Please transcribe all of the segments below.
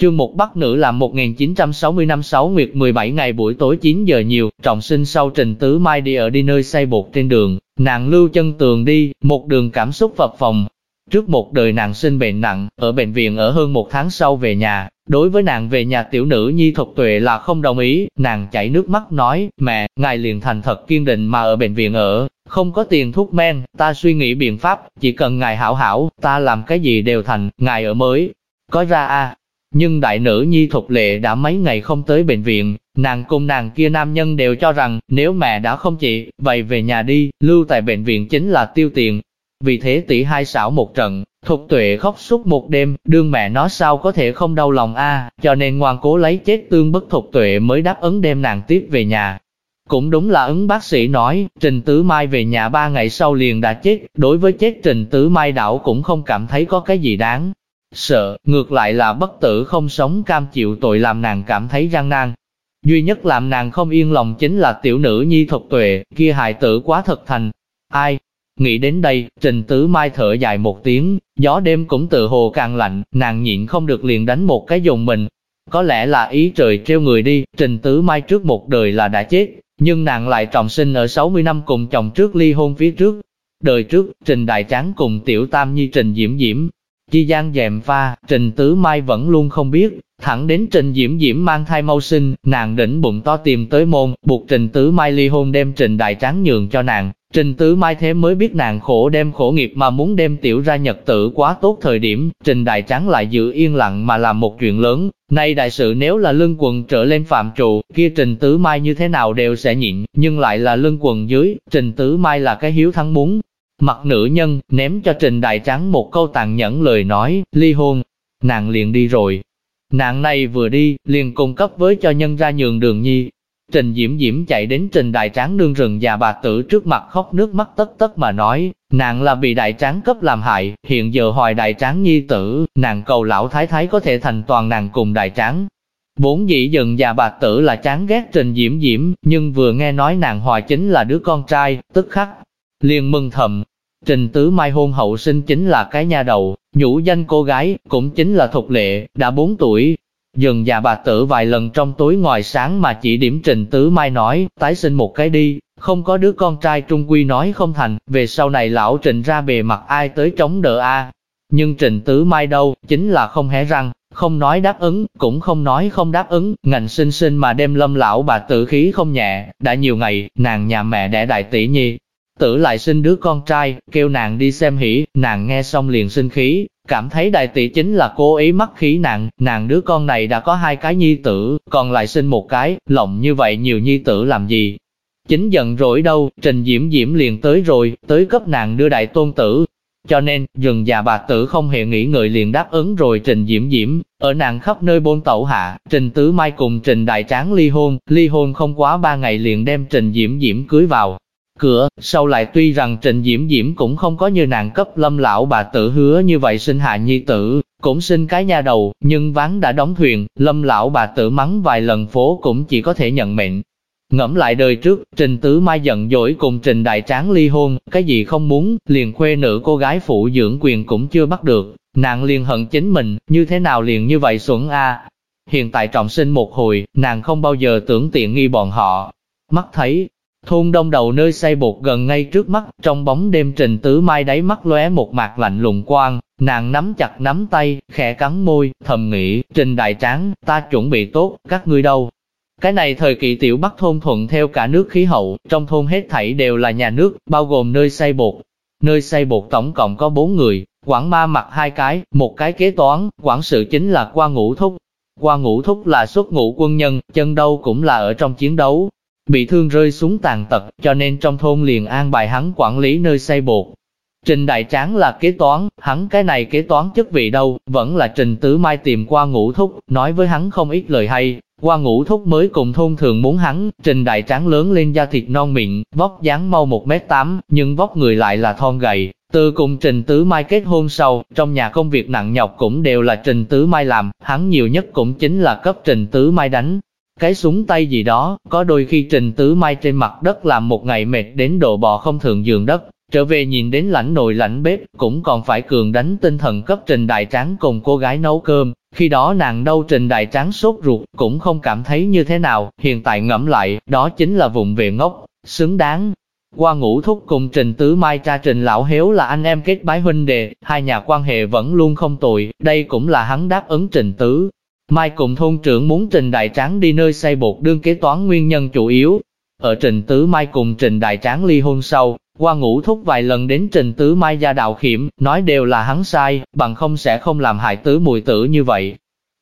Chương một Bắc Nữ là 1960 năm 6 Nguyệt 17 ngày buổi tối 9 giờ nhiều, trọng sinh sau Trình Tứ Mai đi ở đi nơi xây bột trên đường, nàng lưu chân tường đi, một đường cảm xúc phập phòng. Trước một đời nàng sinh bệnh nặng, ở bệnh viện ở hơn một tháng sau về nhà, đối với nàng về nhà tiểu nữ nhi thuật tuệ là không đồng ý, nàng chảy nước mắt nói, mẹ, ngài liền thành thật kiên định mà ở bệnh viện ở, không có tiền thuốc men, ta suy nghĩ biện pháp, chỉ cần ngài hảo hảo, ta làm cái gì đều thành, ngài ở mới, có ra a nhưng đại nữ nhi thục lệ đã mấy ngày không tới bệnh viện, nàng cùng nàng kia nam nhân đều cho rằng nếu mẹ đã không trị, vậy về nhà đi, lưu tại bệnh viện chính là tiêu tiền. Vì thế tỷ hai xảo một trận, thục tuệ khóc suốt một đêm, đương mẹ nó sao có thể không đau lòng a cho nên ngoan cố lấy chết tương bất thục tuệ mới đáp ứng đem nàng tiếp về nhà. Cũng đúng là ứng bác sĩ nói, Trình Tứ Mai về nhà ba ngày sau liền đã chết, đối với chết Trình Tứ Mai đảo cũng không cảm thấy có cái gì đáng sợ, ngược lại là bất tử không sống cam chịu tội làm nàng cảm thấy gian nan. Duy nhất làm nàng không yên lòng chính là tiểu nữ nhi thuật tuệ, kia hại tử quá thật thành. Ai? Nghĩ đến đây, Trình Tứ Mai thở dài một tiếng, gió đêm cũng tự hồ càng lạnh, nàng nhịn không được liền đánh một cái dùng mình. Có lẽ là ý trời treo người đi, Trình Tứ Mai trước một đời là đã chết, nhưng nàng lại trọng sinh ở 60 năm cùng chồng trước ly hôn phía trước. Đời trước, Trình Đại Tráng cùng Tiểu Tam Nhi Trình Diễm Diễm, Chi gian dèm pha, Trình Tứ Mai vẫn luôn không biết, thẳng đến Trình Diễm Diễm mang thai mau sinh, nàng đỉnh bụng to tìm tới môn, buộc Trình Tứ Mai ly hôn đem Trình Đại Tráng nhường cho nàng. Trình Tứ Mai thế mới biết nàng khổ đem khổ nghiệp mà muốn đem tiểu ra nhật tử quá tốt thời điểm, Trình Đại Tráng lại giữ yên lặng mà làm một chuyện lớn. Nay đại sự nếu là lưng quần trở lên phạm trụ, kia Trình Tứ Mai như thế nào đều sẽ nhịn, nhưng lại là lưng quần dưới, Trình Tứ Mai là cái hiếu thắng muốn, Mặt nữ nhân, ném cho Trình Đại Trắng một câu tàn nhẫn lời nói, ly hôn, nàng liền đi rồi. Nàng này vừa đi, liền cung cấp với cho nhân ra nhường đường nhi. Trình Diễm Diễm chạy đến Trình Đại Tráng nương rừng già bà tử trước mặt khóc nước mắt tất tất mà nói, nàng là bị Đại Tráng cấp làm hại, hiện giờ hoài Đại Tráng nhi tử, nàng cầu lão thái thái có thể thành toàn nàng cùng Đại Tráng. Vốn dĩ dần già bà tử là chán ghét Trình Diễm Diễm, nhưng vừa nghe nói nàng hoài chính là đứa con trai, tức khắc, liền mừng thầm. Trình Tứ Mai hôn hậu sinh chính là cái nha đầu, nhũ danh cô gái, cũng chính là Thục Lệ, đã 4 tuổi. Dần già bà tử vài lần trong tối ngoài sáng mà chỉ điểm Trình Tứ Mai nói, tái sinh một cái đi, không có đứa con trai trung quy nói không thành, về sau này lão Trình ra bề mặt ai tới chống đỡ a Nhưng Trình Tứ Mai đâu, chính là không hé răng, không nói đáp ứng, cũng không nói không đáp ứng, ngành sinh sinh mà đem lâm lão bà tử khí không nhẹ, đã nhiều ngày, nàng nhà mẹ đẻ đại tỷ nhi, tử lại sinh đứa con trai, kêu nàng đi xem hỉ, nàng nghe xong liền sinh khí, cảm thấy đại tỷ chính là cố ý mắc khí nàng, nàng đứa con này đã có hai cái nhi tử, còn lại sinh một cái, lộng như vậy nhiều nhi tử làm gì. Chính giận rỗi đâu, Trình Diễm Diễm liền tới rồi, tới cấp nàng đưa đại tôn tử. Cho nên, dần già bà tử không hề nghĩ ngợi liền đáp ứng rồi Trình Diễm Diễm, ở nàng khắp nơi bôn tẩu hạ, Trình Tứ Mai cùng Trình Đại Tráng ly hôn, ly hôn không quá ba ngày liền đem Trình Diễm Diễm cưới vào, cửa, sau lại tuy rằng Trịnh Diễm Diễm cũng không có như nàng cấp lâm lão bà tử hứa như vậy sinh hạ nhi tử, cũng sinh cái nha đầu, nhưng ván đã đóng thuyền, lâm lão bà tử mắng vài lần phố cũng chỉ có thể nhận mệnh. Ngẫm lại đời trước, Trình Tứ Mai giận dỗi cùng Trình Đại Tráng ly hôn, cái gì không muốn, liền khuê nữ cô gái phụ dưỡng quyền cũng chưa bắt được, nàng liền hận chính mình, như thế nào liền như vậy xuẩn a Hiện tại trọng sinh một hồi, nàng không bao giờ tưởng tiện nghi bọn họ. Mắt thấy, Thôn đông đầu nơi xây bột gần ngay trước mắt, trong bóng đêm trình tứ mai đáy mắt lóe một mạc lạnh lùng quang, nàng nắm chặt nắm tay, khẽ cắn môi, thầm nghĩ, trình đại tráng, ta chuẩn bị tốt, các ngươi đâu. Cái này thời kỳ tiểu bắc thôn thuận theo cả nước khí hậu, trong thôn hết thảy đều là nhà nước, bao gồm nơi xây bột. Nơi xây bột tổng cộng có bốn người, quản ma mặc hai cái, một cái kế toán, quản sự chính là qua ngũ thúc. Qua ngũ thúc là xuất ngũ quân nhân, chân đâu cũng là ở trong chiến đấu, bị thương rơi xuống tàn tật, cho nên trong thôn liền an bài hắn quản lý nơi xây bột. Trình Đại Tráng là kế toán, hắn cái này kế toán chức vị đâu, vẫn là Trình Tứ Mai tìm qua ngũ thúc, nói với hắn không ít lời hay, qua ngũ thúc mới cùng thôn thường muốn hắn, Trình Đại Tráng lớn lên da thịt non miệng, vóc dáng mau 1m8, nhưng vóc người lại là thon gầy. Từ cùng Trình Tứ Mai kết hôn sau, trong nhà công việc nặng nhọc cũng đều là Trình Tứ Mai làm, hắn nhiều nhất cũng chính là cấp Trình Tứ Mai đánh, cái súng tay gì đó, có đôi khi Trình Tứ Mai trên mặt đất làm một ngày mệt đến độ bò không thường giường đất, trở về nhìn đến lãnh nồi lãnh bếp, cũng còn phải cường đánh tinh thần cấp Trình Đại Tráng cùng cô gái nấu cơm, Khi đó nàng đâu trình đại tráng sốt ruột, cũng không cảm thấy như thế nào, hiện tại ngẫm lại, đó chính là vùng về ngốc, xứng đáng. Qua ngũ thúc cùng trình tứ mai cha trình lão hiếu là anh em kết bái huynh đệ, hai nhà quan hệ vẫn luôn không tồi, đây cũng là hắn đáp ứng trình tứ. Mai cùng thôn trưởng muốn trình đại tráng đi nơi xây bột đương kế toán nguyên nhân chủ yếu. Ở trình tứ mai cùng trình đại tráng ly hôn sau, qua ngũ thúc vài lần đến trình tứ mai gia đạo khiểm, nói đều là hắn sai, bằng không sẽ không làm hại tứ mùi tử như vậy.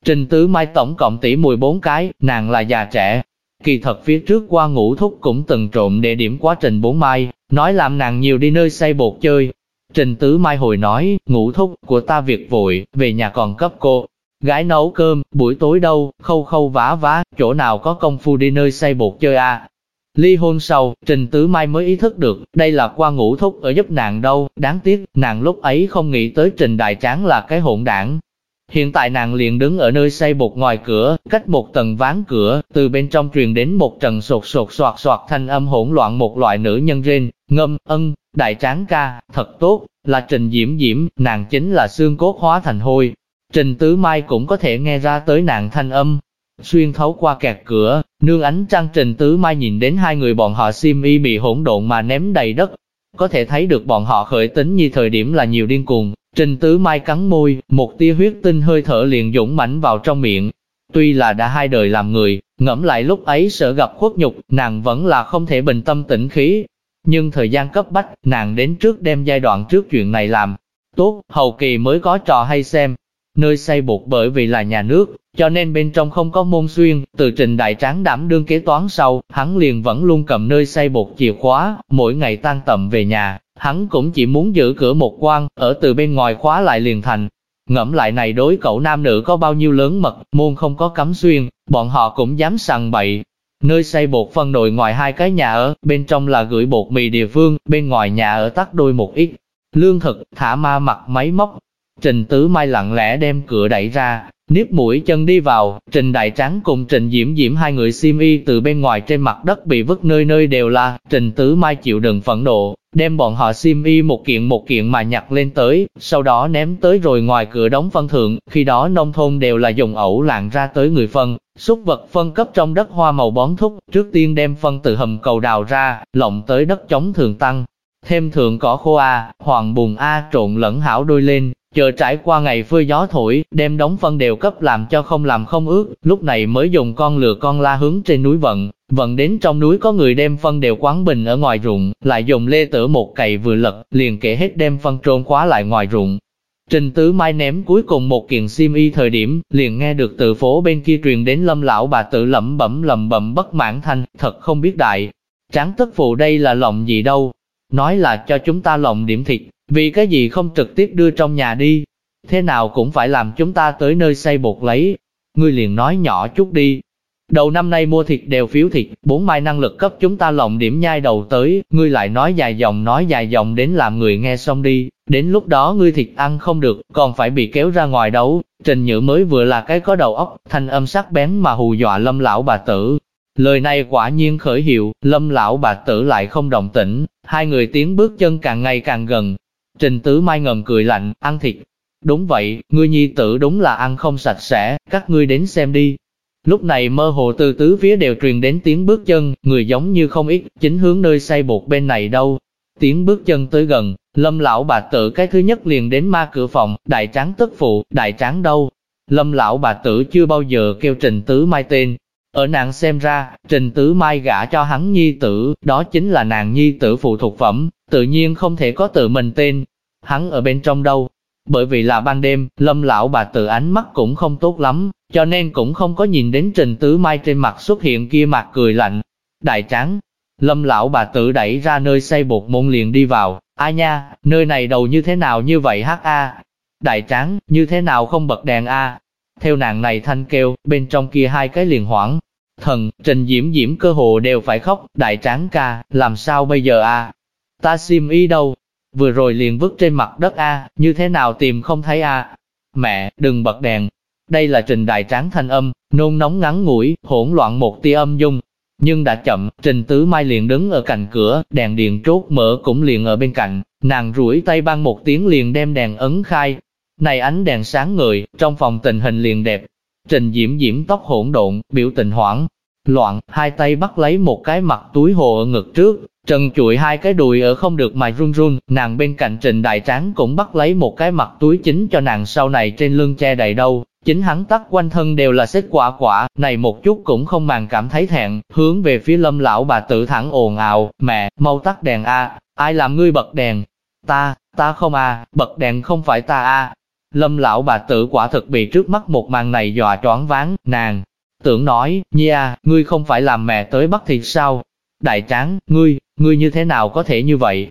Trình tứ mai tổng cộng tỷ mùi bốn cái, nàng là già trẻ. Kỳ thật phía trước qua ngũ thúc cũng từng trộm để điểm quá trình bốn mai, nói làm nàng nhiều đi nơi xây bột chơi. Trình tứ mai hồi nói, ngũ thúc của ta việc vội, về nhà còn cấp cô. Gái nấu cơm, buổi tối đâu, khâu khâu vá vá, chỗ nào có công phu đi nơi xây bột chơi à, Ly hôn sau, Trình Tứ Mai mới ý thức được, đây là qua ngũ thúc ở giúp nàng đâu, đáng tiếc, nàng lúc ấy không nghĩ tới Trình Đại Tráng là cái hỗn đảng. Hiện tại nàng liền đứng ở nơi xây bột ngoài cửa, cách một tầng ván cửa, từ bên trong truyền đến một trận sột sột soạt soạt thanh âm hỗn loạn một loại nữ nhân rên, ngâm, ân, đại tráng ca, thật tốt, là Trình Diễm Diễm, nàng chính là xương cốt hóa thành hôi. Trình Tứ Mai cũng có thể nghe ra tới nàng thanh âm, Xuyên thấu qua kẹt cửa, nương ánh trăng trình tứ mai nhìn đến hai người bọn họ sim y bị hỗn độn mà ném đầy đất. Có thể thấy được bọn họ khởi tính như thời điểm là nhiều điên cuồng. Trình tứ mai cắn môi, một tia huyết tinh hơi thở liền dũng mãnh vào trong miệng. Tuy là đã hai đời làm người, ngẫm lại lúc ấy sợ gặp khuất nhục, nàng vẫn là không thể bình tâm tĩnh khí. Nhưng thời gian cấp bách, nàng đến trước đem giai đoạn trước chuyện này làm. Tốt, hậu kỳ mới có trò hay xem. Nơi xây bột bởi vì là nhà nước, cho nên bên trong không có môn xuyên, từ trình đại tráng đảm đương kế toán sau, hắn liền vẫn luôn cầm nơi xây bột chìa khóa, mỗi ngày tan tầm về nhà, hắn cũng chỉ muốn giữ cửa một quan, ở từ bên ngoài khóa lại liền thành. Ngẫm lại này đối cậu nam nữ có bao nhiêu lớn mật, môn không có cấm xuyên, bọn họ cũng dám sằng bậy. Nơi xây bột phân nội ngoài hai cái nhà ở, bên trong là gửi bột mì địa phương, bên ngoài nhà ở tắt đôi một ít. Lương thực, thả ma mặt máy móc. Trình Tứ Mai lặng lẽ đem cửa đẩy ra, nếp mũi chân đi vào, Trình Đại Tráng cùng Trình Diễm Diễm hai người xiêm y từ bên ngoài trên mặt đất bị vứt nơi nơi đều là, Trình Tứ Mai chịu đựng phẫn nộ, đem bọn họ xiêm y một kiện một kiện mà nhặt lên tới, sau đó ném tới rồi ngoài cửa đóng phân thượng, khi đó nông thôn đều là dùng ẩu lạng ra tới người phân, xúc vật phân cấp trong đất hoa màu bón thúc, trước tiên đem phân từ hầm cầu đào ra, lộng tới đất chống thường tăng. Thêm thượng cỏ khô A, hoàng bùn A trộn lẫn hảo đôi lên, Chờ trải qua ngày phơi gió thổi, đem đóng phân đều cấp làm cho không làm không ướt, lúc này mới dùng con lừa con la hướng trên núi vận, vận đến trong núi có người đem phân đều quán bình ở ngoài ruộng, lại dùng lê tử một cày vừa lật, liền kể hết đem phân trôn khóa lại ngoài ruộng. Trình Tứ Mai ném cuối cùng một kiện sim y thời điểm, liền nghe được từ phố bên kia truyền đến lâm lão bà tự lẩm bẩm lẩm bẩm bất mãn thanh, thật không biết đại. Tráng tất phụ đây là lòng gì đâu, nói là cho chúng ta lộng điểm thịt, vì cái gì không trực tiếp đưa trong nhà đi? Thế nào cũng phải làm chúng ta tới nơi xây bột lấy. Ngươi liền nói nhỏ chút đi. Đầu năm nay mua thịt đều phiếu thịt, bốn mai năng lực cấp chúng ta lộng điểm nhai đầu tới, ngươi lại nói dài dòng nói dài dòng đến làm người nghe xong đi, đến lúc đó ngươi thịt ăn không được, còn phải bị kéo ra ngoài đấu. Trình Nhữ mới vừa là cái có đầu óc, thanh âm sắc bén mà hù dọa lâm lão bà tử. Lời này quả nhiên khởi hiệu, lâm lão bà tử lại không động tĩnh, hai người tiến bước chân càng ngày càng gần, Trình Tứ Mai ngầm cười lạnh, ăn thịt. Đúng vậy, ngươi nhi tử đúng là ăn không sạch sẽ, các ngươi đến xem đi. Lúc này mơ hồ từ tứ phía đều truyền đến tiếng bước chân, người giống như không ít, chính hướng nơi say bột bên này đâu. Tiếng bước chân tới gần, lâm lão bà tử cái thứ nhất liền đến ma cửa phòng, đại tráng tức phụ, đại tráng đâu. Lâm lão bà tử chưa bao giờ kêu Trình Tứ Mai tên. Ở nàng xem ra, Trình Tứ Mai gả cho hắn nhi tử, đó chính là nàng nhi tử phụ thuộc phẩm, tự nhiên không thể có tự mình tên. Hắn ở bên trong đâu? Bởi vì là ban đêm, lâm lão bà tự ánh mắt cũng không tốt lắm, cho nên cũng không có nhìn đến Trình Tứ Mai trên mặt xuất hiện kia mặt cười lạnh. Đại tráng, lâm lão bà tự đẩy ra nơi xây bột môn liền đi vào, a nha, nơi này đầu như thế nào như vậy hát a Đại tráng, như thế nào không bật đèn a Theo nàng này thanh kêu, bên trong kia hai cái liền hoảng. Thần, Trình Diễm Diễm cơ hồ đều phải khóc, đại tráng ca, làm sao bây giờ a Ta sim y đâu? Vừa rồi liền vứt trên mặt đất A, như thế nào tìm không thấy A? Mẹ, đừng bật đèn. Đây là trình đại tráng thanh âm, nôn nóng ngắn ngủi, hỗn loạn một tia âm dung. Nhưng đã chậm, trình tứ mai liền đứng ở cạnh cửa, đèn điện trút mở cũng liền ở bên cạnh, nàng rủi tay băng một tiếng liền đem đèn ấn khai. Này ánh đèn sáng người, trong phòng tình hình liền đẹp. Trình Diễm Diễm tóc hỗn độn, biểu tình hoảng, loạn, hai tay bắt lấy một cái mặt túi hồ ở ngực trước, trần chuỗi hai cái đùi ở không được mà run run, nàng bên cạnh Trình Đại Tráng cũng bắt lấy một cái mặt túi chính cho nàng sau này trên lưng che đầy đâu. Chính hắn tắt quanh thân đều là xếp quả quả, này một chút cũng không màng cảm thấy thẹn, hướng về phía lâm lão bà tự thẳng ồn ào, mẹ, mau tắt đèn a, ai làm ngươi bật đèn? Ta, ta không a, bật đèn không phải ta a. Lâm lão bà tử quả thực bị trước mắt một màn này dọa choáng váng, nàng, tưởng nói, nha, ngươi không phải làm mẹ tới bắt thịt sao? Đại tráng, ngươi, ngươi như thế nào có thể như vậy?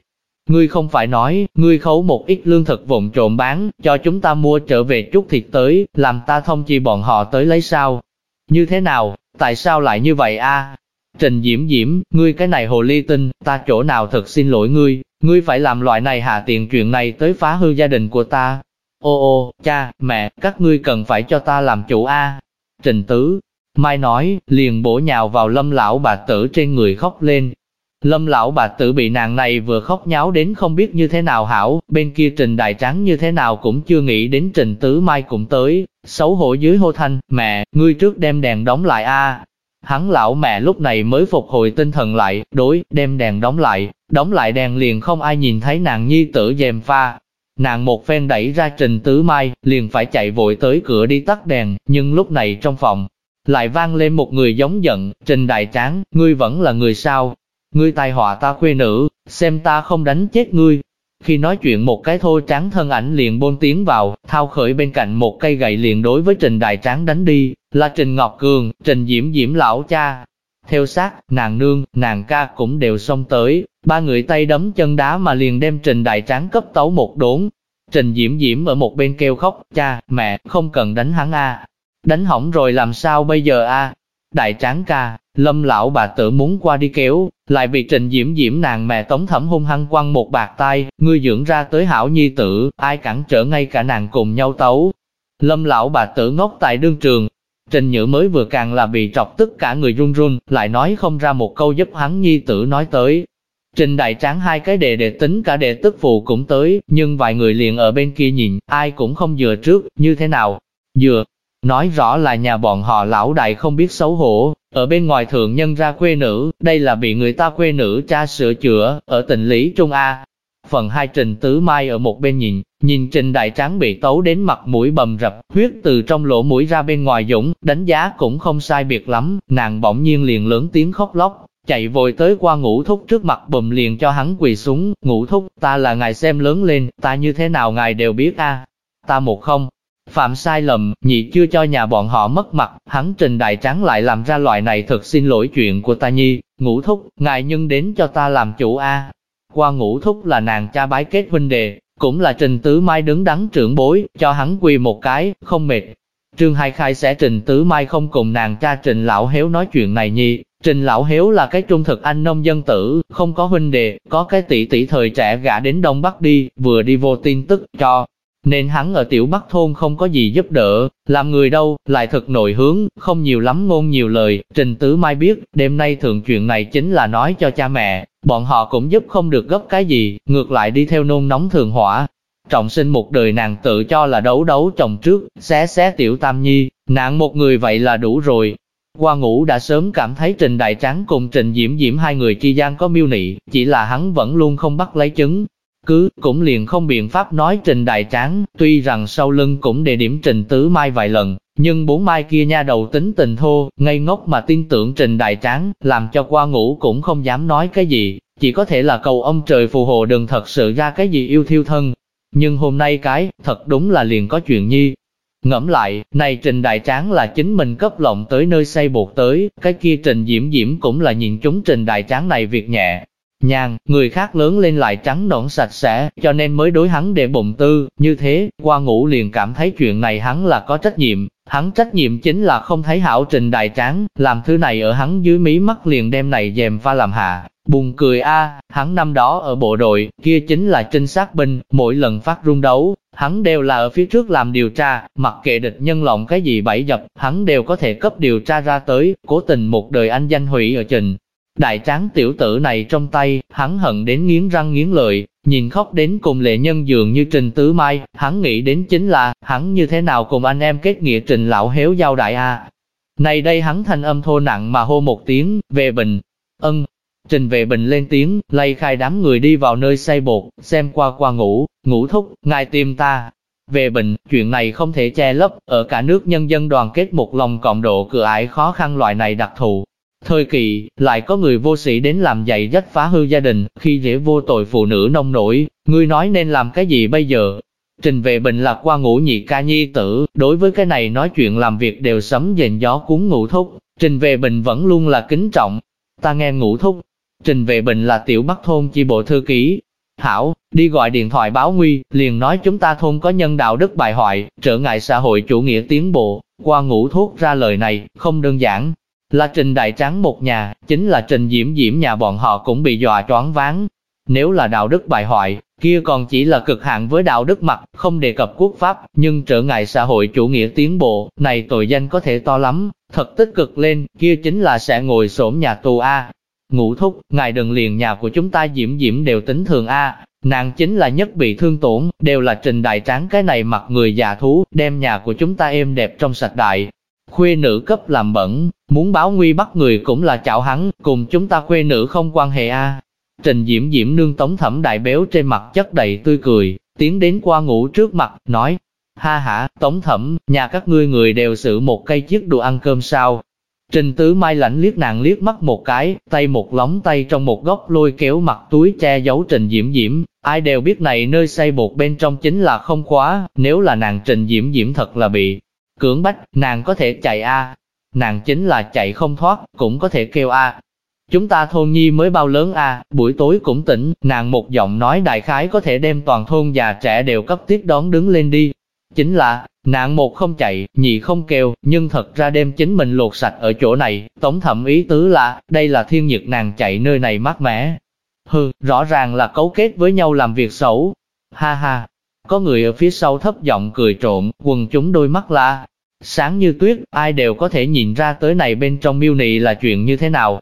Ngươi không phải nói, ngươi khấu một ít lương thực vụn trộm bán, cho chúng ta mua trở về chút thịt tới, làm ta thông chi bọn họ tới lấy sao? Như thế nào, tại sao lại như vậy a? Trình Diễm Diễm, ngươi cái này hồ ly tinh, ta chỗ nào thật xin lỗi ngươi, ngươi phải làm loại này hạ tiện chuyện này tới phá hư gia đình của ta. Ô ô, cha, mẹ, các ngươi cần phải cho ta làm chủ a. Trình Tứ, Mai nói, liền bổ nhào vào lâm lão bà tử trên người khóc lên. Lâm lão bà tử bị nàng này vừa khóc nháo đến không biết như thế nào hảo, bên kia trình đại trắng như thế nào cũng chưa nghĩ đến trình tứ mai cũng tới, xấu hổ dưới hô thanh, mẹ, ngươi trước đem đèn đóng lại a. Hắn lão mẹ lúc này mới phục hồi tinh thần lại, đối, đem đèn đóng lại, đóng lại đèn liền không ai nhìn thấy nàng nhi tử dèm pha. Nàng một phen đẩy ra trình tứ mai, liền phải chạy vội tới cửa đi tắt đèn, nhưng lúc này trong phòng, lại vang lên một người giống giận, Trình Đại Tráng, ngươi vẫn là người sao? Ngươi tai họa ta khuê nữ, xem ta không đánh chết ngươi. Khi nói chuyện một cái thô trắng thân ảnh liền bôn tiến vào, thao khởi bên cạnh một cây gậy liền đối với Trình Đại Tráng đánh đi, là Trình Ngọc Cường, Trình Diễm Diễm lão cha. Theo sát, nàng nương, nàng ca cũng đều xông tới, ba người tay đấm chân đá mà liền đem Trình Đại Tráng cấp tấu một đốn. Trình Diễm Diễm ở một bên kêu khóc, cha, mẹ, không cần đánh hắn a, Đánh hỏng rồi làm sao bây giờ a? Đại tráng ca, lâm lão bà tự muốn qua đi kéo, lại bị trình diễm diễm nàng mẹ tống thẩm hung hăng quăng một bạc tay, ngươi dưỡng ra tới hảo nhi tử, ai cản trở ngay cả nàng cùng nhau tấu. Lâm lão bà tử ngốc tại đương trường, Trình Nhữ mới vừa càng là bị trọc tất cả người run run, lại nói không ra một câu giúp hắn nhi tử nói tới. Trình đại tráng hai cái đệ đệ tính cả đệ tức phụ cũng tới, nhưng vài người liền ở bên kia nhìn, ai cũng không dừa trước, như thế nào? Dừa, Nói rõ là nhà bọn họ lão đại không biết xấu hổ, ở bên ngoài thượng nhân ra quê nữ, đây là bị người ta quê nữ cha sửa chữa, ở tỉnh Lý Trung A. Phần hai Trình Tứ Mai ở một bên nhìn, nhìn Trình Đại Tráng bị tấu đến mặt mũi bầm rập, huyết từ trong lỗ mũi ra bên ngoài dũng, đánh giá cũng không sai biệt lắm, nàng bỗng nhiên liền lớn tiếng khóc lóc, chạy vội tới qua ngũ thúc trước mặt bùm liền cho hắn quỳ xuống, ngũ thúc, ta là ngài xem lớn lên, ta như thế nào ngài đều biết a ta một không, Phạm sai lầm, nhị chưa cho nhà bọn họ mất mặt, hắn trình đại tráng lại làm ra loại này thật xin lỗi chuyện của ta nhi, ngũ thúc, ngài nhân đến cho ta làm chủ a. Qua ngũ thúc là nàng cha bái kết huynh đệ cũng là trình tứ mai đứng đắn trưởng bối, cho hắn quỳ một cái, không mệt. Trương Hai Khai sẽ trình tứ mai không cùng nàng cha trình lão hiếu nói chuyện này nhi, Trình Lão Hiếu là cái trung thực anh nông dân tử, không có huynh đệ, có cái tỷ tỷ thời trẻ gã đến Đông Bắc đi, vừa đi vô tin tức, cho nên hắn ở tiểu bắc thôn không có gì giúp đỡ, làm người đâu, lại thật nội hướng, không nhiều lắm ngôn nhiều lời, Trình Tứ Mai biết, đêm nay thượng chuyện này chính là nói cho cha mẹ, bọn họ cũng giúp không được gấp cái gì, ngược lại đi theo nôn nóng thường hỏa. Trọng sinh một đời nàng tự cho là đấu đấu chồng trước, xé xé tiểu tam nhi, nạn một người vậy là đủ rồi. Qua ngủ đã sớm cảm thấy Trình Đại Tráng cùng Trình Diễm Diễm hai người chi gian có miêu nị, chỉ là hắn vẫn luôn không bắt lấy chứng, cứ, cũng liền không biện pháp nói trình đại tráng, tuy rằng sau lưng cũng đề điểm trình tứ mai vài lần, nhưng bốn mai kia nha đầu tính tình thô, ngây ngốc mà tin tưởng trình đại tráng, làm cho qua ngủ cũng không dám nói cái gì, chỉ có thể là cầu ông trời phù hộ đừng thật sự ra cái gì yêu thiêu thân. Nhưng hôm nay cái, thật đúng là liền có chuyện nhi. Ngẫm lại, này trình đại tráng là chính mình cấp lộng tới nơi xây bột tới, cái kia trình diễm diễm cũng là nhìn chúng trình đại tráng này việc nhẹ, nhàn, người khác lớn lên lại trắng nõn sạch sẽ, cho nên mới đối hắn để bụng tư, như thế, qua ngủ liền cảm thấy chuyện này hắn là có trách nhiệm, hắn trách nhiệm chính là không thấy hảo trình đại tráng, làm thứ này ở hắn dưới mí mắt liền đem này dèm pha làm hạ. Bùng cười a, hắn năm đó ở bộ đội, kia chính là trinh sát binh, mỗi lần phát rung đấu, hắn đều là ở phía trước làm điều tra, mặc kệ địch nhân lộng cái gì bẫy dập, hắn đều có thể cấp điều tra ra tới, cố tình một đời anh danh hủy ở trình. Đại tráng tiểu tử này trong tay, hắn hận đến nghiến răng nghiến lợi, nhìn khóc đến cùng lệ nhân dường như Trình Tứ Mai, hắn nghĩ đến chính là, hắn như thế nào cùng anh em kết nghĩa Trình Lão Héo giao đại a Này đây hắn thanh âm thô nặng mà hô một tiếng, về bình, ân, Trình vệ bình lên tiếng, lay khai đám người đi vào nơi xây bột, xem qua qua ngủ, ngủ thúc, ngài tìm ta. Về bình, chuyện này không thể che lấp, ở cả nước nhân dân đoàn kết một lòng cộng độ cửa ải khó khăn loại này đặc thù. Thời kỳ, lại có người vô sĩ đến làm dạy dắt phá hư gia đình, khi dễ vô tội phụ nữ nông nổi, ngươi nói nên làm cái gì bây giờ? Trình vệ bình là qua ngủ nhị ca nhi tử, đối với cái này nói chuyện làm việc đều sấm dền gió cuốn ngủ thúc, trình vệ bình vẫn luôn là kính trọng. Ta nghe ngủ thúc, Trình Vệ Bình là tiểu bắc thôn chi bộ thư ký. Hảo, đi gọi điện thoại báo nguy, liền nói chúng ta thôn có nhân đạo đức bài hoại, trở ngại xã hội chủ nghĩa tiến bộ, qua ngủ thuốc ra lời này, không đơn giản. Là Trình Đại Tráng một nhà, chính là Trình Diễm Diễm nhà bọn họ cũng bị dọa choáng váng. Nếu là đạo đức bài hoại, kia còn chỉ là cực hạn với đạo đức mặt, không đề cập quốc pháp, nhưng trở ngại xã hội chủ nghĩa tiến bộ, này tội danh có thể to lắm, thật tích cực lên, kia chính là sẽ ngồi xổm nhà tù A, Ngũ thúc, ngài đừng liền nhà của chúng ta diễm diễm đều tính thường a nàng chính là nhất bị thương tổn, đều là trình đại tráng cái này mặt người già thú, đem nhà của chúng ta êm đẹp trong sạch đại. Khuê nữ cấp làm bẩn, muốn báo nguy bắt người cũng là chảo hắn, cùng chúng ta khuê nữ không quan hệ a. Trình diễm diễm nương tống thẩm đại béo trên mặt chất đầy tươi cười, tiến đến qua ngủ trước mặt, nói, ha ha, tống thẩm, nhà các ngươi người đều xử một cây chiếc đồ ăn cơm sao, Trình tứ mai lãnh liếc nàng liếc mắt một cái, tay một lóng tay trong một góc lôi kéo mặt túi che giấu trình diễm diễm, ai đều biết này nơi xây bột bên trong chính là không khóa, nếu là nàng trình diễm diễm thật là bị cưỡng bách, nàng có thể chạy a nàng chính là chạy không thoát, cũng có thể kêu a Chúng ta thôn nhi mới bao lớn a buổi tối cũng tỉnh, nàng một giọng nói đại khái có thể đem toàn thôn già trẻ đều cấp tiếp đón đứng lên đi. Chính là, nàng một không chạy, nhị không kêu, nhưng thật ra đem chính mình lột sạch ở chỗ này, tổng thẩm ý tứ là, đây là thiên nhiệt nàng chạy nơi này mát mẻ. Hừ, rõ ràng là cấu kết với nhau làm việc xấu. Ha ha, có người ở phía sau thấp giọng cười trộm quần chúng đôi mắt la. Sáng như tuyết, ai đều có thể nhìn ra tới này bên trong miêu nị là chuyện như thế nào.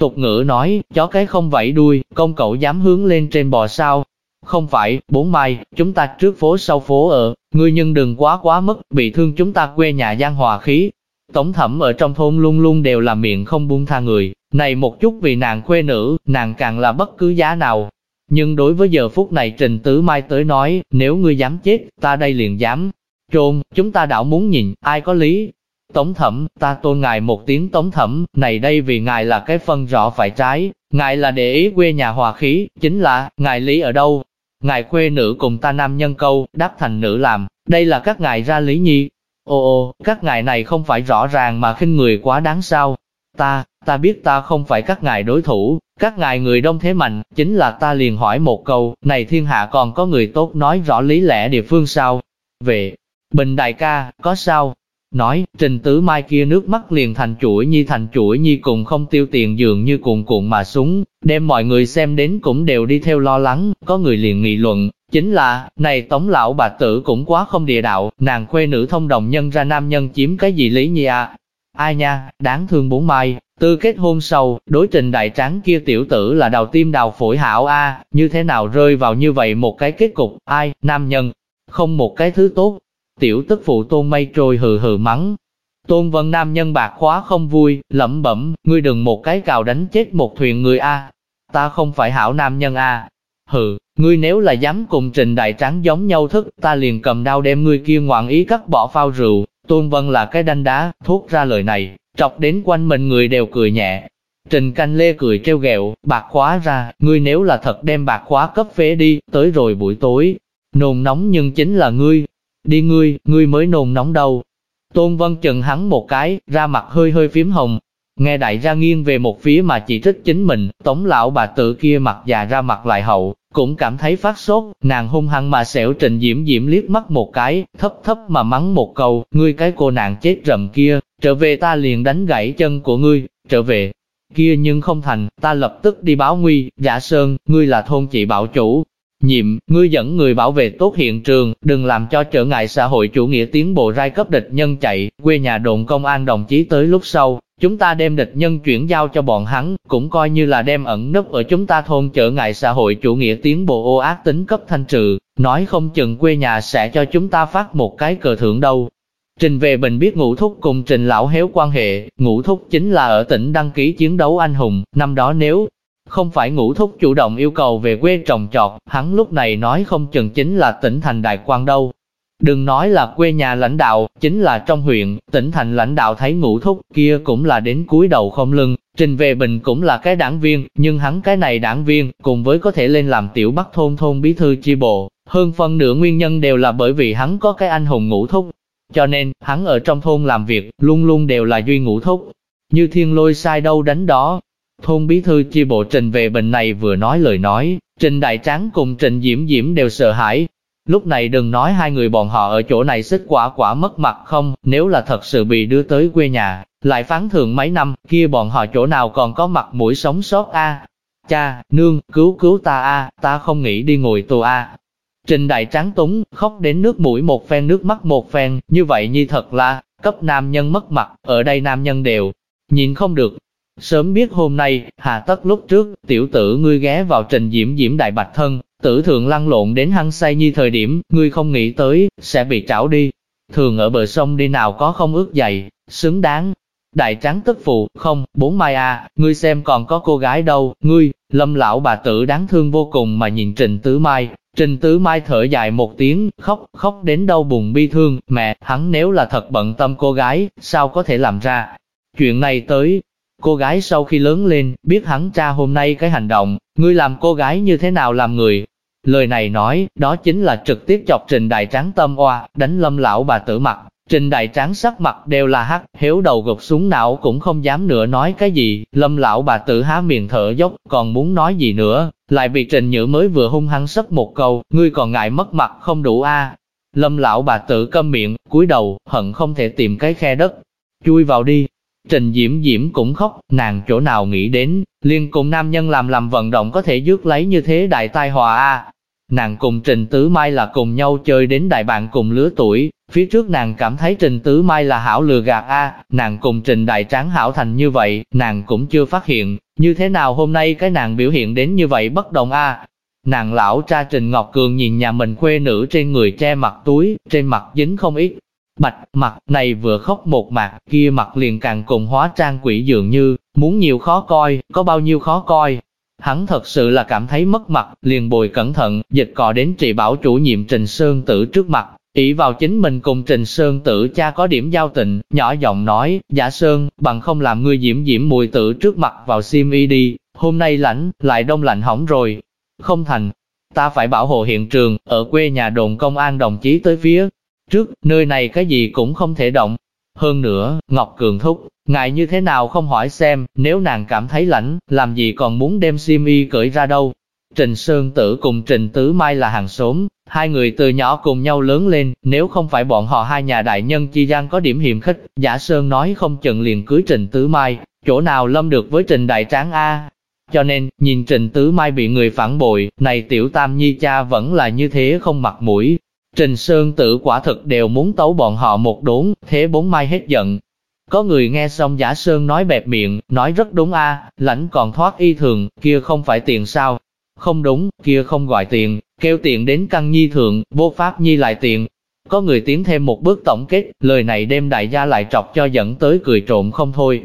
Tục ngữ nói, chó cái không vẫy đuôi, công cậu dám hướng lên trên bò sao, không phải, bốn mai, chúng ta trước phố sau phố ở, ngươi nhân đừng quá quá mức, bị thương chúng ta quê nhà giang hòa khí. Tổng thẩm ở trong thôn luôn luôn đều là miệng không buông tha người, này một chút vì nàng quê nữ, nàng càng là bất cứ giá nào. Nhưng đối với giờ phút này Trình Tứ Mai tới nói, nếu ngươi dám chết, ta đây liền dám. Trôn, chúng ta đảo muốn nhìn, ai có lý. Tống thẩm, ta tôn ngài một tiếng tống thẩm, này đây vì ngài là cái phân rõ phải trái, ngài là để ý quê nhà hòa khí, chính là, ngài lý ở đâu, ngài quê nữ cùng ta nam nhân câu, đáp thành nữ làm, đây là các ngài ra lý nhi. Ô ô, các ngài này không phải rõ ràng mà khinh người quá đáng sao. Ta, ta biết ta không phải các ngài đối thủ, các ngài người đông thế mạnh, chính là ta liền hỏi một câu, này thiên hạ còn có người tốt nói rõ lý lẽ địa phương sao? Về, Bình đại ca, có sao? Nói, trình tứ mai kia nước mắt liền thành chuỗi nhi thành chuỗi nhi cùng không tiêu tiền dường như cuộn cuộn mà súng, đem mọi người xem đến cũng đều đi theo lo lắng, có người liền nghị luận, chính là, này tống lão bà tử cũng quá không địa đạo, nàng khuê nữ thông đồng nhân ra nam nhân chiếm cái gì lý nhi à. Ai nha, đáng thương bốn mai, tư kết hôn sâu, đối trình đại tráng kia tiểu tử là đầu tim đào phổi hảo a như thế nào rơi vào như vậy một cái kết cục, ai, nam nhân, không một cái thứ tốt, Tiểu tức phụ tôn mây trôi hừ hừ mắng. Tôn vân nam nhân bạc khóa không vui, lẩm bẩm, ngươi đừng một cái cào đánh chết một thuyền người A. Ta không phải hảo nam nhân A. Hừ, ngươi nếu là dám cùng trình đại trắng giống nhau thức, ta liền cầm đao đem ngươi kia ngoạn ý cắt bỏ phao rượu. Tôn vân là cái đanh đá, thốt ra lời này, trọc đến quanh mình người đều cười nhẹ. Trình canh lê cười treo gẹo, bạc khóa ra, ngươi nếu là thật đem bạc khóa cấp phế đi, tới rồi buổi tối. Nồn nóng nhưng chính là ngươi, Đi ngươi, ngươi mới nôn nóng đâu. Tôn Vân chừng hắn một cái, ra mặt hơi hơi phím hồng. Nghe đại ra nghiêng về một phía mà chỉ trích chính mình, tống lão bà tự kia mặt già ra mặt lại hậu, cũng cảm thấy phát sốt, nàng hung hăng mà xẻo trình diễm diễm liếc mắt một cái, thấp thấp mà mắng một câu, ngươi cái cô nàng chết rầm kia, trở về ta liền đánh gãy chân của ngươi, trở về. Kia nhưng không thành, ta lập tức đi báo nguy, giả sơn, ngươi là thôn chị bảo chủ, nhiệm, ngươi dẫn người bảo vệ tốt hiện trường, đừng làm cho trở ngại xã hội chủ nghĩa tiến bộ rai cấp địch nhân chạy, quê nhà đồn công an đồng chí tới lúc sau, chúng ta đem địch nhân chuyển giao cho bọn hắn, cũng coi như là đem ẩn nấp ở chúng ta thôn trở ngại xã hội chủ nghĩa tiến bộ ô ác tính cấp thanh trừ, nói không chừng quê nhà sẽ cho chúng ta phát một cái cờ thưởng đâu. Trình về bình biết ngũ thúc cùng trình lão héo quan hệ, ngũ thúc chính là ở tỉnh đăng ký chiến đấu anh hùng, năm đó nếu không phải ngũ thúc chủ động yêu cầu về quê trồng trọt, hắn lúc này nói không chừng chính là tỉnh thành đại quan đâu. Đừng nói là quê nhà lãnh đạo, chính là trong huyện, tỉnh thành lãnh đạo thấy ngũ thúc kia cũng là đến cuối đầu không lưng. Trình về bình cũng là cái đảng viên, nhưng hắn cái này đảng viên, cùng với có thể lên làm tiểu bắc thôn thôn bí thư chi bộ, hơn phân nửa nguyên nhân đều là bởi vì hắn có cái anh hùng ngũ thúc. Cho nên, hắn ở trong thôn làm việc, luôn luôn đều là duy ngũ thúc. Như thiên lôi sai đâu đánh đó, Thôn bí thư chi bộ Trình về bình này vừa nói lời nói, Trình Đại Tráng cùng Trình Diễm Diễm đều sợ hãi. Lúc này đừng nói hai người bọn họ ở chỗ này xích quả quả mất mặt không, nếu là thật sự bị đưa tới quê nhà, lại phán thường mấy năm, kia bọn họ chỗ nào còn có mặt mũi sống sót a? Cha, nương, cứu cứu ta a ta không nghĩ đi ngồi tù a. Trình Đại Tráng túng, khóc đến nước mũi một phen nước mắt một phen, như vậy như thật là, cấp nam nhân mất mặt, ở đây nam nhân đều, nhìn không được, Sớm biết hôm nay, hà tất lúc trước, tiểu tử ngươi ghé vào trình diễm diễm đại bạch thân, tử thường lăn lộn đến hăng say như thời điểm, ngươi không nghĩ tới, sẽ bị trảo đi. Thường ở bờ sông đi nào có không ước dày, xứng đáng. Đại trắng tức phụ, không, bốn mai à, ngươi xem còn có cô gái đâu, ngươi, lâm lão bà tử đáng thương vô cùng mà nhìn trình tứ mai. Trình tứ mai thở dài một tiếng, khóc, khóc đến đâu buồn bi thương, mẹ, hắn nếu là thật bận tâm cô gái, sao có thể làm ra. Chuyện này tới, Cô gái sau khi lớn lên, biết hắn cha hôm nay cái hành động, ngươi làm cô gái như thế nào làm người. Lời này nói, đó chính là trực tiếp chọc trình đại tráng tâm oa, đánh lâm lão bà tử mặt. Trình đại tráng sắc mặt đều là hắc, héo đầu gục xuống não cũng không dám nữa nói cái gì, lâm lão bà tử há miệng thở dốc, còn muốn nói gì nữa, lại bị trình nhữ mới vừa hung hăng sấp một câu, ngươi còn ngại mất mặt không đủ a? Lâm lão bà tử câm miệng, cúi đầu, hận không thể tìm cái khe đất, chui vào đi, Trình Diễm Diễm cũng khóc, nàng chỗ nào nghĩ đến, liên cùng nam nhân làm làm vận động có thể dứt lấy như thế đại tai họa a. Nàng cùng Trình Tứ Mai là cùng nhau chơi đến đại bạn cùng lứa tuổi, phía trước nàng cảm thấy Trình Tứ Mai là hảo lừa gạt a, nàng cùng Trình Đại Tráng hảo thành như vậy, nàng cũng chưa phát hiện, như thế nào hôm nay cái nàng biểu hiện đến như vậy bất đồng a. Nàng lão cha Trình Ngọc Cường nhìn nhà mình khuê nữ trên người che mặt túi, trên mặt dính không ít, Bạch mặt này vừa khóc một mặt, kia mặt liền càng cùng hóa trang quỷ dường như, muốn nhiều khó coi, có bao nhiêu khó coi. Hắn thật sự là cảm thấy mất mặt, liền bồi cẩn thận, dịch cọ đến trị bảo chủ nhiệm Trình Sơn Tử trước mặt, ỷ vào chính mình cùng Trình Sơn Tử cha có điểm giao tình, nhỏ giọng nói, giả Sơn, bằng không làm ngươi diễm diễm mùi tử trước mặt vào sim y đi, hôm nay lạnh, lại đông lạnh hỏng rồi. Không thành, ta phải bảo hộ hiện trường, ở quê nhà đồn công an đồng chí tới phía, Trước, nơi này cái gì cũng không thể động. Hơn nữa, Ngọc Cường thúc, ngại như thế nào không hỏi xem, nếu nàng cảm thấy lạnh, làm gì còn muốn đem sim y cởi ra đâu. Trình Sơn Tử cùng Trình Tứ Mai là hàng xóm, hai người từ nhỏ cùng nhau lớn lên, nếu không phải bọn họ hai nhà đại nhân chi gian có điểm hiểm khích, Giả Sơn nói không chừng liền cưới Trình Tứ Mai, chỗ nào lâm được với Trình Đại Tráng A. Cho nên, nhìn Trình Tứ Mai bị người phản bội, này tiểu tam nhi cha vẫn là như thế không mặt mũi, Trình Sơn Tử quả thực đều muốn tấu bọn họ một đốn, thế bốn mai hết giận. Có người nghe xong giả Sơn nói bẹp miệng, nói rất đúng a, lãnh còn thoát y thường, kia không phải tiền sao? Không đúng, kia không gọi tiền, kêu tiền đến căn nhi thượng, vô pháp nhi lại tiền. Có người tiến thêm một bước tổng kết, lời này đem đại gia lại trọc cho dẫn tới cười trộm không thôi.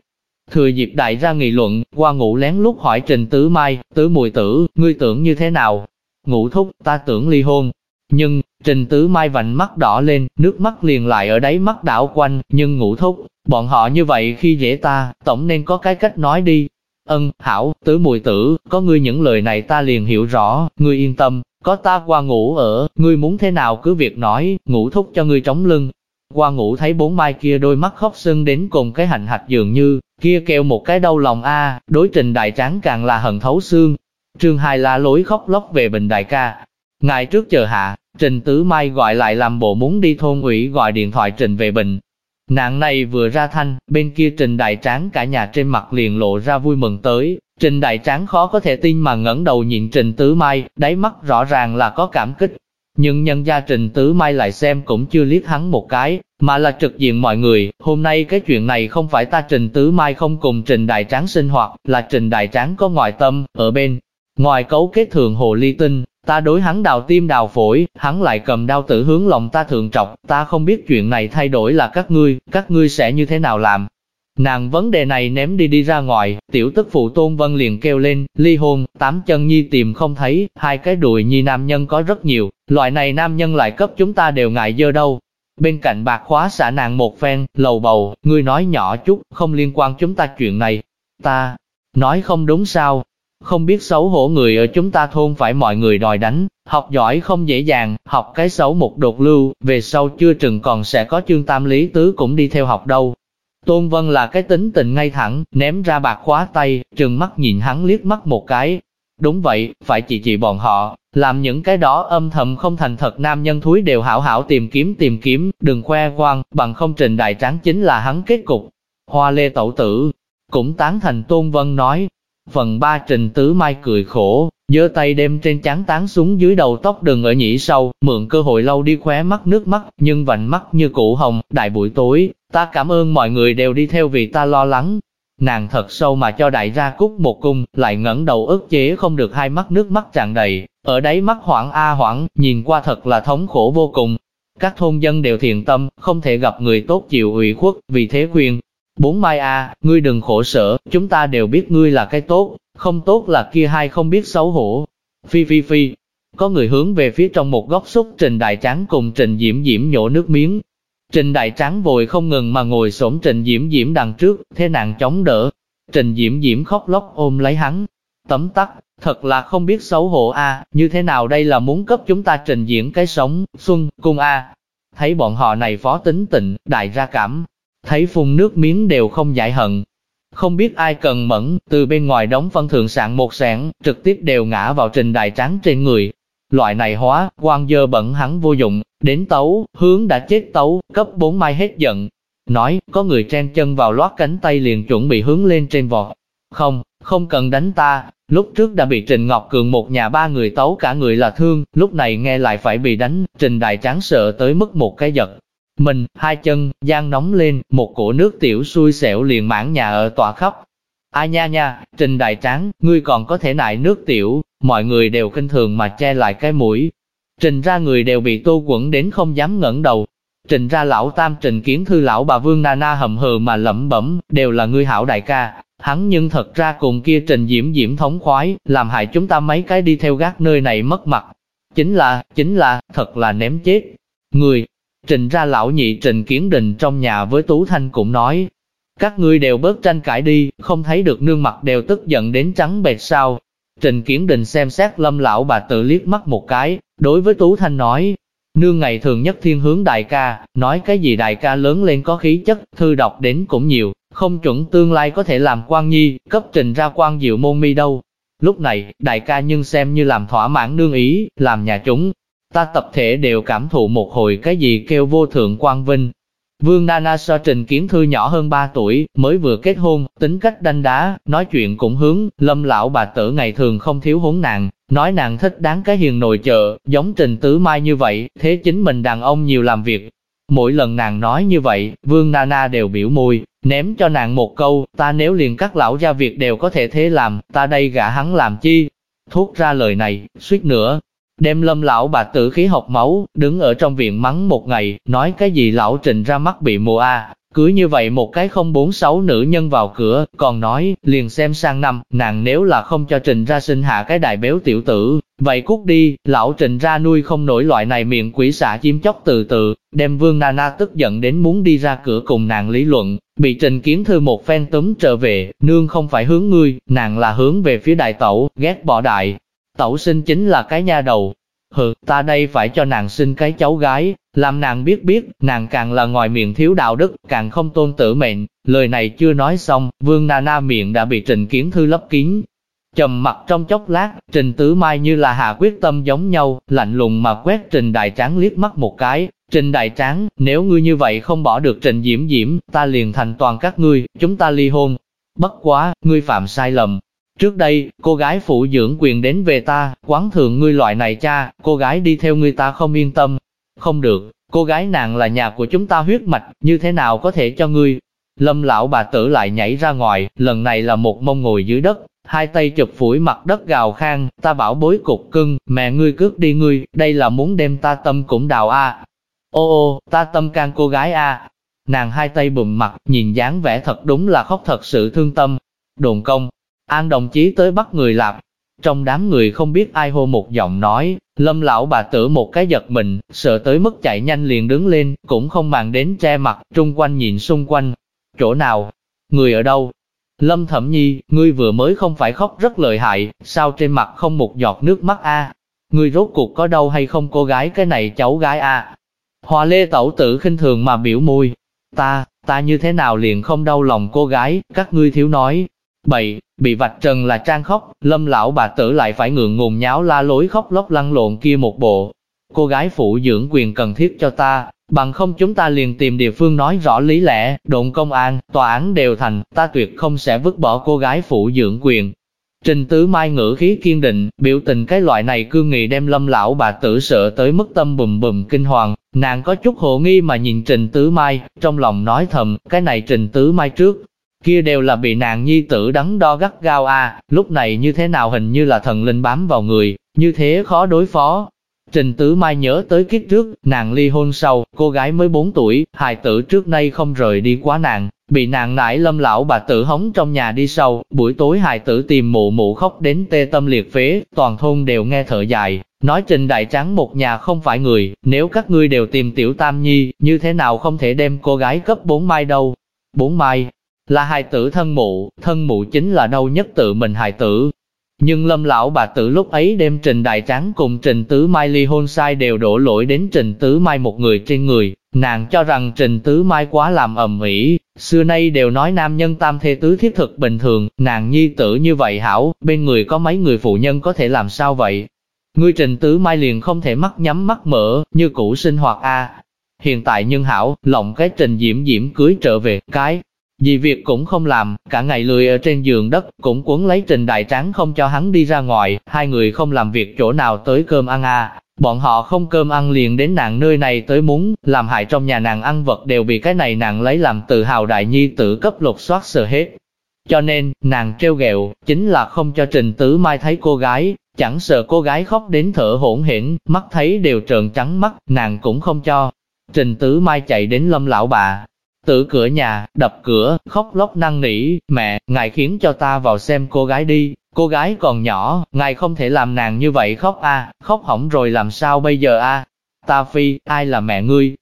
Thừa dịp đại gia nghị luận, qua ngủ lén lúc hỏi Trình Tứ Mai, Tứ Mùi Tử, ngươi tưởng như thế nào? Ngủ thúc, ta tưởng ly hôn, nhưng, Trình Tứ Mai vành mắt đỏ lên, nước mắt liền lại ở đáy mắt đảo quanh, nhưng ngủ thúc, bọn họ như vậy khi dễ ta, tổng nên có cái cách nói đi. Ân, hảo, tứ mùi tử, có ngươi những lời này ta liền hiểu rõ, ngươi yên tâm, có ta qua ngủ ở, ngươi muốn thế nào cứ việc nói, ngủ thúc cho ngươi trống lưng. Qua ngủ thấy bốn mai kia đôi mắt khóc sưng đến cùng cái hành hạch dường như, kia kêu một cái đau lòng a đối trình đại tráng càng là hận thấu xương. Trương Hai la lối khóc lóc về bình đại ca, Ngài trước chờ hạ, Trình Tứ Mai gọi lại làm bộ muốn đi thôn ủy gọi điện thoại Trình về bình. Nạn này vừa ra thanh, bên kia Trình Đại Tráng cả nhà trên mặt liền lộ ra vui mừng tới. Trình Đại Tráng khó có thể tin mà ngẩng đầu nhìn Trình Tứ Mai, đáy mắt rõ ràng là có cảm kích. nhưng nhân gia Trình Tứ Mai lại xem cũng chưa liếc hắn một cái, mà là trực diện mọi người, hôm nay cái chuyện này không phải ta Trình Tứ Mai không cùng Trình Đại Tráng sinh hoạt, là Trình Đại Tráng có ngoại tâm, ở bên, ngoài cấu kết thường hồ ly tinh, ta đối hắn đào tim đào phổi, hắn lại cầm đao tử hướng lòng ta thượng trọc, ta không biết chuyện này thay đổi là các ngươi, các ngươi sẽ như thế nào làm. Nàng vấn đề này ném đi đi ra ngoài, tiểu tức phụ Tôn Vân liền kêu lên, ly hôn, tám chân nhi tìm không thấy, hai cái đùi nhi nam nhân có rất nhiều, loại này nam nhân lại cấp chúng ta đều ngại dơ đâu. Bên cạnh bạc khóa xả nàng một phen, lầu bầu, ngươi nói nhỏ chút, không liên quan chúng ta chuyện này. Ta, nói không đúng sao, không biết xấu hổ người ở chúng ta thôn phải mọi người đòi đánh, học giỏi không dễ dàng, học cái xấu một đột lưu, về sau chưa chừng còn sẽ có chương tam lý tứ cũng đi theo học đâu. Tôn Vân là cái tính tình ngay thẳng, ném ra bạc khóa tay, trừng mắt nhìn hắn liếc mắt một cái. Đúng vậy, phải chỉ chỉ bọn họ, làm những cái đó âm thầm không thành thật nam nhân thúi đều hảo hảo tìm kiếm tìm kiếm, đừng khoe khoang, bằng không trình đại tráng chính là hắn kết cục. Hoa lê tẩu tử, cũng tán thành Tôn Vân nói. Phần ba trình tứ mai cười khổ, giơ tay đem trên chán tán xuống dưới đầu tóc đừng ở nhĩ sâu, mượn cơ hội lâu đi khóe mắt nước mắt, nhưng vành mắt như cũ hồng, đại buổi tối, ta cảm ơn mọi người đều đi theo vì ta lo lắng. Nàng thật sâu mà cho đại ra cúc một cung, lại ngẩng đầu ức chế không được hai mắt nước mắt tràn đầy, ở đấy mắt hoảng a hoảng, nhìn qua thật là thống khổ vô cùng. Các thôn dân đều thiện tâm, không thể gặp người tốt chịu ủy khuất, vì thế khuyên, Bốn mai a, ngươi đừng khổ sở, chúng ta đều biết ngươi là cái tốt, không tốt là kia hai không biết xấu hổ. Phi phi phi, có người hướng về phía trong một góc xúc Trình Đại Tráng cùng Trình Diễm Diễm nhổ nước miếng. Trình Đại Tráng vội không ngừng mà ngồi xổm Trình Diễm Diễm đằng trước, thế nàng chống đỡ. Trình Diễm Diễm khóc lóc ôm lấy hắn. Tấm tắc, thật là không biết xấu hổ a, như thế nào đây là muốn cấp chúng ta trình diễn cái sống, xuân, cung a. Thấy bọn họ này phó tính tịnh, đại ra cảm, thấy phun nước miếng đều không giải hận. Không biết ai cần mẫn, từ bên ngoài đóng phân thượng sạn một sản, trực tiếp đều ngã vào trình đại tráng trên người. Loại này hóa, quan dơ bẩn hắn vô dụng, đến tấu, hướng đã chết tấu, cấp bốn mai hết giận. Nói, có người chen chân vào lót cánh tay liền chuẩn bị hướng lên trên vọt. Không, không cần đánh ta, lúc trước đã bị Trình Ngọc Cường một nhà ba người tấu cả người là thương, lúc này nghe lại phải bị đánh, Trình Đại Tráng sợ tới mức một cái giật, mình, hai chân, gian nóng lên, một cổ nước tiểu xui xẻo liền mãn nhà ở tòa khóc. Ai nha nha, Trình Đại Tráng, ngươi còn có thể nại nước tiểu, mọi người đều kinh thường mà che lại cái mũi. Trình ra người đều bị tô quẩn đến không dám ngẩng đầu. Trình ra lão tam trình kiến thư lão bà Vương Nana hầm hừ mà lẩm bẩm, đều là ngươi hảo đại ca. Hắn nhưng thật ra cùng kia trình diễm diễm thống khoái, làm hại chúng ta mấy cái đi theo gác nơi này mất mặt. Chính là, chính là, thật là ném chết. Người, Trình ra lão nhị Trình Kiến Đình trong nhà với Tú Thanh cũng nói, các ngươi đều bớt tranh cãi đi, không thấy được nương mặt đều tức giận đến trắng bệt sao. Trình Kiến Đình xem xét lâm lão bà tự liếc mắt một cái, đối với Tú Thanh nói, nương ngày thường nhất thiên hướng đại ca, nói cái gì đại ca lớn lên có khí chất, thư đọc đến cũng nhiều, không chuẩn tương lai có thể làm quan nhi, cấp trình ra quan diệu môn mi đâu. Lúc này, đại ca nhưng xem như làm thỏa mãn nương ý, làm nhà chúng, Ta tập thể đều cảm thụ một hồi cái gì kêu vô thượng quang vinh. Vương Nana so trình kiến thư nhỏ hơn 3 tuổi, mới vừa kết hôn, tính cách đanh đá, nói chuyện cũng hướng, lâm lão bà tử ngày thường không thiếu huấn nàng, nói nàng thích đáng cái hiền nội trợ, giống trình tứ mai như vậy, thế chính mình đàn ông nhiều làm việc. Mỗi lần nàng nói như vậy, Vương Nana đều biểu môi, ném cho nàng một câu, ta nếu liền các lão gia việc đều có thể thế làm, ta đây gả hắn làm chi? Thốt ra lời này, suýt nữa, Đem lâm lão bà tử khí học máu, đứng ở trong viện mắng một ngày, nói cái gì lão trình ra mắt bị mùa a. Cứ như vậy một cái không bốn sáu nữ nhân vào cửa, còn nói, liền xem sang năm, nàng nếu là không cho trình ra sinh hạ cái đại béo tiểu tử, vậy cút đi, lão trình ra nuôi không nổi loại này miệng quỷ xả chim chóc từ từ, đem vương Nana tức giận đến muốn đi ra cửa cùng nàng lý luận, bị trình kiến thư một phen túm trở về, nương không phải hướng ngươi, nàng là hướng về phía đại tẩu, ghét bỏ đại, Tẩu sinh chính là cái nha đầu. Hừ, ta đây phải cho nàng sinh cái cháu gái, làm nàng biết biết, nàng càng là ngoài miệng thiếu đạo đức, càng không tôn tử mệnh. Lời này chưa nói xong, vương Nana miệng đã bị trình kiến thư lấp kín. Trầm mặt trong chốc lát, trình tứ mai như là hạ quyết tâm giống nhau, lạnh lùng mà quét trình đại tráng liếc mắt một cái. Trình đại tráng, nếu ngươi như vậy không bỏ được trình diễm diễm, ta liền thành toàn các ngươi, chúng ta ly hôn. Bất quá, ngươi phạm sai lầm, Trước đây, cô gái phụ dưỡng quyền đến về ta, quán thường ngươi loại này cha, cô gái đi theo ngươi ta không yên tâm. Không được, cô gái nàng là nhà của chúng ta huyết mạch, như thế nào có thể cho ngươi? Lâm lão bà tử lại nhảy ra ngoài, lần này là một mông ngồi dưới đất, hai tay chụp phủi mặt đất gào khang, ta bảo bối cục cưng, mẹ ngươi cướp đi ngươi, đây là muốn đem ta tâm cũng đào a. Ô ô, ta tâm can cô gái a. Nàng hai tay bùm mặt, nhìn dáng vẻ thật đúng là khóc thật sự thương tâm. Đồn công, An đồng chí tới bắt người lạp. Trong đám người không biết ai hô một giọng nói, lâm lão bà tử một cái giật mình, sợ tới mức chạy nhanh liền đứng lên, cũng không màng đến che mặt, trung quanh nhìn xung quanh. Chỗ nào? Người ở đâu? Lâm Thẩm Nhi, ngươi vừa mới không phải khóc rất lợi hại, sao trên mặt không một giọt nước mắt a? Ngươi rốt cuộc có đâu hay không cô gái cái này cháu gái a? Hòa Lê Tẩu Tử khinh thường mà biểu môi, ta, ta như thế nào liền không đau lòng cô gái, các ngươi thiếu nói. Bậy, bị vạch trần là trang khóc, lâm lão bà tử lại phải ngượng ngùng nháo la lối khóc lóc lăn lộn kia một bộ. Cô gái phụ dưỡng quyền cần thiết cho ta, bằng không chúng ta liền tìm địa phương nói rõ lý lẽ, đồn công an, tòa án đều thành, ta tuyệt không sẽ vứt bỏ cô gái phụ dưỡng quyền. Trình tứ mai ngữ khí kiên định, biểu tình cái loại này cương nghị đem lâm lão bà tử sợ tới mức tâm bùm bùm kinh hoàng, nàng có chút hồ nghi mà nhìn trình tứ mai, trong lòng nói thầm, cái này trình tứ mai trước, kia đều là bị nàng nhi tử đắng đo gắt gao a lúc này như thế nào hình như là thần linh bám vào người, như thế khó đối phó. Trình Tứ Mai nhớ tới kiếp trước, nàng ly hôn sau, cô gái mới 4 tuổi, hài tử trước nay không rời đi quá nàng, bị nàng nải lâm lão bà tử hống trong nhà đi sau, buổi tối hài tử tìm mụ mụ khóc đến tê tâm liệt phế, toàn thôn đều nghe thở dài, nói Trình Đại Trắng một nhà không phải người, nếu các ngươi đều tìm tiểu tam nhi, như thế nào không thể đem cô gái cấp bốn mai đâu. Bốn mai, là hài tử thân mụ, thân mụ chính là đâu nhất tự mình hài tử. Nhưng lâm lão bà tử lúc ấy đem Trình Đại Tráng cùng Trình Tứ Mai ly hôn sai đều đổ lỗi đến Trình Tứ Mai một người trên người, nàng cho rằng Trình Tứ Mai quá làm ầm ĩ, xưa nay đều nói nam nhân tam thê tứ thiết thực bình thường, nàng nhi tử như vậy hảo, bên người có mấy người phụ nhân có thể làm sao vậy? Ngươi Trình Tứ Mai liền không thể mắt nhắm mắt mở, như cũ sinh hoạt a. Hiện tại nhân hảo, lộng cái Trình Diễm Diễm cưới trở về, cái vì việc cũng không làm, cả ngày lười ở trên giường đất, cũng quấn lấy trình đại tráng không cho hắn đi ra ngoài, hai người không làm việc chỗ nào tới cơm ăn à. Bọn họ không cơm ăn liền đến nàng nơi này tới muốn, làm hại trong nhà nàng ăn vật đều bị cái này nàng lấy làm tự hào đại nhi tử cấp lục soát sờ hết. Cho nên, nàng treo ghẹo chính là không cho Trình Tứ Mai thấy cô gái, chẳng sợ cô gái khóc đến thở hỗn hển, mắt thấy đều trợn trắng mắt, nàng cũng không cho. Trình Tứ Mai chạy đến lâm lão bà, tử cửa nhà, đập cửa, khóc lóc năn nỉ, mẹ, ngài khiến cho ta vào xem cô gái đi, cô gái còn nhỏ, ngài không thể làm nàng như vậy khóc a, khóc hỏng rồi làm sao bây giờ a? Ta phi, ai là mẹ ngươi?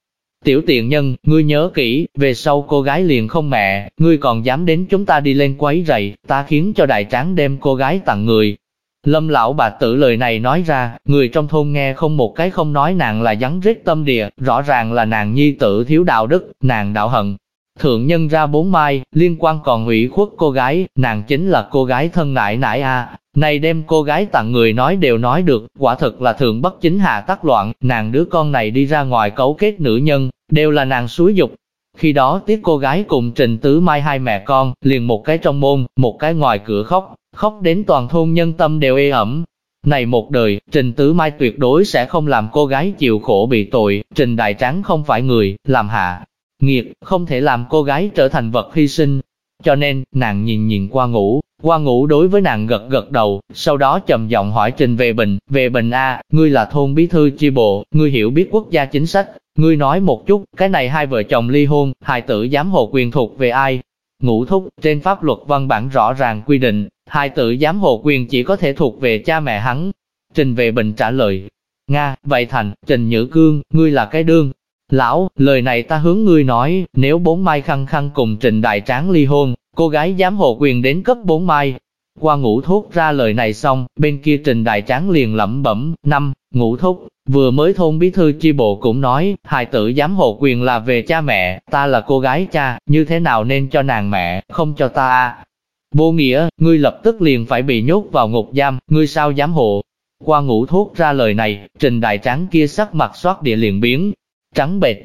Tiểu tiện nhân, ngươi nhớ kỹ, về sau cô gái liền không mẹ, ngươi còn dám đến chúng ta đi lên quấy rầy, ta khiến cho đại tráng đem cô gái tặng người, Lâm lão bà tử lời này nói ra, người trong thôn nghe không một cái không nói nàng là rắn rết tâm địa, rõ ràng là nàng nhi tử thiếu đạo đức, nàng đạo hận. Thượng nhân ra bốn mai, liên quan còn hủy khuất cô gái, nàng chính là cô gái thân nại nại a Này đem cô gái tặng người nói đều nói được, quả thực là thượng bất chính hạ tác loạn, nàng đứa con này đi ra ngoài cấu kết nữ nhân, đều là nàng suối dục. Khi đó tiếc cô gái cùng Trình Tứ Mai hai mẹ con, liền một cái trong môn, một cái ngoài cửa khóc, khóc đến toàn thôn nhân tâm đều ê ẩm. Này một đời, Trình Tứ Mai tuyệt đối sẽ không làm cô gái chịu khổ bị tội, Trình Đại Tráng không phải người, làm hạ. Nghiệt, không thể làm cô gái trở thành vật hy sinh. Cho nên, nàng nhìn nhìn qua ngủ, qua ngủ đối với nàng gật gật đầu, sau đó trầm giọng hỏi Trình về bình, về bình A, ngươi là thôn bí thư chi bộ, ngươi hiểu biết quốc gia chính sách, ngươi nói một chút, cái này hai vợ chồng ly hôn, hài tử giám hộ quyền thuộc về ai? Ngũ thúc, trên pháp luật văn bản rõ ràng quy định, hai tử giám hộ quyền chỉ có thể thuộc về cha mẹ hắn. Trình về bình trả lời, Nga, vậy thành, Trình Nhữ Cương, ngươi là cái đương. Lão, lời này ta hướng ngươi nói, nếu bốn mai khăng khăng cùng Trình Đại Tráng ly hôn, cô gái giám hộ quyền đến cấp bốn mai. Qua ngũ thúc ra lời này xong, bên kia Trình Đại Tráng liền lẩm bẩm, năm, ngũ thúc, vừa mới thôn bí thư chi bộ cũng nói, hài tử giám hộ quyền là về cha mẹ, ta là cô gái cha, như thế nào nên cho nàng mẹ, không cho ta à? Vô nghĩa, ngươi lập tức liền phải bị nhốt vào ngục giam, ngươi sao dám hộ. Qua ngũ thuốc ra lời này, trình đại trắng kia sắc mặt xoát địa liền biến, trắng bệch.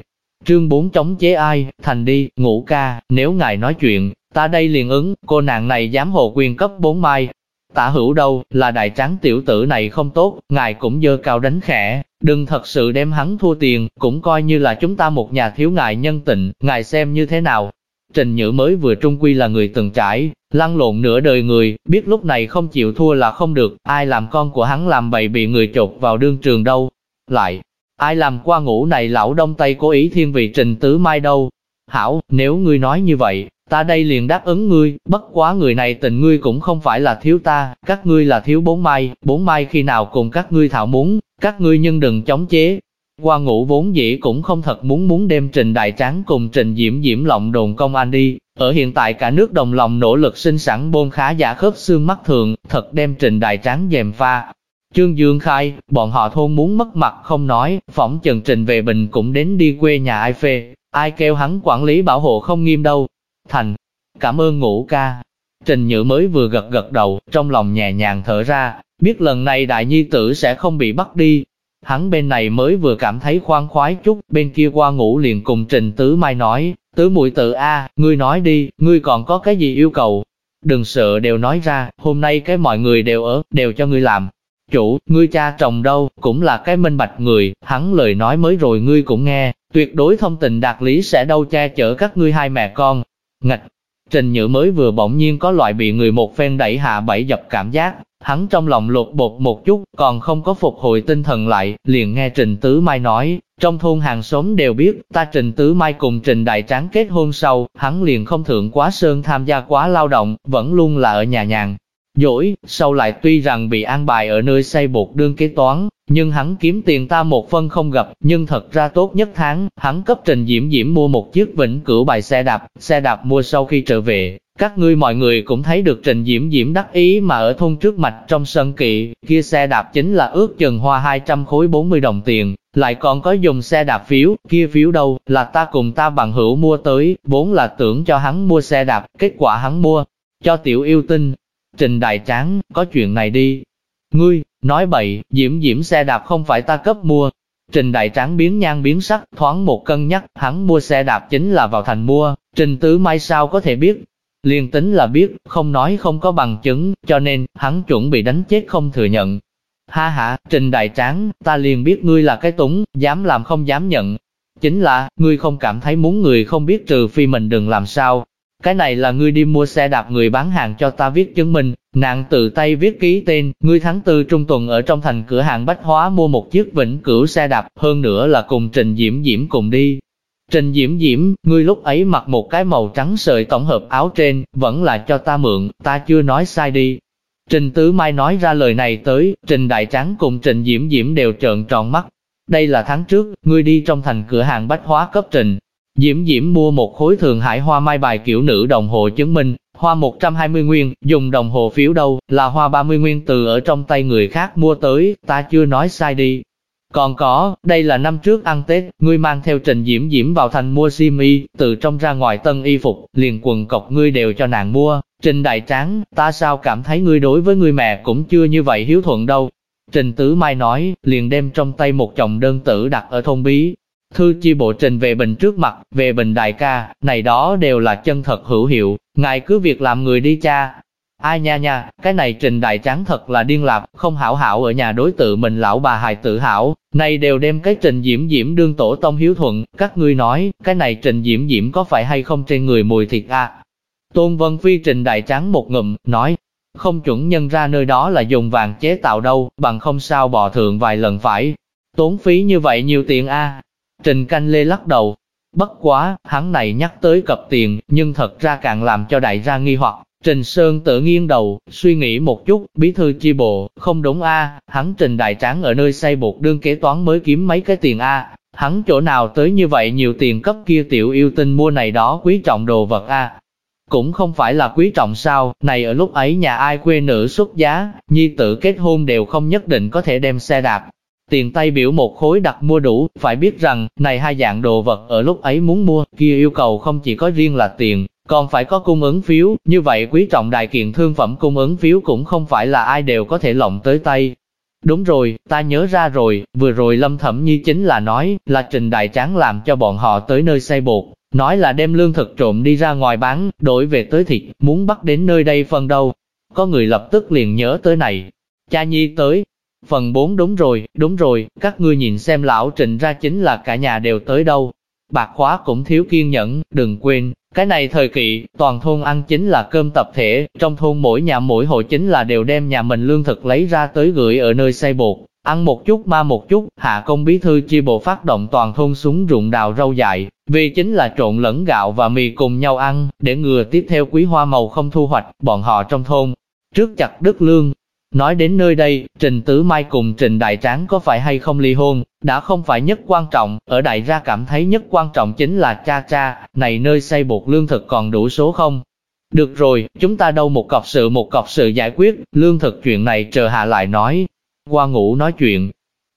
Trương bốn chống chế ai, thành đi, ngũ ca, nếu ngài nói chuyện, ta đây liền ứng, cô nàng này dám hộ quyền cấp bốn mai. Tả hữu đâu, là đại tráng tiểu tử này không tốt, ngài cũng dơ cao đánh khẽ, đừng thật sự đem hắn thua tiền, cũng coi như là chúng ta một nhà thiếu ngài nhân tịnh, ngài xem như thế nào. Trình Nhữ mới vừa trung quy là người từng trải, lăn lộn nửa đời người, biết lúc này không chịu thua là không được, ai làm con của hắn làm bậy bị người chột vào đương trường đâu. Lại, ai làm qua ngủ này lão đông tây cố ý thiên vị Trình Tứ Mai đâu. Hảo, nếu ngươi nói như vậy, ta đây liền đáp ứng ngươi, bất quá người này tình ngươi cũng không phải là thiếu ta, các ngươi là thiếu bốn mai, bốn mai khi nào cùng các ngươi thảo muốn, các ngươi nhưng đừng chống chế. Qua ngủ vốn dĩ cũng không thật muốn muốn đem Trình Đại Tráng cùng Trình Diễm Diễm lộng đồn công an đi, ở hiện tại cả nước đồng lòng nỗ lực sinh sản bôn khá giả khớp xương mắt thường, thật đem Trình Đại Tráng dèm pha. Trương Dương khai, bọn họ thôn muốn mất mặt không nói, phỏng trần Trình về Bình cũng đến đi quê nhà ai phê, ai kêu hắn quản lý bảo hộ không nghiêm đâu, Thành, cảm ơn ngũ ca. Trình Nhữ mới vừa gật gật đầu, trong lòng nhẹ nhàng thở ra, biết lần này đại nhi tử sẽ không bị bắt đi. Hắn bên này mới vừa cảm thấy khoan khoái chút, bên kia qua ngủ liền cùng Trình Tứ Mai nói, Tứ muội tự A, ngươi nói đi, ngươi còn có cái gì yêu cầu? Đừng sợ đều nói ra, hôm nay cái mọi người đều ở, đều cho ngươi làm. Chủ, ngươi cha chồng đâu, cũng là cái minh bạch người, hắn lời nói mới rồi ngươi cũng nghe, tuyệt đối thông tình đạt lý sẽ đâu che chở các ngươi hai mẹ con, Ngạch, Trình Nhữ mới vừa bỗng nhiên có loại bị người một phen đẩy hạ bảy dập cảm giác, hắn trong lòng lột bột một chút, còn không có phục hồi tinh thần lại, liền nghe Trình Tứ Mai nói, trong thôn hàng xóm đều biết, ta Trình Tứ Mai cùng Trình Đại Tráng kết hôn sau, hắn liền không thượng quá sơn tham gia quá lao động, vẫn luôn là ở nhà nhàn. Dỗi, sau lại tuy rằng bị an bài ở nơi xây bột đương kế toán, nhưng hắn kiếm tiền ta một phân không gặp, nhưng thật ra tốt nhất tháng, hắn cấp Trình Diễm Diễm mua một chiếc vĩnh cửu bài xe đạp, xe đạp mua sau khi trở về, các ngươi mọi người cũng thấy được Trình Diễm Diễm đắc ý mà ở thôn trước mạch trong sân kỵ, kia xe đạp chính là ước chừng hoa 200 khối 40 đồng tiền, lại còn có dùng xe đạp phiếu, kia phiếu đâu, là ta cùng ta bằng hữu mua tới, vốn là tưởng cho hắn mua xe đạp, kết quả hắn mua, cho tiểu yêu tinh. Trình Đại Tráng, có chuyện này đi, Ngươi, nói bậy, diễm diễm xe đạp không phải ta cấp mua. Trình đại tráng biến nhan biến sắc, thoáng một cân nhắc, hắn mua xe đạp chính là vào thành mua, trình tứ mai sao có thể biết. Liên tính là biết, không nói không có bằng chứng, cho nên, hắn chuẩn bị đánh chết không thừa nhận. Ha ha, trình đại tráng, ta liền biết ngươi là cái túng, dám làm không dám nhận. Chính là, ngươi không cảm thấy muốn người không biết trừ phi mình đừng làm sao, cái này là ngươi đi mua xe đạp người bán hàng cho ta viết chứng minh, nàng tự tay viết ký tên, ngươi tháng tư trung tuần ở trong thành cửa hàng bách hóa mua một chiếc vĩnh cửu xe đạp, hơn nữa là cùng Trình Diễm Diễm cùng đi. Trình Diễm Diễm, ngươi lúc ấy mặc một cái màu trắng sợi tổng hợp áo trên, vẫn là cho ta mượn, ta chưa nói sai đi. Trình Tứ Mai nói ra lời này tới, Trình Đại Tráng cùng Trình Diễm Diễm đều trợn tròn mắt. Đây là tháng trước, ngươi đi trong thành cửa hàng bách hóa cấp Trình, Diễm Diễm mua một khối thường hải hoa mai bài kiểu nữ đồng hồ chứng minh, hoa 120 nguyên, dùng đồng hồ phiếu đâu, là hoa 30 nguyên từ ở trong tay người khác mua tới, ta chưa nói sai đi. Còn có, đây là năm trước ăn Tết, ngươi mang theo Trình Diễm Diễm vào thành mua sim y, từ trong ra ngoài tân y phục, liền quần cọc ngươi đều cho nàng mua. Trình Đại Tráng, ta sao cảm thấy ngươi đối với ngươi mẹ cũng chưa như vậy hiếu thuận đâu. Trình Tứ Mai nói, liền đem trong tay một chồng đơn tử đặt ở thôn bí, Thư chi bộ trình về bình trước mặt, về bình đại ca, này đó đều là chân thật hữu hiệu, ngài cứ việc làm người đi cha. Ai nha nha, cái này trình đại tráng thật là điên lạp, không hảo hảo ở nhà đối tự mình lão bà hài tự hảo, này đều đem cái trình diễm diễm đương tổ tông hiếu thuận, các ngươi nói, cái này trình diễm diễm có phải hay không trên người mùi thịt à? Tôn Vân Phi trình đại tráng một ngụm, nói, không chuẩn nhân ra nơi đó là dùng vàng chế tạo đâu, bằng không sao bò thượng vài lần phải. Tốn phí như vậy nhiều tiền a Trình Canh Lê lắc đầu. Bất quá, hắn này nhắc tới cập tiền, nhưng thật ra càng làm cho đại gia nghi hoặc. Trình Sơn tự nghiêng đầu, suy nghĩ một chút, bí thư chi bộ, không đúng a, hắn Trình Đại Tráng ở nơi xây bột đương kế toán mới kiếm mấy cái tiền a, hắn chỗ nào tới như vậy nhiều tiền cấp kia tiểu yêu tinh mua này đó quý trọng đồ vật a. Cũng không phải là quý trọng sao, này ở lúc ấy nhà ai quê nữ xuất giá, nhi tử kết hôn đều không nhất định có thể đem xe đạp, Tiền tay biểu một khối đặt mua đủ, phải biết rằng, này hai dạng đồ vật ở lúc ấy muốn mua, kia yêu cầu không chỉ có riêng là tiền, còn phải có cung ứng phiếu, như vậy quý trọng đại kiện thương phẩm cung ứng phiếu cũng không phải là ai đều có thể lộng tới tay. Đúng rồi, ta nhớ ra rồi, vừa rồi Lâm Thẩm Nhi chính là nói, là Trình Đại Tráng làm cho bọn họ tới nơi xây bột, nói là đem lương thực trộm đi ra ngoài bán, đổi về tới thịt, muốn bắt đến nơi đây phân đâu. có người lập tức liền nhớ tới này. Cha nhi tới. Phần 4 đúng rồi, đúng rồi, các ngươi nhìn xem lão trịnh ra chính là cả nhà đều tới đâu. Bạc khóa cũng thiếu kiên nhẫn, đừng quên, cái này thời kỵ, toàn thôn ăn chính là cơm tập thể, trong thôn mỗi nhà mỗi hộ chính là đều đem nhà mình lương thực lấy ra tới gửi ở nơi xây bột, ăn một chút ma một chút, hạ công bí thư chi bộ phát động toàn thôn súng ruộng đào rau dại, vì chính là trộn lẫn gạo và mì cùng nhau ăn, để ngừa tiếp theo quý hoa màu không thu hoạch, bọn họ trong thôn, trước chặt đứt lương. Nói đến nơi đây, Trình Tứ Mai cùng Trình Đại Tráng có phải hay không ly hôn, đã không phải nhất quan trọng, ở đại gia cảm thấy nhất quan trọng chính là cha cha, này nơi xây bột lương thực còn đủ số không? Được rồi, chúng ta đâu một cọc sự một cọc sự giải quyết, lương thực chuyện này chờ hạ lại nói. Qua ngủ nói chuyện.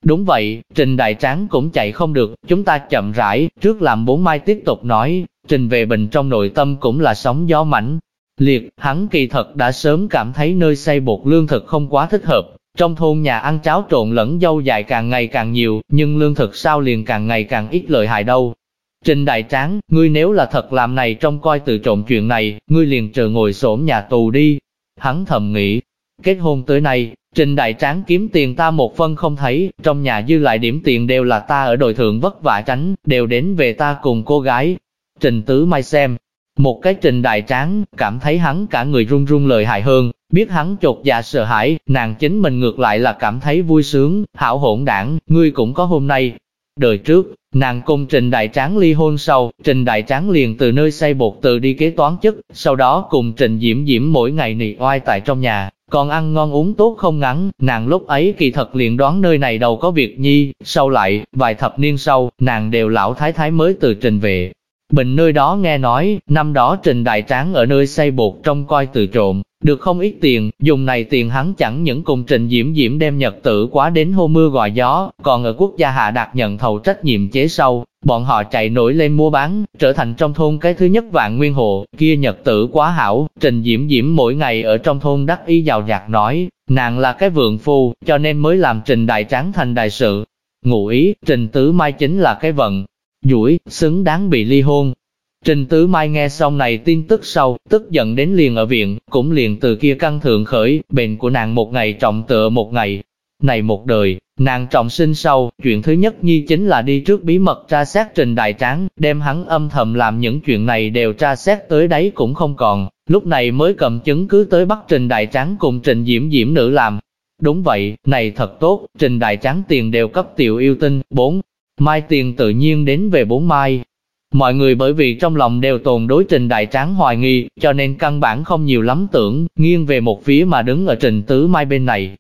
Đúng vậy, Trình Đại Tráng cũng chạy không được, chúng ta chậm rãi, trước làm bốn mai tiếp tục nói, Trình về bình trong nội tâm cũng là sóng gió mảnh. Liệt, hắn kỳ thật đã sớm cảm thấy nơi xây bột lương thực không quá thích hợp, trong thôn nhà ăn cháo trộn lẫn dâu dài càng ngày càng nhiều, nhưng lương thực sao liền càng ngày càng ít lợi hại đâu. Trình Đại Tráng, ngươi nếu là thật làm này trong coi tự trộn chuyện này, ngươi liền chờ ngồi xổm nhà tù đi. Hắn thầm nghĩ, kết hôn tới nay, Trình Đại Tráng kiếm tiền ta một phân không thấy, trong nhà dư lại điểm tiền đều là ta ở đội thượng vất vả tránh, đều đến về ta cùng cô gái. Trình Tứ Mai xem, một cái Trình Đại Tráng, cảm thấy hắn cả người run run lời hại hơn, biết hắn chột dạ sợ hãi, nàng chính mình ngược lại là cảm thấy vui sướng, hảo hỗn đảng, ngươi cũng có hôm nay. Đời trước, nàng cùng Trình Đại Tráng ly hôn sau, Trình Đại Tráng liền từ nơi xây bột từ đi kế toán chức, sau đó cùng Trình Diễm Diễm mỗi ngày nị oai tại trong nhà, còn ăn ngon uống tốt không ngắn, nàng lúc ấy kỳ thật liền đoán nơi này đâu có việc nhi, sau lại, vài thập niên sau, nàng đều lão thái thái mới từ trình về. Bình nơi đó nghe nói, năm đó trình đại tráng ở nơi xây bột trong coi từ trộm, được không ít tiền, dùng này tiền hắn chẳng những cùng trình diễm diễm đem nhật tử quá đến hô mưa gọi gió, còn ở quốc gia hạ đạt nhận thầu trách nhiệm chế sâu, bọn họ chạy nổi lên mua bán, trở thành trong thôn cái thứ nhất vạn nguyên hộ, kia nhật tử quá hảo, trình diễm diễm mỗi ngày ở trong thôn đắc ý giàu giặc nói, nàng là cái vượng phu, cho nên mới làm trình đại tráng thành đại sự. Ngụ ý, trình tứ mai chính là cái vận, duỗi xứng đáng bị ly hôn, Trình Tứ Mai nghe xong này tin tức sau, tức giận đến liền ở viện, cũng liền từ kia căng thượng khởi, bệnh của nàng một ngày trọng tựa một ngày. Này một đời, nàng trọng sinh sau, chuyện thứ nhất nhi chính là đi trước bí mật tra xét Trình Đại Tráng, đem hắn âm thầm làm những chuyện này đều tra xét tới đấy cũng không còn, lúc này mới cầm chứng cứ tới bắt Trình Đại Tráng cùng Trình Diễm Diễm nữ làm. Đúng vậy, này thật tốt, Trình Đại Tráng tiền đều cấp tiểu yêu tinh, bốn mai tiền tự nhiên đến về bốn mai, Mọi người bởi vì trong lòng đều tồn đối trình đại tráng hoài nghi, cho nên căn bản không nhiều lắm tưởng, nghiêng về một phía mà đứng ở trình tứ mai bên này.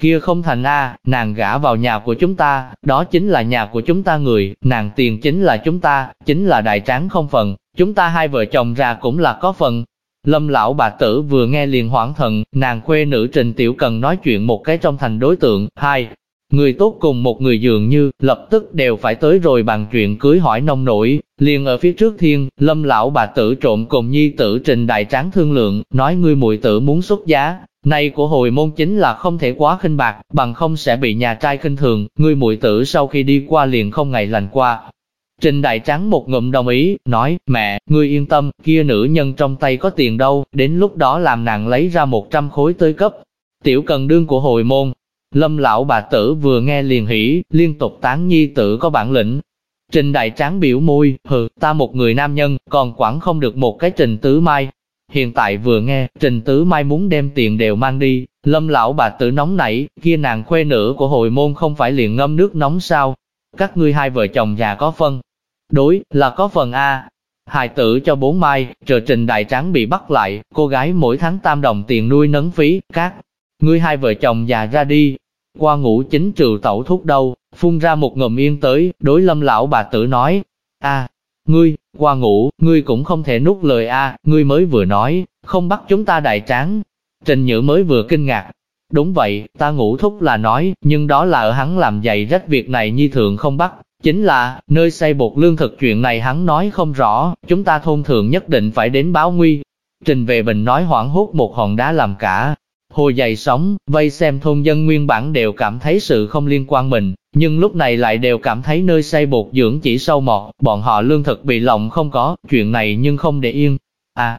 Kia không thành A, nàng gả vào nhà của chúng ta, đó chính là nhà của chúng ta người, nàng tiền chính là chúng ta, chính là đại tráng không phần, chúng ta hai vợ chồng ra cũng là có phần. Lâm lão bà tử vừa nghe liền hoảng thần, nàng khuê nữ Trình Tiểu Cần nói chuyện một cái trong thành đối tượng, hai, Người tốt cùng một người dường như, lập tức đều phải tới rồi bằng chuyện cưới hỏi nông nổi, liền ở phía trước thiên, lâm lão bà tử trộn cùng nhi tử trình đại tráng thương lượng, nói ngươi muội tử muốn xuất giá, này của hồi môn chính là không thể quá khinh bạc, bằng không sẽ bị nhà trai khinh thường, ngươi muội tử sau khi đi qua liền không ngày lành qua. Trình Đại Tráng một ngụm đồng ý, nói, mẹ, ngươi yên tâm, kia nữ nhân trong tay có tiền đâu, đến lúc đó làm nàng lấy ra 100 khối tới cấp. Tiểu cần đương của hồi môn, Lâm lão bà tử vừa nghe liền hỉ, liên tục tán nhi tử có bản lĩnh. Trình đại tráng biểu môi, hừ, ta một người nam nhân, còn quản không được một cái trình tứ mai. Hiện tại vừa nghe, trình tứ mai muốn đem tiền đều mang đi, lâm lão bà tử nóng nảy, kia nàng khuê nữ của hội môn không phải liền ngâm nước nóng sao. Các ngươi hai vợ chồng già có phân. Đối, là có phần A. Hài tử cho bốn mai, chờ trình đại tráng bị bắt lại, cô gái mỗi tháng tam đồng tiền nuôi nấng phí, các Ngươi hai vợ chồng già ra đi, qua ngủ chính trừ tẩu thuốc đâu, phun ra một ngụm yên tới, đối lâm lão bà tử nói, a ngươi, qua ngủ, ngươi cũng không thể nuốt lời a ngươi mới vừa nói, không bắt chúng ta đại tráng. Trình Nhữ mới vừa kinh ngạc, đúng vậy, ta ngủ thúc là nói, nhưng đó là ở hắn làm dày rách việc này nhi thượng không bắt, chính là, nơi xây bột lương thực chuyện này hắn nói không rõ, chúng ta thôn thường nhất định phải đến báo nguy. Trình về bình nói hoảng hốt một hòn đá làm cả, Hồ dày sóng, vây xem thôn dân nguyên bản đều cảm thấy sự không liên quan mình, nhưng lúc này lại đều cảm thấy nơi xây bột dưỡng chỉ sâu mọt, bọn họ lương thực bị lộng không có, chuyện này nhưng không để yên. À,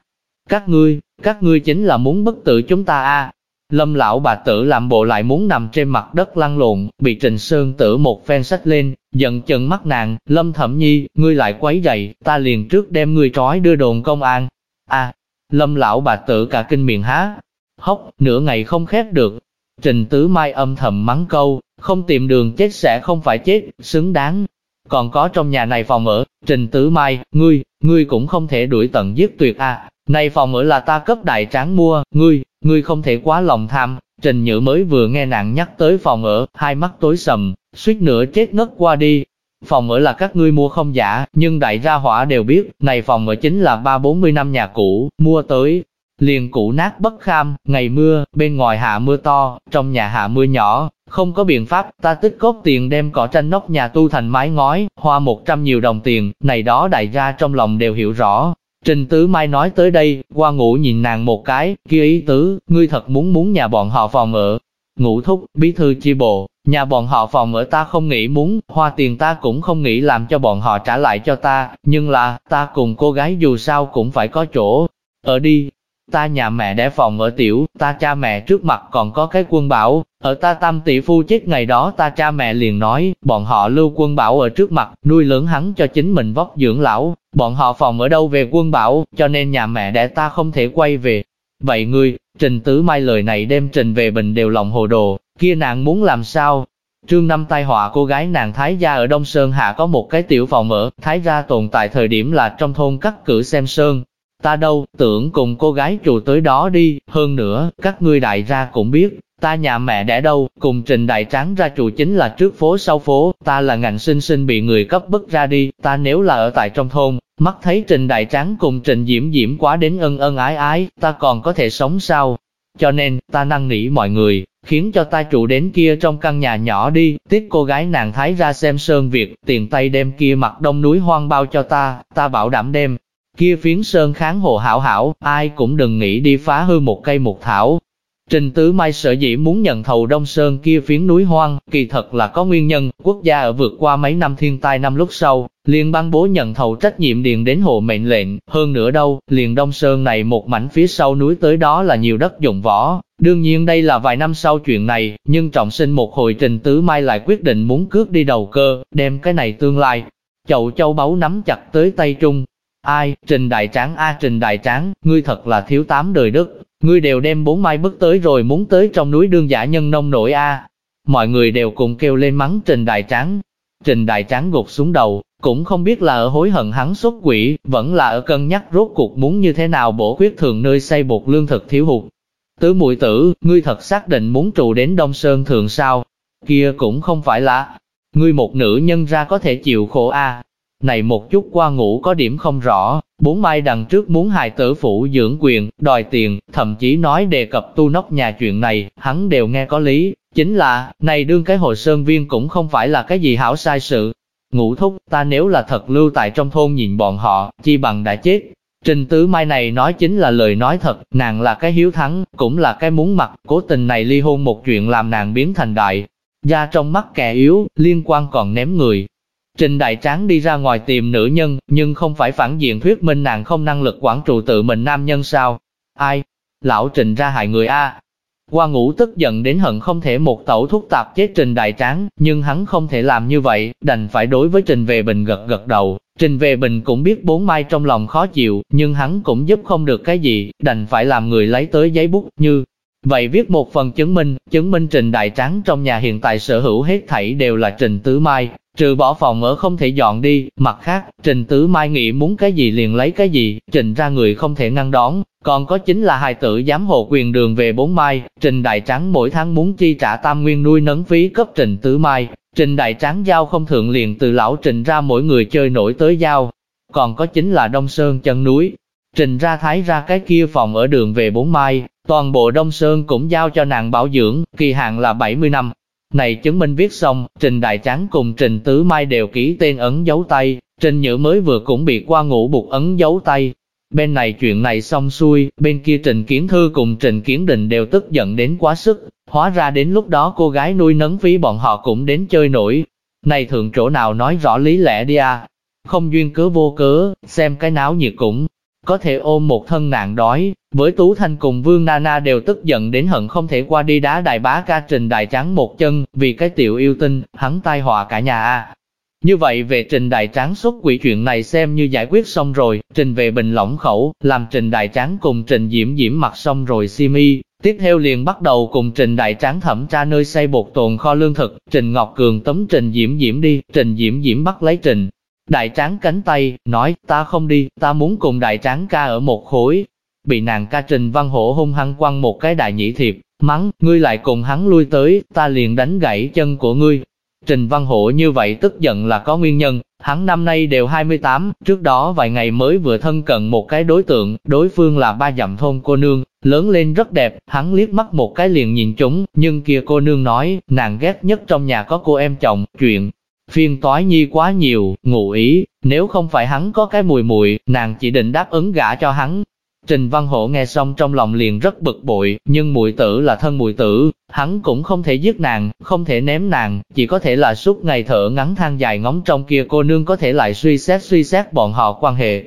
các ngươi, các ngươi chính là muốn bất tử chúng ta a Lâm lão bà tử làm bộ lại muốn nằm trên mặt đất lăn lộn, bị Trình Sơn tử một phen sách lên, giận chừng mắt nàng, Lâm Thẩm Nhi, ngươi lại quấy dậy, ta liền trước đem ngươi trói đưa đồn công an. a Lâm lão bà tử cả kinh miệng há, hốc, nửa ngày không khép được. Trình Tứ Mai âm thầm mắng câu, không tìm đường chết sẽ không phải chết, xứng đáng. Còn có trong nhà này phòng ở, Trình Tứ Mai, ngươi, ngươi cũng không thể đuổi tận giết tuyệt à? này phòng ở là ta cấp đại tráng mua, ngươi, ngươi không thể quá lòng tham. Trình Nhữ mới vừa nghe nàng nhắc tới phòng ở, hai mắt tối sầm, suýt nữa chết ngất qua đi. Phòng ở là các ngươi mua không giả, nhưng đại gia hỏa đều biết, này phòng ở chính là ba bốn mươi năm nhà cũ, mua tới, liền cũ nát bất kham, ngày mưa, bên ngoài hạ mưa to, trong nhà hạ mưa nhỏ, không có biện pháp, ta tích cốt tiền đem cỏ tranh nóc nhà tu thành mái ngói, hoa một trăm nhiều đồng tiền, này đó đại gia trong lòng đều hiểu rõ, Trình Tứ Mai nói tới đây, qua ngủ nhìn nàng một cái, kia ý tứ, ngươi thật muốn muốn nhà bọn họ phòng ở. Ngủ thúc, bí thư chi bộ, nhà bọn họ phòng ở ta không nghĩ muốn, hoa tiền ta cũng không nghĩ làm cho bọn họ trả lại cho ta, nhưng là, ta cùng cô gái dù sao cũng phải có chỗ. Ở đi, ta nhà mẹ đẻ phòng ở tiểu, ta cha mẹ trước mặt còn có cái quân bảo, ở ta tam tỷ phu chết ngày đó ta cha mẹ liền nói, bọn họ lưu quân bảo ở trước mặt, nuôi lớn hắn cho chính mình vóc dưỡng lão, bọn họ phòng ở đâu về quân bảo, cho nên nhà mẹ đẻ ta không thể quay về. Vậy ngươi, Trình Tứ Mai lời này đem Trình về bình đều lòng hồ đồ, kia nàng muốn làm sao? Trương Năm tai họa cô gái nàng Thái gia ở Đông Sơn Hạ có một cái tiểu phòng ở, Thái gia tồn tại thời điểm là trong thôn cắt cử xem sơn, Ta đâu, tưởng cùng cô gái trù tới đó đi, hơn nữa, các ngươi đại gia cũng biết, ta nhà mẹ đẻ đâu, cùng trình đại tráng ra trụ chính là trước phố sau phố, ta là ngành sinh sinh bị người cấp bức ra đi, ta nếu là ở tại trong thôn, mắt thấy trình đại tráng cùng trình diễm diễm quá đến ân ân ái ái, ta còn có thể sống sao? Cho nên, ta năn nỉ mọi người, khiến cho ta trụ đến kia trong căn nhà nhỏ đi, tiếp cô gái nàng thái ra xem sơn việc, tiền tay đem kia mặt đông núi hoang bao cho ta, ta bảo đảm đem, Kia phiến sơn kháng hồ hảo hảo, ai cũng đừng nghĩ đi phá hư một cây một thảo. Trình Tứ Mai sở dĩ muốn nhận thầu Đông Sơn kia phiến núi hoang, kỳ thật là có nguyên nhân, quốc gia ở vượt qua mấy năm thiên tai năm lúc sau, liền ban bố nhận thầu trách nhiệm điền đến hộ mệnh lệnh, hơn nữa đâu, liền Đông Sơn này một mảnh phía sau núi tới đó là nhiều đất dụng võ. Đương nhiên đây là vài năm sau chuyện này, nhưng trọng sinh một hồi Trình Tứ Mai lại quyết định muốn cướp đi đầu cơ, đem cái này tương lai. Chậu châu báu nắm chặt tới tay trung, Ai, Trình Đại Tráng a Trình Đại Tráng, ngươi thật là thiếu tám đời đức, ngươi đều đem bốn mai bước tới rồi muốn tới trong núi đương giả nhân nông nổi a. Mọi người đều cùng kêu lên mắng Trình Đại Tráng. Trình Đại Tráng gục xuống đầu, cũng không biết là ở hối hận hắn xuất quỷ, vẫn là ở cân nhắc rốt cuộc muốn như thế nào bổ khuyết thường nơi xây bột lương thực thiếu hụt. Tứ muội tử, ngươi thật xác định muốn trụ đến Đông Sơn thường sao? Kia cũng không phải là, ngươi một nữ nhân ra có thể chịu khổ a. Này một chút qua ngủ có điểm không rõ, bốn mai đằng trước muốn hài tử phụ dưỡng quyền, đòi tiền, thậm chí nói đề cập tu nóc nhà chuyện này, hắn đều nghe có lý. Chính là, này đương cái hồ sơn viên cũng không phải là cái gì hảo sai sự. Ngũ thúc, ta nếu là thật lưu tại trong thôn nhìn bọn họ, chi bằng đã chết. Trình tứ mai này nói chính là lời nói thật, nàng là cái hiếu thắng, cũng là cái muốn mặt, cố tình này ly hôn một chuyện làm nàng biến thành đại. gia trong mắt kẻ yếu, liên quan còn ném người, Trình Đại Tráng đi ra ngoài tìm nữ nhân, nhưng không phải phản diện thuyết minh nàng không năng lực quản trụ tự mình nam nhân sao? Ai? Lão Trình ra hại người A. Qua ngủ tức giận đến hận không thể một tẩu thuốc tạp chết Trình Đại Tráng, nhưng hắn không thể làm như vậy, đành phải đối với Trình Về Bình gật gật đầu. Trình Về Bình cũng biết bốn mai trong lòng khó chịu, nhưng hắn cũng giúp không được cái gì, đành phải làm người lấy tới giấy bút, như Vậy viết một phần chứng minh, chứng minh Trình Đại Tráng trong nhà hiện tại sở hữu hết thảy đều là Trình Tứ Mai, trừ bỏ phòng ở không thể dọn đi, mặt khác, Trình Tứ Mai nghĩ muốn cái gì liền lấy cái gì, Trình ra người không thể ngăn đón, còn có chính là hài tử giám hộ quyền đường về bốn mai, Trình Đại Tráng mỗi tháng muốn chi trả tam nguyên nuôi nấng phí cấp Trình Tứ Mai, Trình Đại Tráng giao không thượng liền từ lão Trình ra mỗi người chơi nổi tới giao, còn có chính là Đông Sơn chân núi, Trình ra thái ra cái kia phòng ở đường về bốn mai, toàn bộ Đông Sơn cũng giao cho nàng bảo dưỡng, kỳ hạn là 70 năm, này chứng minh viết xong, Trình Đại Tráng cùng Trình Tứ Mai đều ký tên ấn dấu tay, Trình Nhữ mới vừa cũng bị qua ngủ buộc ấn dấu tay. Bên này chuyện này xong xuôi, bên kia Trình Kiến Thư cùng Trình Kiến Định đều tức giận đến quá sức, hóa ra đến lúc đó cô gái nuôi nấng phí bọn họ cũng đến chơi nổi. Này thường chỗ nào nói rõ lý lẽ đi à, không duyên cớ vô cớ, xem cái náo nhiệt cũng có thể ôm một thân nạn đói. Với Tú Thanh cùng Vương Nana đều tức giận đến hận không thể qua đi đá đại bá ca trình đại trắng một chân, vì cái tiểu yêu tinh, hắn tai họa cả nhà a. Như vậy về trình đại tráng xuất quỷ chuyện này xem như giải quyết xong rồi, trình về bình lỏng khẩu, làm trình đại tráng cùng trình diễm diễm mặc xong rồi si mi. Tiếp theo liền bắt đầu cùng trình đại tráng thẩm tra nơi xây bột tồn kho lương thực, trình Ngọc Cường tấm trình diễm diễm đi, trình diễm diễm bắt lấy trình. Đại tráng cánh tay, nói, ta không đi, ta muốn cùng đại tráng ca ở một khối. Bị nàng ca trình văn hổ hung hăng quăng một cái đại nhĩ thiệp, mắng, ngươi lại cùng hắn lui tới, ta liền đánh gãy chân của ngươi, Trình Văn Hổ như vậy tức giận là có nguyên nhân, hắn năm nay đều 28, trước đó vài ngày mới vừa thân cận một cái đối tượng, đối phương là ba dặm thôn cô nương, lớn lên rất đẹp, hắn liếc mắt một cái liền nhìn chúng, nhưng kia cô nương nói, nàng ghét nhất trong nhà có cô em chồng, chuyện, phiên toái nhi quá nhiều, ngụ ý, nếu không phải hắn có cái mùi mùi, nàng chỉ định đáp ứng gả cho hắn, Trình Văn Hổ nghe xong trong lòng liền rất bực bội, nhưng mùi tử là thân mùi tử, hắn cũng không thể giết nàng, không thể ném nàng, chỉ có thể là suốt ngày thở ngắn than dài ngóng trong kia cô nương có thể lại suy xét suy xét bọn họ quan hệ.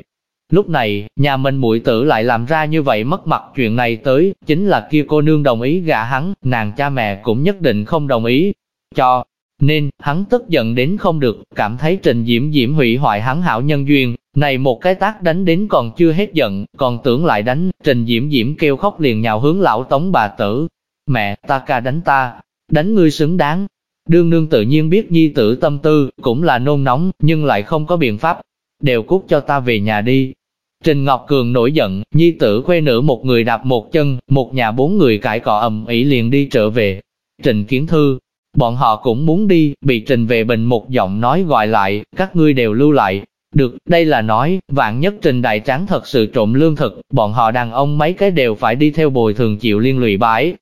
Lúc này, nhà mình muội tử lại làm ra như vậy mất mặt chuyện này tới, chính là kia cô nương đồng ý gả hắn, nàng cha mẹ cũng nhất định không đồng ý. Cho, nên, hắn tức giận đến không được, cảm thấy Trình Diễm Diễm hủy hoại hắn hảo nhân duyên, này một cái tác đánh đến còn chưa hết giận, còn tưởng lại đánh, Trình Diễm Diễm kêu khóc liền nhào hướng lão tống bà tử. Mẹ, ta ca đánh ta, đánh ngươi xứng đáng. Đương nương tự nhiên biết nhi tử tâm tư, cũng là nôn nóng, nhưng lại không có biện pháp. Đều cút cho ta về nhà đi. Trình Ngọc Cường nổi giận, nhi tử khuê nữ một người đạp một chân, một nhà bốn người cãi cọ ầm ĩ liền đi trở về. Trình Kiến Thư, bọn họ cũng muốn đi, bị Trình về bình một giọng nói gọi lại, các ngươi đều lưu lại, được, đây là nói, vạn nhất trình đại tráng thật sự trộm lương thực, bọn họ đàn ông mấy cái đều phải đi theo bồi thường chịu liên lụy bái.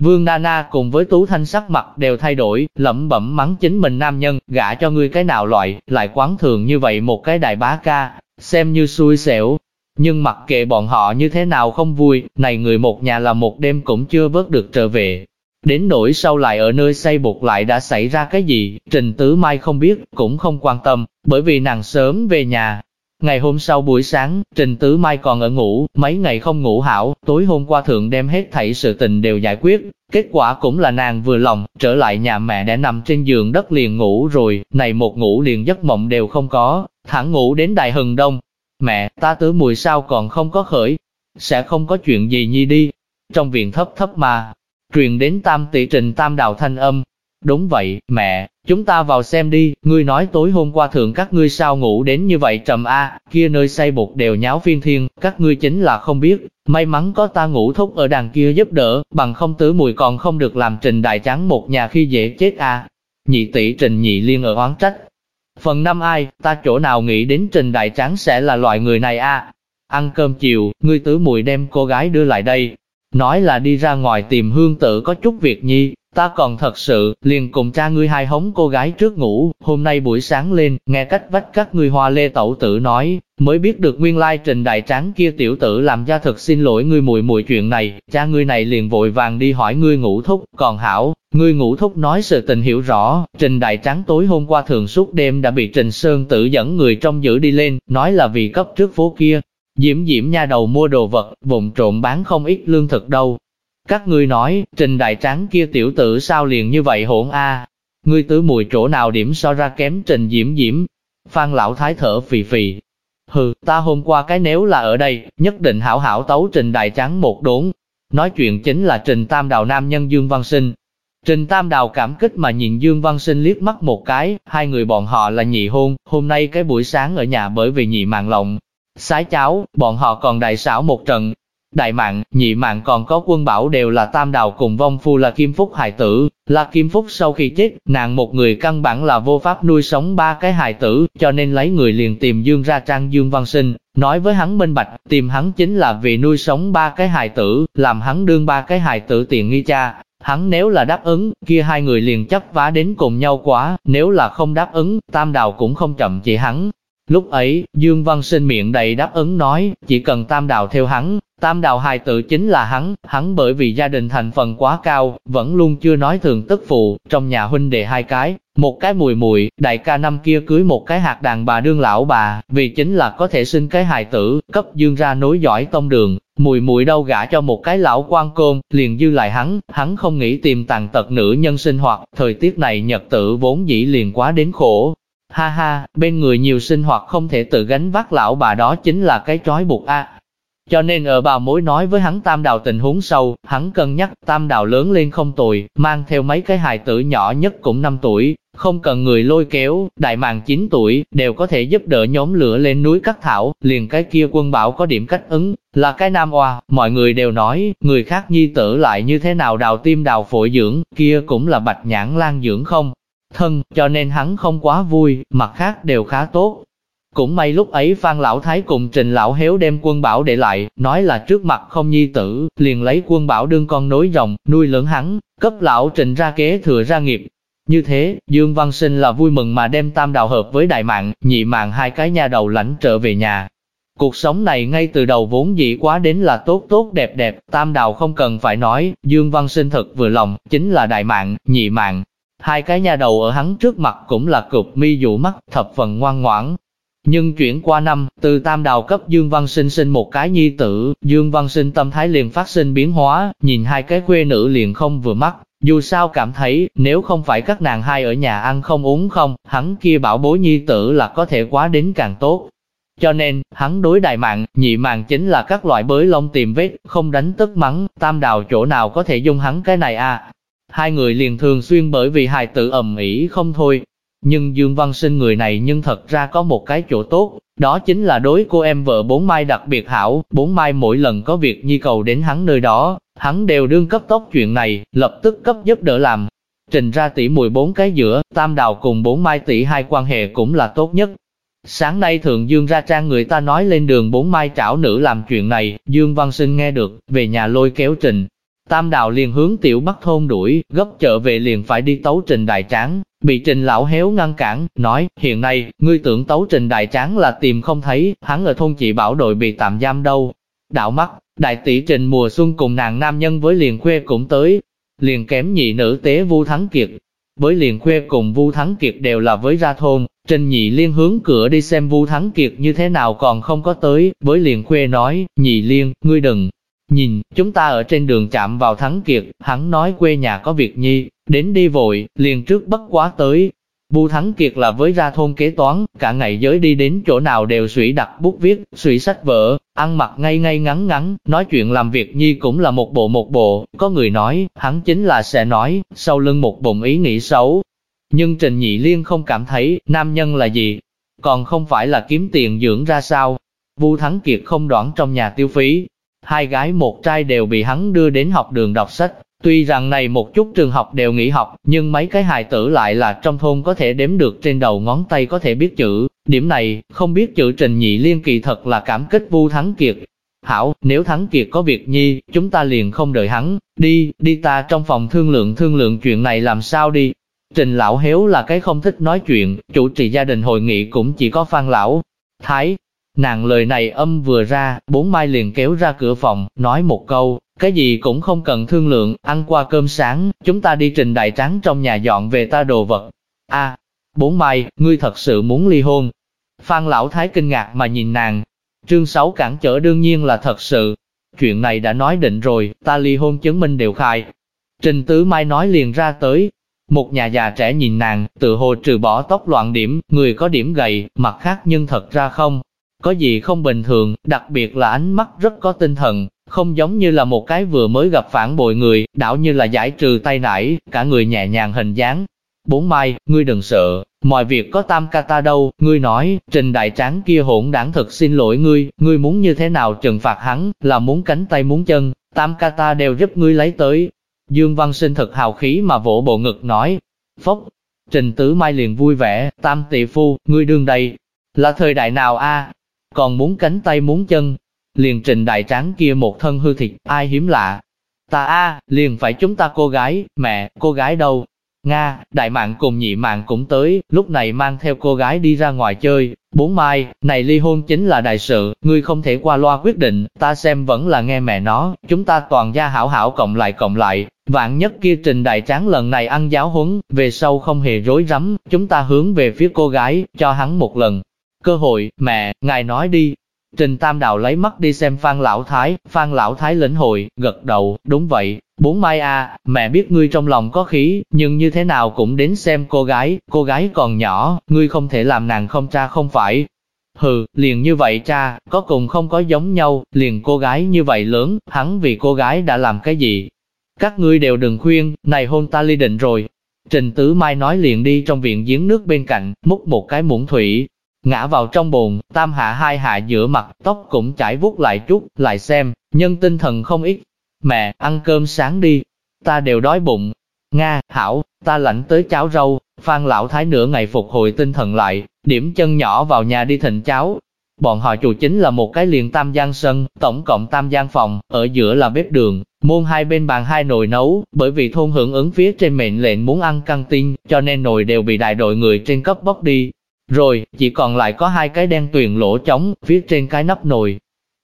Vương Nana cùng với Tú Thanh sắc mặt đều thay đổi, lẩm bẩm mắng chính mình nam nhân, gả cho ngươi cái nào loại, lại quán thường như vậy một cái đại bá ca, xem như xui xẻo. Nhưng mặc kệ bọn họ như thế nào không vui, này người một nhà là một đêm cũng chưa vớt được trở về, Đến nỗi sau lại ở nơi xây bột lại đã xảy ra cái gì, Trình Tứ Mai không biết, cũng không quan tâm, bởi vì nàng sớm về nhà. Ngày hôm sau buổi sáng, Trình Tứ Mai còn ở ngủ, mấy ngày không ngủ hảo, tối hôm qua thượng đem hết thảy sự tình đều giải quyết. Kết quả cũng là nàng vừa lòng, trở lại nhà mẹ đã nằm trên giường đất liền ngủ rồi, này một ngủ liền giấc mộng đều không có, thẳng ngủ đến đại hừng đông. Mẹ, ta tứ mùi sao còn không có khởi, sẽ không có chuyện gì nhi đi. Trong viện thấp thấp mà, truyền đến tam tỷ trình tam đào thanh âm. Đúng vậy, mẹ, chúng ta vào xem đi, ngươi nói tối hôm qua thượng các ngươi sao ngủ đến như vậy trầm a, kia nơi say bột đều nháo phiên thiên, các ngươi chính là không biết, may mắn có ta ngủ thúc ở đàn kia giúp đỡ, bằng không tứ mùi còn không được làm trình đại trắng một nhà khi dễ chết a. Nhị tỷ trình nhị liên ở oán trách. Phần năm ai, ta chỗ nào nghĩ đến trình đại trắng sẽ là loại người này a? Ăn cơm chiều, ngươi tứ mùi đem cô gái đưa lại đây, nói là đi ra ngoài tìm hương tự có chút việc nhi, ta còn thật sự, liền cùng cha ngươi hai hống cô gái trước ngủ, hôm nay buổi sáng lên, nghe cách vách các ngươi hoa lê tẩu tử nói, mới biết được nguyên lai trình đại tráng kia tiểu tử làm ra thật xin lỗi ngươi mùi mùi chuyện này, cha ngươi này liền vội vàng đi hỏi ngươi ngủ thúc, còn hảo, ngươi ngủ thúc nói sự tình hiểu rõ, trình đại tráng tối hôm qua thường suốt đêm đã bị trình sơn tử dẫn người trong giữ đi lên, nói là vì cấp trước phố kia, Diễm Diễm nha đầu mua đồ vật, vùng trộm bán không ít lương thực đâu. Các ngươi nói, trình đại tráng kia tiểu tử sao liền như vậy hỗn a? Ngươi tứ mùi chỗ nào điểm so ra kém trình Diễm Diễm? Phan lão thái thở phì phì. Hừ, ta hôm qua cái nếu là ở đây, nhất định hảo hảo tấu trình đại tráng một đốn. Nói chuyện chính là trình tam đào nam nhân Dương Văn Sinh. Trình Tam Đào cảm kích mà nhìn Dương Văn Sinh liếc mắt một cái, hai người bọn họ là nhị hôn, hôm nay cái buổi sáng ở nhà bởi vì nhị mạng lộng, Sái cháo, bọn họ còn đại xảo một trận. Đại mạng, nhị mạng còn có quân bảo đều là tam đào cùng vong phu là Kim Phúc hài tử. Là Kim Phúc sau khi chết, nàng một người căn bản là vô pháp nuôi sống ba cái hài tử, cho nên lấy người liền tìm Dương ra trang Dương Văn Sinh, nói với hắn minh bạch, tìm hắn chính là vì nuôi sống ba cái hài tử, làm hắn đương ba cái hài tử tiền nghi cha, Hắn nếu là đáp ứng, kia hai người liền chấp vá đến cùng nhau quá, nếu là không đáp ứng, tam đào cũng không chậm chỉ hắn, Lúc ấy, Dương Văn Sinh miệng đầy đáp ứng nói, chỉ cần tam đào theo hắn, tam đào hài tự chính là hắn, hắn bởi vì gia đình thành phần quá cao, vẫn luôn chưa nói thường tức phụ, trong nhà huynh đệ hai cái, một cái mùi mùi, đại ca năm kia cưới một cái hạt đàn bà đương lão bà, vì chính là có thể sinh cái hài tử, cấp Dương ra nối giỏi tông đường, mùi mùi đâu gả cho một cái lão quan côn, liền dư lại hắn, hắn không nghĩ tìm tàn tật nữ nhân sinh hoạt, thời tiết này nhật tử vốn dĩ liền quá đến khổ, Ha ha, bên người nhiều sinh hoạt không thể tự gánh vác lão bà đó chính là cái trói buộc a. Cho nên ở bà mối nói với hắn tam đào tình huống sâu, hắn cân nhắc tam đào lớn lên không tồi, mang theo mấy cái hài tử nhỏ nhất cũng 5 tuổi, không cần người lôi kéo, đại màng 9 tuổi, đều có thể giúp đỡ nhóm lửa lên núi cắt thảo, liền cái kia quân bảo có điểm cách ứng, là cái nam oa, mọi người đều nói, người khác nhi tử lại như thế nào đào tim đào phổi dưỡng, kia cũng là bạch nhãn lan dưỡng không, thân, cho nên hắn không quá vui, mặt khác đều khá tốt. Cũng may lúc ấy Phan Lão Thái cùng Trình Lão Héo đem quân bảo để lại, nói là trước mặt không nhi tử, liền lấy quân bảo đương con nối dòng, nuôi lớn hắn, cấp Lão Trình ra kế thừa ra nghiệp. Như thế, Dương Văn Sinh là vui mừng mà đem tam đào hợp với đại mạng, nhị mạng hai cái nhà đầu lãnh trở về nhà. Cuộc sống này ngay từ đầu vốn dĩ quá đến là tốt tốt đẹp đẹp, tam đào không cần phải nói, Dương Văn Sinh thật vừa lòng, chính là đại mạng, nhị mạng, Hai cái nha đầu ở hắn trước mặt cũng là cục mi dụ mắt, thập phần ngoan ngoãn. Nhưng chuyển qua năm, từ tam đào cấp Dương Văn Sinh sinh một cái nhi tử, Dương Văn Sinh tâm thái liền phát sinh biến hóa, nhìn hai cái quê nữ liền không vừa mắt, dù sao cảm thấy, nếu không phải các nàng hai ở nhà ăn không uống không, hắn kia bảo bối nhi tử là có thể quá đến càng tốt. Cho nên, hắn đối đại mạng, nhị mạng chính là các loại bới lông tìm vết, không đánh tức mắng, tam đào chỗ nào có thể dung hắn cái này à, hai người liền thường xuyên bởi vì hài tử ầm ĩ không thôi. Nhưng Dương Văn Sinh người này nhưng thật ra có một cái chỗ tốt, đó chính là đối cô em vợ bốn mai đặc biệt hảo, bốn mai mỗi lần có việc nhi cầu đến hắn nơi đó, hắn đều đương cấp tốc chuyện này, lập tức cấp giúp đỡ làm. Trình ra tỷ mùi bốn cái giữa, tam đào cùng bốn mai tỷ hai quan hệ cũng là tốt nhất. Sáng nay Thượng Dương ra trang người ta nói lên đường bốn mai trảo nữ làm chuyện này, Dương Văn Sinh nghe được, về nhà lôi kéo Trình, Tam đào liền hướng tiểu bắc thôn đuổi, gấp trở về liền phải đi tấu trình đại tráng, bị trình lão héo ngăn cản, nói, hiện nay, ngươi tưởng tấu trình đại tráng là tìm không thấy, hắn ở thôn chị bảo đội bị tạm giam đâu. Đạo mắt, đại tỷ trình mùa xuân cùng nàng nam nhân với liền khuê cũng tới, liền kém nhị nữ tế vu thắng kiệt. Với liền khuê cùng vu thắng kiệt đều là với ra thôn, trình nhị liên hướng cửa đi xem vu thắng kiệt như thế nào còn không có tới, với liền khuê nói, nhị liên, ngươi đừng, Nhìn, chúng ta ở trên đường chạm vào Thắng Kiệt, hắn nói quê nhà có việc nhi, đến đi vội, liền trước bất quá tới. Bu Thắng Kiệt là với ra thôn kế toán, cả ngày giới đi đến chỗ nào đều sủy đặt bút viết, sủy sách vở, ăn mặc ngay ngay ngắn ngắn, nói chuyện làm việc nhi cũng là một bộ một bộ, có người nói, hắn chính là sẽ nói, sau lưng một bụng ý nghĩ xấu. Nhưng Trình Nhị Liên không cảm thấy, nam nhân là gì, còn không phải là kiếm tiền dưỡng ra sao. Vu Thắng Kiệt không đoán trong nhà tiêu phí, hai gái một trai đều bị hắn đưa đến học đường đọc sách. Tuy rằng này một chút trường học đều nghỉ học, nhưng mấy cái hài tử lại là trong thôn có thể đếm được trên đầu ngón tay có thể biết chữ. Điểm này, không biết chữ Trình Nhị Liên kỳ thật là cảm kích Vu Thắng Kiệt. Hảo, nếu Thắng Kiệt có việc nhi, chúng ta liền không đợi hắn, đi, đi ta trong phòng thương lượng thương lượng chuyện này làm sao đi. Trình Lão Hiếu là cái không thích nói chuyện, chủ trì gia đình hội nghị cũng chỉ có Phan Lão. Thái, Nàng lời này âm vừa ra, bốn mai liền kéo ra cửa phòng, nói một câu, cái gì cũng không cần thương lượng, ăn qua cơm sáng, chúng ta đi trình đại tráng trong nhà dọn về ta đồ vật. a bốn mai, ngươi thật sự muốn ly hôn. Phan Lão Thái kinh ngạc mà nhìn nàng. Trương Sáu cản trở đương nhiên là thật sự. Chuyện này đã nói định rồi, ta ly hôn chứng minh đều khai. Trình Tứ Mai nói liền ra tới. Một nhà già trẻ nhìn nàng, tự hồ trừ bỏ tóc loạn điểm, người có điểm gầy, mặt khác nhưng thật ra không, có gì không bình thường, đặc biệt là ánh mắt rất có tinh thần, không giống như là một cái vừa mới gặp phản bội người, đảo như là giải trừ tay nải, cả người nhẹ nhàng hình dáng. Bốn mai, ngươi đừng sợ, mọi việc có tam ca ta đâu, ngươi nói, trình đại tráng kia hỗn đảng thật xin lỗi ngươi, ngươi muốn như thế nào trừng phạt hắn, là muốn cánh tay muốn chân, tam ca ta đều giúp ngươi lấy tới. Dương Văn Sinh thật hào khí mà vỗ bộ ngực nói, phốc, trình tứ mai liền vui vẻ, tam tỷ phu, ngươi đương đây, là thời đại nào a còn muốn cánh tay muốn chân. Liền trình đại tráng kia một thân hư thịt, ai hiếm lạ. Ta a liền phải chúng ta cô gái, mẹ, cô gái đâu? Nga, đại mạng cùng nhị mạng cũng tới, lúc này mang theo cô gái đi ra ngoài chơi. Bốn mai, này ly hôn chính là đại sự, ngươi không thể qua loa quyết định, ta xem vẫn là nghe mẹ nó, chúng ta toàn gia hảo hảo cộng lại cộng lại. Vạn nhất kia trình đại tráng lần này ăn giáo huấn, về sau không hề rối rắm, chúng ta hướng về phía cô gái, cho hắn một lần. Cơ hội, mẹ, ngài nói đi, Trình Tam Đào lấy mắt đi xem Phan Lão Thái, Phan Lão Thái lĩnh hội, gật đầu, đúng vậy, bốn mai a, mẹ biết ngươi trong lòng có khí, nhưng như thế nào cũng đến xem cô gái, cô gái còn nhỏ, ngươi không thể làm nàng không cha không phải. Hừ, liền như vậy cha, có cùng không có giống nhau, liền cô gái như vậy lớn, hắn vì cô gái đã làm cái gì? Các ngươi đều đừng khuyên, này hôn ta ly định rồi. Trình Tứ Mai nói liền đi trong viện giếng nước bên cạnh, múc một cái muỗng thủy, ngã vào trong bồn, tam hạ hai hạ giữa mặt, tóc cũng chảy vuốt lại chút, lại xem, nhân tinh thần không ít. Mẹ, ăn cơm sáng đi, ta đều đói bụng. Nga, hảo, ta lãnh tới cháo rau, phan lão thái nửa ngày phục hồi tinh thần lại, điểm chân nhỏ vào nhà đi thịnh cháo. Bọn họ chủ chính là một cái liền tam gian sân, tổng cộng tam gian phòng, ở giữa là bếp đường, môn hai bên bàn hai nồi nấu, bởi vì thôn hưởng ứng phía trên mệnh lệnh muốn ăn căng tin, cho nên nồi đều bị đại đội người trên cấp bóc đi, rồi, chỉ còn lại có hai cái đen tuyền lỗ trống, phía trên cái nắp nồi.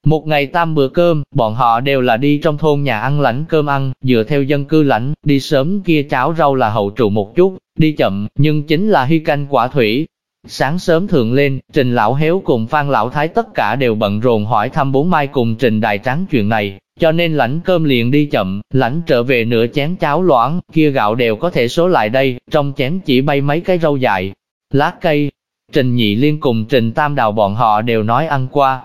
Một ngày tam bữa cơm, bọn họ đều là đi trong thôn nhà ăn lãnh cơm ăn, dựa theo dân cư lãnh, đi sớm kia cháo rau là hậu trụ một chút, đi chậm, nhưng chính là hy canh quả thủy. Sáng sớm thường lên, Trình Lão Héo cùng Phan Lão Thái tất cả đều bận rộn hỏi thăm bốn mai cùng Trình Đại Tráng chuyện này, cho nên lãnh cơm liền đi chậm, lãnh trở về nửa chén cháo loãng, kia gạo đều có thể số lại đây, trong chén chỉ bay mấy cái rau dại, lá cây, Trình Nhị Liên cùng Trình Tam Đào bọn họ đều nói ăn qua.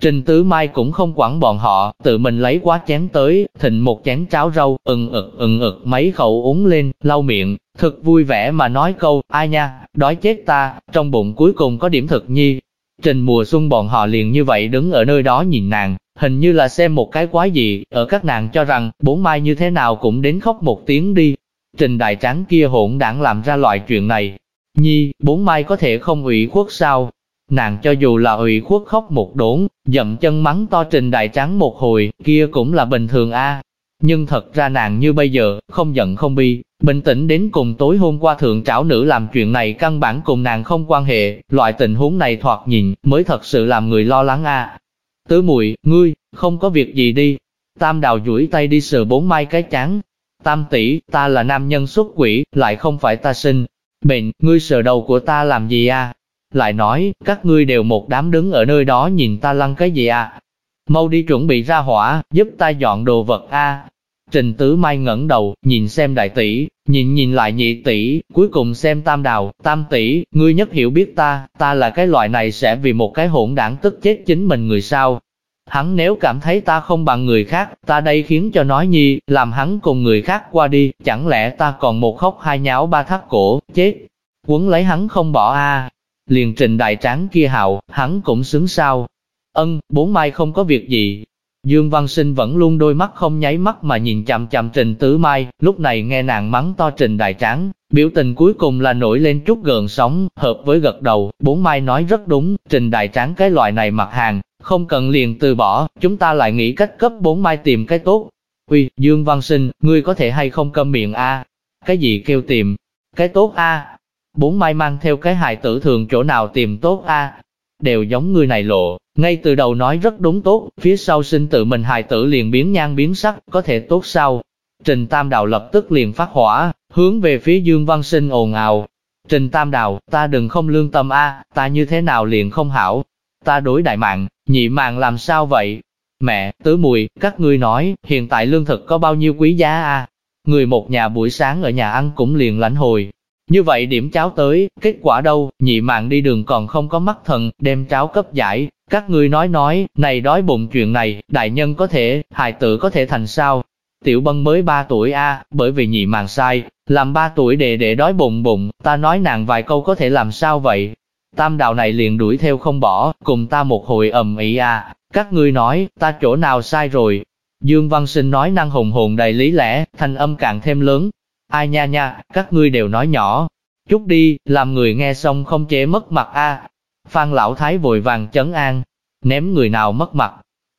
Trình Tứ Mai cũng không quản bọn họ, tự mình lấy quá chén tới, thịnh một chén cháo rau, ừng ực ừng ực mấy khẩu uống lên, lau miệng, thật vui vẻ mà nói câu, ai nha, đói chết ta, trong bụng cuối cùng có điểm thực nhi. Trình mùa xuân bọn họ liền như vậy đứng ở nơi đó nhìn nàng, hình như là xem một cái quái gì, ở các nàng cho rằng, bốn mai như thế nào cũng đến khóc một tiếng đi. Trình đại tráng kia hỗn đảng làm ra loại chuyện này, Nhi, bốn mai có thể không ủy khuất sao? Nàng cho dù là ủy khuất khóc một đốn, dậm chân mắng to trình đại trắng một hồi, kia cũng là bình thường a. Nhưng thật ra nàng như bây giờ, không giận không bi, bình tĩnh đến cùng tối hôm qua thượng trảo nữ làm chuyện này căn bản cùng nàng không quan hệ, loại tình huống này thoạt nhìn, mới thật sự làm người lo lắng a. Tứ mùi, ngươi, không có việc gì đi. Tam đào duỗi tay đi sờ bốn mai cái chán. Tam tỷ, ta là nam nhân xuất quỷ, lại không phải ta sinh, Bệnh, ngươi sờ đầu của ta làm gì à? Lại nói, các ngươi đều một đám đứng ở nơi đó nhìn ta lăn cái gì à? Mau đi chuẩn bị ra hỏa, giúp ta dọn đồ vật a. Trình Tứ Mai ngẩng đầu, nhìn xem đại tỷ, nhìn nhìn lại nhị tỷ, cuối cùng xem tam đào, tam tỷ, ngươi nhất hiểu biết ta, ta là cái loại này sẽ vì một cái hỗn đảng tức chết chính mình người sao. Hắn nếu cảm thấy ta không bằng người khác, ta đây khiến cho nói nhi, làm hắn cùng người khác qua đi, chẳng lẽ ta còn một khóc hai nháo ba thắt cổ, chết. Quấn lấy hắn không bỏ a Liền trình đại tráng kia hào, hắn cũng xứng sao. Ân, bốn mai không có việc gì. Dương Văn Sinh vẫn luôn đôi mắt không nháy mắt mà nhìn chằm chằm trình tứ mai, lúc này nghe nàng mắng to trình đại tráng, biểu tình cuối cùng là nổi lên chút gợn sóng, hợp với gật đầu, bốn mai nói rất đúng, trình đại tráng cái loại này mặt hàng, không cần liền từ bỏ, chúng ta lại nghĩ cách cấp bốn mai tìm cái tốt. Uy, Dương Văn Sinh, ngươi có thể hay không câm miệng a? Cái gì kêu tìm? Cái tốt a? Bốn mai mang theo cái hài tử thường chỗ nào tìm tốt a? Đều giống ngươi này lộ, ngay từ đầu nói rất đúng tốt, phía sau sinh tự mình hài tử liền biến nhan biến sắc, có thể tốt sao? Trình Tam Đào lập tức liền phát hỏa, hướng về phía Dương Văn Sinh ồn ào. Trình Tam Đào, ta đừng không lương tâm a, ta như thế nào liền không hảo, ta đối đại mạng, nhị mạng làm sao vậy? Mẹ, tứ mùi, các ngươi nói, hiện tại lương thực có bao nhiêu quý giá à? Người một nhà buổi sáng ở nhà ăn cũng liền lãnh hồi. Như vậy điểm cháo tới, kết quả đâu, nhị mạng đi đường còn không có mắt thần, đem cháo cấp giải. Các ngươi nói nói, này đói bụng chuyện này, đại nhân có thể, hài tử có thể thành sao? Tiểu bân mới 3 tuổi a, bởi vì nhị mạng sai, làm 3 tuổi để để đói bụng bụng, ta nói nàng vài câu có thể làm sao vậy? Tam đạo này liền đuổi theo không bỏ, cùng ta một hồi ầm ĩ à, các ngươi nói, ta chỗ nào sai rồi. Dương Văn Sinh nói năng hùng hồn đầy lý lẽ, thanh âm càng thêm lớn. Ai nha nha, các ngươi đều nói nhỏ. Chút đi, làm người nghe xong không chế mất mặt a. Phan Lão Thái vội vàng chấn an, ném người nào mất mặt.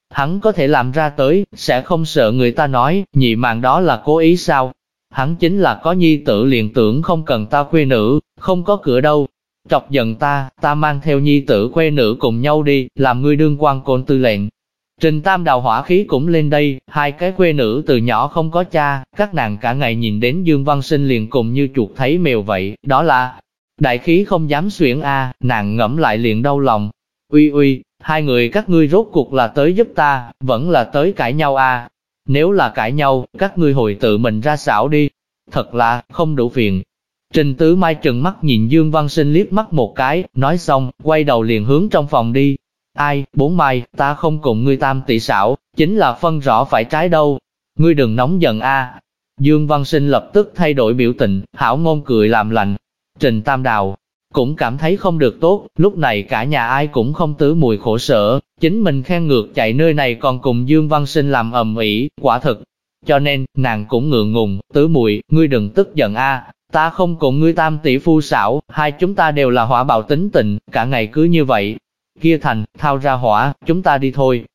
Hắn có thể làm ra tới, sẽ không sợ người ta nói, nhị mạng đó là cố ý sao. hắn chính là có nhi tử liền tưởng không cần ta khuê nữ, không có cửa đâu. Chọc giận ta, ta mang theo nhi tử quê nữ cùng nhau đi, làm ngươi đương quan côn tư lệnh. Trình Tam Đào hỏa khí cũng lên đây, hai cái quê nữ từ nhỏ không có cha, các nàng cả ngày nhìn đến Dương Văn Sinh liền cùng như chuột thấy mèo vậy, đó là đại khí không dám xuyển a, nàng ngẫm lại liền đau lòng. Uy uy, hai người các ngươi rốt cuộc là tới giúp ta, vẫn là tới cãi nhau a. Nếu là cãi nhau, các ngươi hồi tự mình ra xảo đi. Thật là, không đủ phiền. Trình Tứ Mai trừng mắt nhìn Dương Văn Sinh liếc mắt một cái, nói xong, quay đầu liền hướng trong phòng đi, Ai, bốn mai, ta không cùng ngươi tam tỷ xảo, chính là phân rõ phải trái đâu. Ngươi đừng nóng giận a. Dương Văn Sinh lập tức thay đổi biểu tình, hảo ngôn cười làm lành. Trình Tam Đào cũng cảm thấy không được tốt, lúc này cả nhà ai cũng không tứ mùi khổ sở, chính mình khen ngược chạy nơi này còn cùng Dương Văn Sinh làm ầm ĩ, quả thực. Cho nên, nàng cũng ngượng ngùng, tứ mùi, ngươi đừng tức giận a, ta không cùng ngươi tam tỷ phu xảo, hai chúng ta đều là hỏa bạo tính tình, cả ngày cứ như vậy, kia thành, thao ra hỏa, chúng ta đi thôi.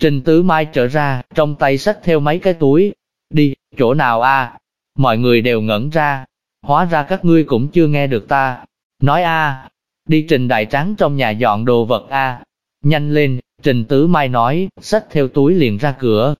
Trình Tứ Mai trở ra, trong tay xách theo mấy cái túi. Đi, chỗ nào a? Mọi người đều ngẩn ra. Hóa ra các ngươi cũng chưa nghe được ta. Nói a, đi Trình Đại Tráng trong nhà dọn đồ vật a. Nhanh lên, Trình Tứ Mai nói, xách theo túi liền ra cửa.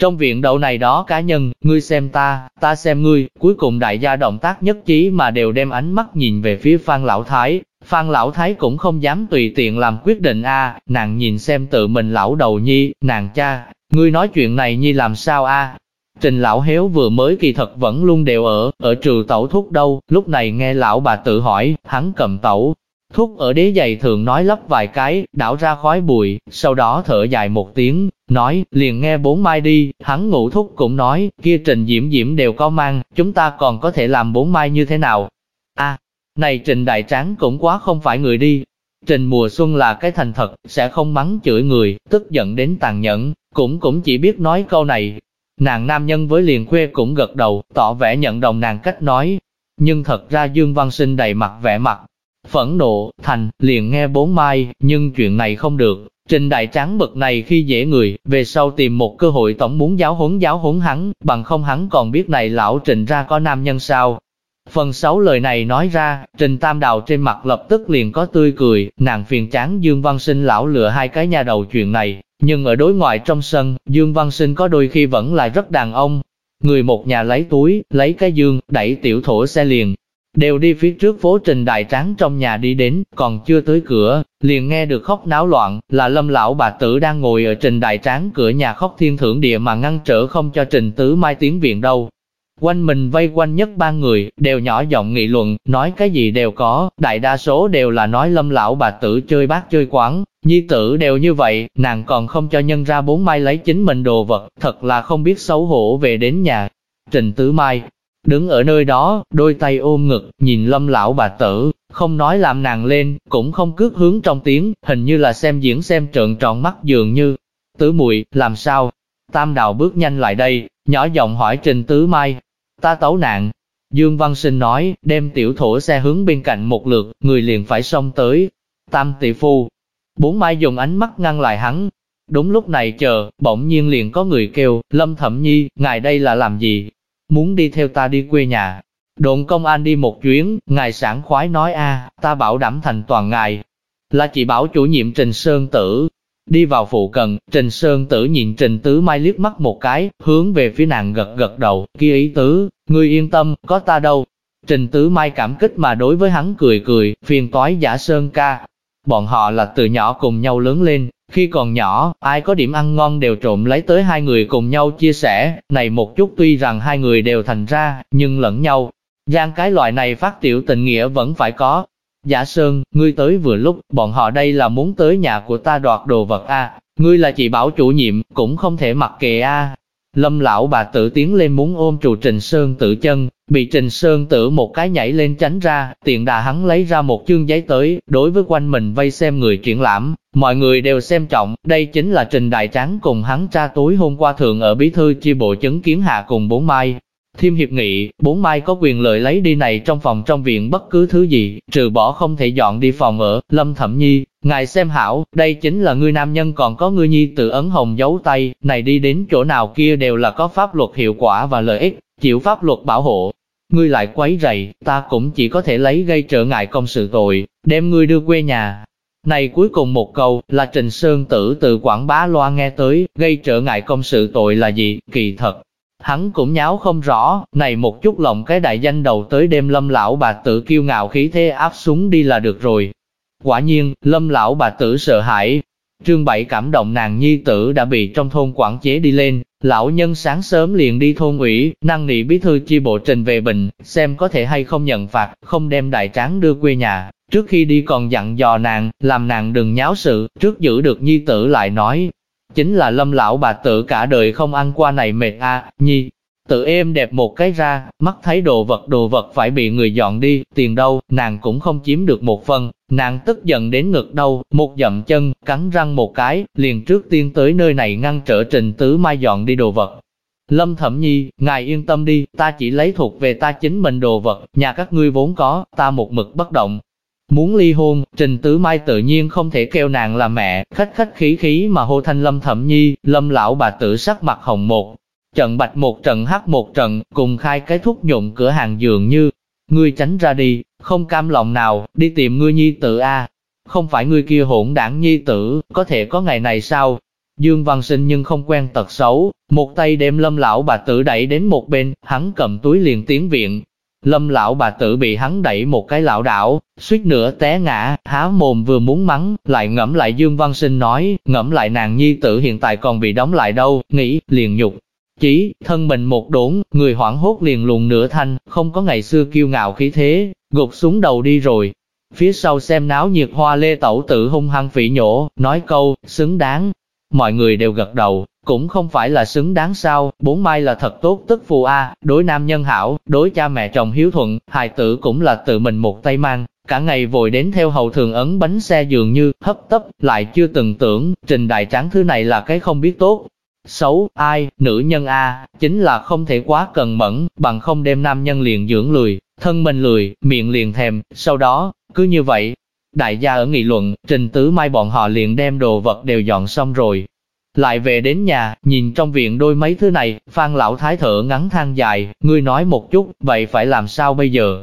Trong viện đậu này đó cá nhân, ngươi xem ta, ta xem ngươi, cuối cùng đại gia động tác nhất trí mà đều đem ánh mắt nhìn về phía Phan Lão Thái, Phan Lão Thái cũng không dám tùy tiện làm quyết định a, nàng nhìn xem tự mình lão đầu nhi, nàng cha, ngươi nói chuyện này nhi làm sao a? Trình lão héo vừa mới kỳ thật vẫn luôn đều ở, ở trừ tẩu thuốc đâu, lúc này nghe lão bà tự hỏi, hắn cầm tẩu. Thúc ở đế giày thường nói lấp vài cái, đảo ra khói bụi, sau đó thở dài một tiếng, nói, liền nghe bốn mai đi, hắn ngủ thúc cũng nói, kia trình diễm diễm đều có mang, chúng ta còn có thể làm bốn mai như thế nào? a này Trình Đại Tráng cũng quá không phải người đi. Trình mùa xuân là cái thành thật, sẽ không mắng chửi người, tức giận đến tàn nhẫn, cũng cũng chỉ biết nói câu này. Nàng nam nhân với liền khuê cũng gật đầu, tỏ vẻ nhận đồng nàng cách nói. Nhưng thật ra Dương Văn Sinh đầy mặt vẻ mặt, phẫn nộ, thành, liền nghe bốn mai, nhưng chuyện này không được. Trình đại tráng bực này khi dễ người, về sau tìm một cơ hội tổng muốn giáo huấn giáo huấn hắn, bằng không hắn còn biết này lão trình ra có nam nhân sao. Phần 6 lời này nói ra, Trình Tam Đào trên mặt lập tức liền có tươi cười, nàng phiền chán Dương Văn Sinh lão lựa hai cái nhà đầu chuyện này, nhưng ở đối ngoại trong sân, Dương Văn Sinh có đôi khi vẫn là rất đàn ông. Người một nhà lấy túi, lấy cái dương, đẩy tiểu thổ xe liền, đều đi phía trước phố Trình Đại Tráng trong nhà đi đến, còn chưa tới cửa, liền nghe được khóc náo loạn, là lâm lão bà tử đang ngồi ở Trình Đại Tráng cửa nhà khóc thiên thưởng địa mà ngăn trở không cho Trình Tứ Mai tiến viện đâu. Quanh mình vây quanh nhất ba người, đều nhỏ giọng nghị luận, nói cái gì đều có, đại đa số đều là nói lâm lão bà tử chơi bát chơi quán, nhi tử đều như vậy, nàng còn không cho nhân ra bốn mai lấy chính mình đồ vật, thật là không biết xấu hổ về đến nhà. Trình Tứ Mai, đứng ở nơi đó, đôi tay ôm ngực, nhìn lâm lão bà tử, không nói làm nàng lên, cũng không cướp hướng trong tiếng, hình như là xem diễn xem trợn tròn mắt dường như. Tứ muội làm sao? Tam đào bước nhanh lại đây, nhỏ giọng hỏi Trình Tứ Mai, ta tấu nạn. Dương Văn Sinh nói, đem tiểu thổ xe hướng bên cạnh một lượt, người liền phải xông tới. Tam tỷ phu, bốn mai dùng ánh mắt ngăn lại hắn. Đúng lúc này chờ, bỗng nhiên liền có người kêu, Lâm Thẩm Nhi, ngài đây là làm gì? Muốn đi theo ta đi quê nhà. Độn công an đi một chuyến, ngài sảng khoái nói a, ta bảo đảm thành toàn ngài. Là chỉ bảo chủ nhiệm Trình Sơn Tử, Đi vào phụ cận, Trình Sơn Tử nhìn Trình Tứ Mai liếc mắt một cái, hướng về phía nàng gật gật đầu, kia ý tứ, ngươi yên tâm, có ta đâu. Trình Tứ Mai cảm kích mà đối với hắn cười cười, phiền toái giả Sơn ca. Bọn họ là từ nhỏ cùng nhau lớn lên, khi còn nhỏ, ai có điểm ăn ngon đều trộm lấy tới hai người cùng nhau chia sẻ, này một chút tuy rằng hai người đều thành ra, nhưng lẫn nhau. Giang cái loại này phát tiểu tình nghĩa vẫn phải có, Giả Sơn, ngươi tới vừa lúc, bọn họ đây là muốn tới nhà của ta đoạt đồ vật a. ngươi là chị bảo chủ nhiệm, cũng không thể mặc kệ a. Lâm lão bà tự tiến lên muốn ôm trụ Trình Sơn tự chân, bị Trình Sơn tử một cái nhảy lên tránh ra, tiện đà hắn lấy ra một chương giấy tới, đối với quanh mình vây xem người triển lãm, mọi người đều xem trọng, đây chính là Trình Đại Tráng cùng hắn tra tối hôm qua thường ở bí thư chi bộ chứng kiến hạ cùng bốn mai, Thêm hiệp nghị, bốn mai có quyền lợi lấy đi này trong phòng trong viện bất cứ thứ gì, trừ bỏ không thể dọn đi phòng ở, Lâm Thẩm Nhi, Ngài xem hảo, đây chính là ngươi nam nhân còn có ngươi nhi tự ấn hồng dấu tay, này đi đến chỗ nào kia đều là có pháp luật hiệu quả và lợi ích, chịu pháp luật bảo hộ. Ngươi lại quấy rầy, ta cũng chỉ có thể lấy gây trở ngại công sự tội, đem ngươi đưa quê nhà. Này cuối cùng một câu, là Trình Sơn Tử từ quảng bá loa nghe tới, gây trở ngại công sự tội là gì, kỳ thật. Hắn cũng nháo không rõ, này một chút lòng cái đại danh đầu tới đêm lâm lão bà tự kiêu ngạo khí thế áp súng đi là được rồi, Quả nhiên, lâm lão bà tử sợ hãi. Trương Bảy cảm động nàng nhi tử đã bị trong thôn quản chế đi lên, lão nhân sáng sớm liền đi thôn ủy, năng nị bí thư chi bộ trình về bình, xem có thể hay không nhận phạt, không đem đại tráng đưa quê nhà. Trước khi đi còn dặn dò nàng, làm nàng đừng nháo sự, trước giữ được nhi tử lại nói. Chính là lâm lão bà tử cả đời không ăn qua này mệt a nhi, Tự êm đẹp một cái ra, mắt thấy đồ vật đồ vật phải bị người dọn đi, tiền đâu, nàng cũng không chiếm được một phần, nàng tức giận đến ngực đau, một dậm chân, cắn răng một cái, liền trước tiên tới nơi này ngăn trở trình tứ mai dọn đi đồ vật. Lâm Thẩm Nhi, ngài yên tâm đi, ta chỉ lấy thuộc về ta chính mình đồ vật, nhà các ngươi vốn có, ta một mực bất động. Muốn ly hôn, Trình Tứ Mai tự nhiên không thể kêu nàng là mẹ, khách khách khí khí mà hô thanh Lâm Thẩm Nhi, Lâm lão bà tử sắc mặt hồng một, Trận bạch một trận hắc một trận, cùng khai cái thuốc nhuộm cửa hàng dường như, ngươi tránh ra đi, không cam lòng nào, đi tìm ngươi nhi tử a Không phải ngươi kia hỗn đảng nhi tử, có thể có ngày này sao? Dương Văn Sinh nhưng không quen tật xấu, một tay đem lâm lão bà tử đẩy đến một bên, hắn cầm túi liền tiến viện. Lâm lão bà tử bị hắn đẩy một cái lão đảo, suýt nữa té ngã, há mồm vừa muốn mắng, lại ngẫm lại Dương Văn Sinh nói, ngẫm lại nàng nhi tử hiện tại còn bị đóng lại đâu, nghĩ, liền nhục, chỉ, thân mình một đốn, người hoảng hốt liền luồn nửa thanh, không có ngày xưa kiêu ngạo khí thế, gục xuống đầu đi rồi. Phía sau xem náo nhiệt hoa lê tẩu tự hung hăng phỉ nhổ, nói câu, xứng đáng. Mọi người đều gật đầu, cũng không phải là xứng đáng sao, bốn mai là thật tốt tức phù a, đối nam nhân hảo, đối cha mẹ chồng hiếu thuận, hài tử cũng là tự mình một tay mang, cả ngày vội đến theo hầu thường ấn bánh xe dường như, hấp tấp, lại chưa từng tưởng, trình đại tráng thứ này là cái không biết tốt, Xấu, ai, nữ nhân A, chính là không thể quá cần mẫn, bằng không đem nam nhân liền dưỡng lười, thân mình lười, miệng liền thèm, sau đó, cứ như vậy. Đại gia ở nghị luận, trình tứ mai bọn họ liền đem đồ vật đều dọn xong rồi. Lại về đến nhà, nhìn trong viện đôi mấy thứ này, Phan lão thái thở ngắn than dài, ngươi nói một chút, vậy phải làm sao bây giờ?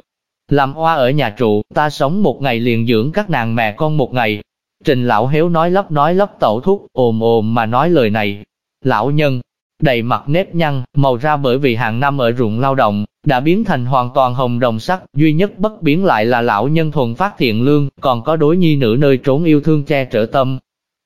Làm oa ở nhà trụ, ta sống một ngày liền dưỡng các nàng mẹ con một ngày. Trình lão héo nói lắp nói lắp tẩu thuốc, ồm ồm mà nói lời này, Lão nhân, đầy mặt nếp nhăn, màu ra bởi vì hàng năm ở ruộng lao động, đã biến thành hoàn toàn hồng đồng sắc, duy nhất bất biến lại là lão nhân thuần phát thiện lương, còn có đối nhi nữ nơi trốn yêu thương che trở tâm.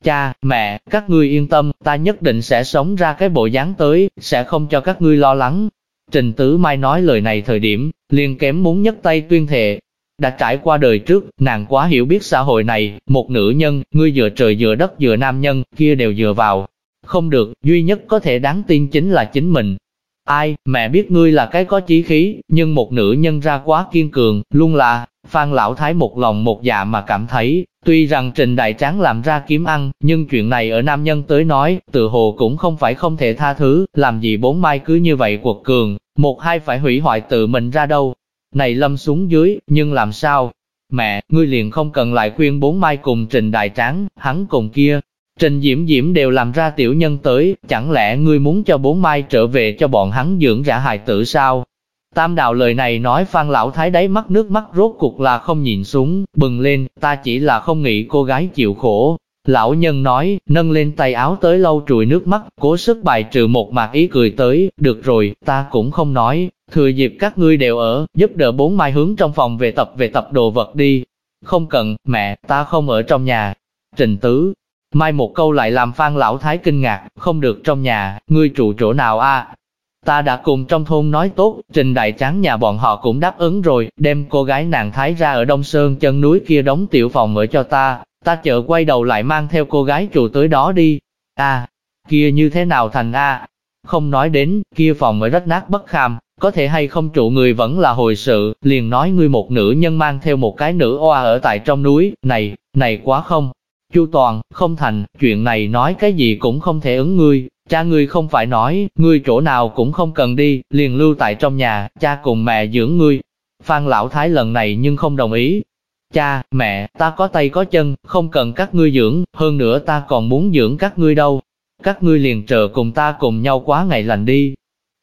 Cha, mẹ, các ngươi yên tâm, ta nhất định sẽ sống ra cái bộ dáng tới, sẽ không cho các ngươi lo lắng. Trình Tứ Mai nói lời này thời điểm, liền kém muốn nhấc tay tuyên thệ. Đã trải qua đời trước, nàng quá hiểu biết xã hội này, một nữ nhân, ngươi dựa trời dựa đất dựa nam nhân, kia đều dựa vào, không được, duy nhất có thể đáng tin chính là chính mình. Ai, mẹ biết ngươi là cái có chí khí, nhưng một nữ nhân ra quá kiên cường, luôn là, Phan Lão Thái một lòng một dạ mà cảm thấy, tuy rằng Trình Đại Tráng làm ra kiếm ăn, nhưng chuyện này ở nam nhân tới nói, tự hồ cũng không phải không thể tha thứ, làm gì bốn mai cứ như vậy quật cường, một hai phải hủy hoại tự mình ra đâu. Này lâm xuống dưới, nhưng làm sao? Mẹ, ngươi liền không cần lại khuyên bốn mai cùng Trình Đại Tráng, hắn cùng kia, Trình Diễm Diễm đều làm ra tiểu nhân tới, chẳng lẽ ngươi muốn cho bốn mai trở về cho bọn hắn dưỡng rã hài tử sao? Tam đạo lời này nói Phan Lão Thái đáy mắt nước mắt rốt cuộc là không nhìn xuống, bừng lên, ta chỉ là không nghĩ cô gái chịu khổ. Lão nhân nói, nâng lên tay áo tới lâu trùi nước mắt, cố sức bài trừ một mạc ý cười tới, được rồi, ta cũng không nói, thừa dịp các ngươi đều ở, giúp đỡ bốn mai hướng trong phòng về tập về tập đồ vật đi. Không cần, mẹ, ta không ở trong nhà. Trình tứ, Mai một câu lại làm Phan Lão Thái kinh ngạc, không được trong nhà, ngươi trụ chỗ nào a? Ta đã cùng trong thôn nói tốt, trình đại tráng nhà bọn họ cũng đáp ứng rồi, đem cô gái nàng Thái ra ở Đông Sơn chân núi kia đóng tiểu phòng ở cho ta, ta chợ quay đầu lại mang theo cô gái trụ tới đó đi. a kia như thế nào thành a Không nói đến, kia phòng ở rất nát bất kham, có thể hay không trụ người vẫn là hồi sự, liền nói ngươi một nữ nhân mang theo một cái nữ oa ở tại trong núi, này, này quá không, Chu Toàn, không thành, chuyện này nói cái gì cũng không thể ứng ngươi, cha ngươi không phải nói, ngươi chỗ nào cũng không cần đi, liền lưu tại trong nhà, cha cùng mẹ dưỡng ngươi. Phan Lão Thái lần này nhưng không đồng ý. cha, mẹ, ta có tay có chân, không cần các ngươi dưỡng, hơn nữa ta còn muốn dưỡng các ngươi đâu. Các ngươi liền chờ cùng ta cùng nhau quá ngày lành đi.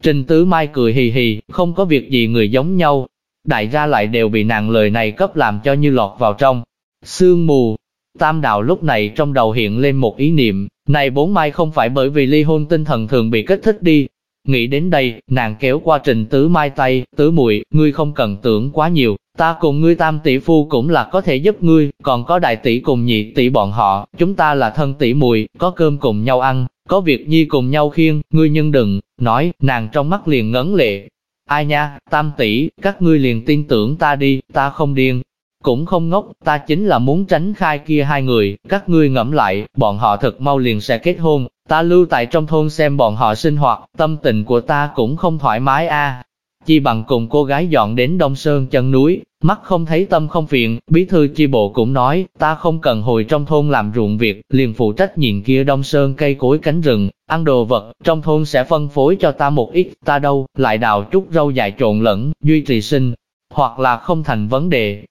Trình Tứ Mai cười hì hì, không có việc gì người giống nhau. Đại gia lại đều bị nàng lời này cấp làm cho như lọt vào trong. Sương mù, Tam đạo lúc này trong đầu hiện lên một ý niệm, này bốn mai không phải bởi vì ly hôn tinh thần thường bị kích thích đi. Nghĩ đến đây, nàng kéo qua trình tứ mai tay, tứ muội ngươi không cần tưởng quá nhiều, ta cùng ngươi tam tỷ phu cũng là có thể giúp ngươi, còn có đại tỷ cùng nhị tỷ bọn họ, chúng ta là thân tỷ muội có cơm cùng nhau ăn, có việc nhi cùng nhau khiêng, ngươi nhưng đừng, nói, nàng trong mắt liền ngấn lệ. Ai nha, tam tỷ, các ngươi liền tin tưởng ta đi, ta không điên, cũng không ngốc, ta chính là muốn tránh khai kia hai người, các ngươi ngẫm lại, bọn họ thật mau liền sẽ kết hôn, ta lưu tại trong thôn xem bọn họ sinh hoạt, tâm tình của ta cũng không thoải mái a. Chi bằng cùng cô gái dọn đến Đông Sơn chân núi, mắt không thấy tâm không phiền, bí thư chi bộ cũng nói, ta không cần hồi trong thôn làm ruộng việc, liền phụ trách nhìn kia Đông Sơn cây cối cánh rừng, ăn đồ vật, trong thôn sẽ phân phối cho ta một ít, ta đâu, lại đào chút rau dài trộn lẫn, duy trì sinh, hoặc là không thành vấn đề,